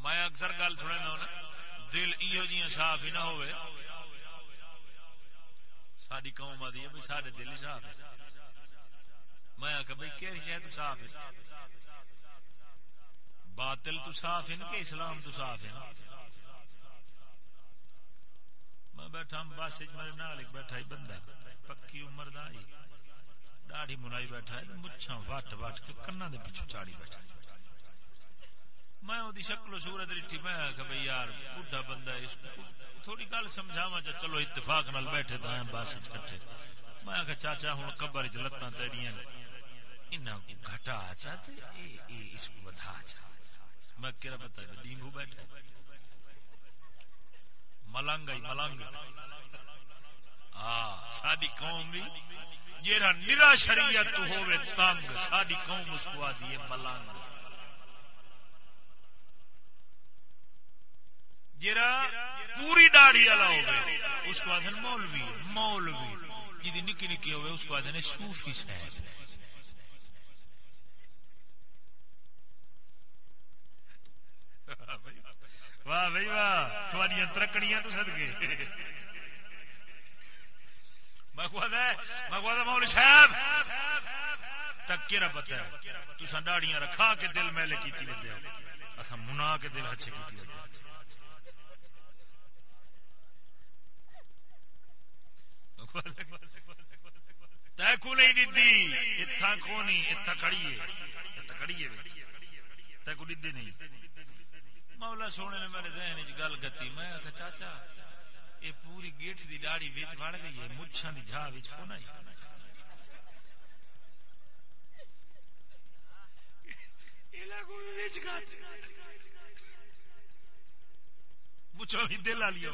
میں اکثر گل سننا دل ایو جیاں صاف ہی نہ ہوئے۔ ساری قوم آدھی ہے سارے دل ہی صاف ہے۔ میں آخر بھائی کہ شاید صاف ہے؟ باطل تو صاف ہے کہ اسلام تو صاف ہے میں بیٹھا بس میرے نال ایک بیٹھا ہی بندہ، پکی عمر دا ہی۔ داڑھی منائی بیٹھا ہے، مچھاں وٹ وٹ کے کنا دے پیچھے چاڑی بیٹھا میں وہ شکل و صورت رٹھی میں آخا بھائی یار بڈھا بندہ اس کو تھوڑی گل سمجھاوا چا چلو اتفاق نال بیٹھے تو بس کٹھے۔ میں آخا چاچا ہوں قبر چ لتاں تیریاں انہاں کو گھٹا چاہتے اے اے اس کو میں کہہ پتا ڈینگو بیٹھا ملنگ ملنگ۔ ہاں ساری قوم بھی جیرا نرا شریعت ہوے تنگ ساری قوم اس کو آدھی ہے ملنگ۔ جرا پوری داڑھی والا ہو اس کو آدھے مولوی مولوی۔ جی نکی نکی ہوئے اس کو آدھے صوفی صاحب۔ واہ بھائی، واہ۔ تھوڑی ترکڑیاں تو سد گئے مولوی صاحب۔ تک کیرا پتہ ہے تو داڑیاں رکھا کے دل میلے کی تھی اصا منا کے دل اچھے کی نہیں اتھا اتھا کھڑیے اتھا کھڑیے نہیں۔ مولا سونے نے میرے ذہن وچ گل گتی میں چاچا، اے پوری گیٹ دی داڑھی وچ وڑ گئی ہے، مچھاں دی جھا وچ کونا ہی مچھا بھی دل والی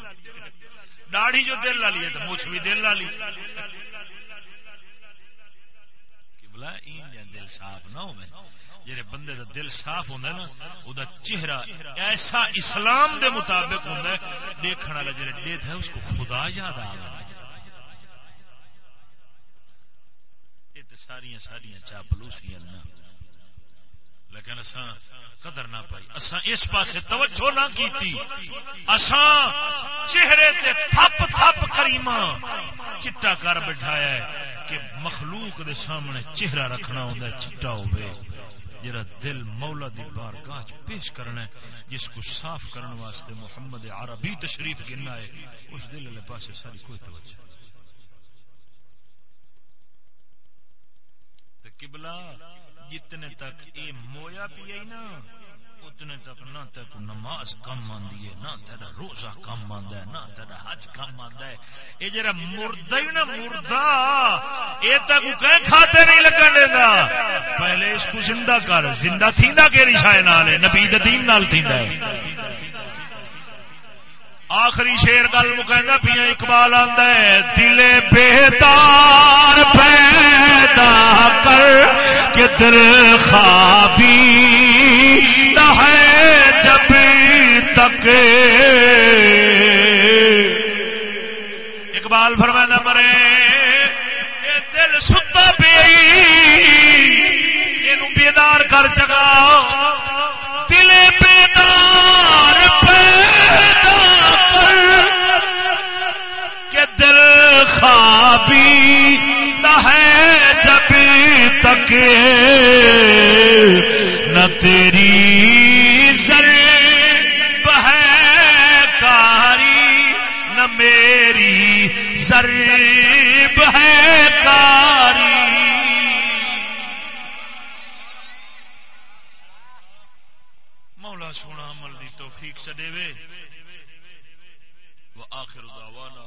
داڑھی جو دل والی ہے تو مچھ بھی دل والی۔ بلا دل صاف نہ ہو جہے بندے دا دل صاف ہوں نا وہ چہرہ ایسا اسلام دے مطابق ہوں دیکھنے والا جہاں ڈیتھ ہے، اس کو خدا یاد آ گیا۔ یہ ساریا ساریا چاپلوسیاں نہ۔ لیکن اساں قدر نہ پائی، اساں اس پاسے توجہ نہ کیتی۔ اساں چہرے تے تھپ تھپ کریما چٹا کر بٹھایا ہے کہ مخلوق دے سامنے چہرہ رکھنا ہوندا ہے، چٹا ہوے جرا دل مولا دی بارگاہ وچ پیش کرنا ہے، جس کو صاف کرنے واسطے محمد عربی تشریف گنا ہے، اس دل والے پاسے ساری کوئی توجہ قبلہ جتنے تک یہ مویا پی نا، اتنے تک نہ تک نماز کم آندی ہے، نہ تیرا روزہ کم آندا ہے، نہ تیرا حج کم آندا ہے۔ اے جڑا مردہ ہی نا، مردہ، اے تک کہ کھاتے نہیں لگن دیندا پہلے اس کو زندہ کر، زندہ تھیندا کیڑی شے نال ہے؟ نبی دے دین نال تھیندا ہے۔ آخری شیر گل مکہندا پیا اقبال آندا ہے دل بیدار پیدا کر۔ کہ دل خوابی نہ ہے جب تک۔ اقبال فرمانا مرے یہ دل ستا پی یہ بیدار کر جگا۔ دل بیدار، پیدا کر۔ کہ دل خوابی نہ ہے تک نہ تیری سر ہے کاری نہ میری ضریب ہے کاری مولا سونا عمل دی توفیق چڈے وے۔ وہ آخر دعوانا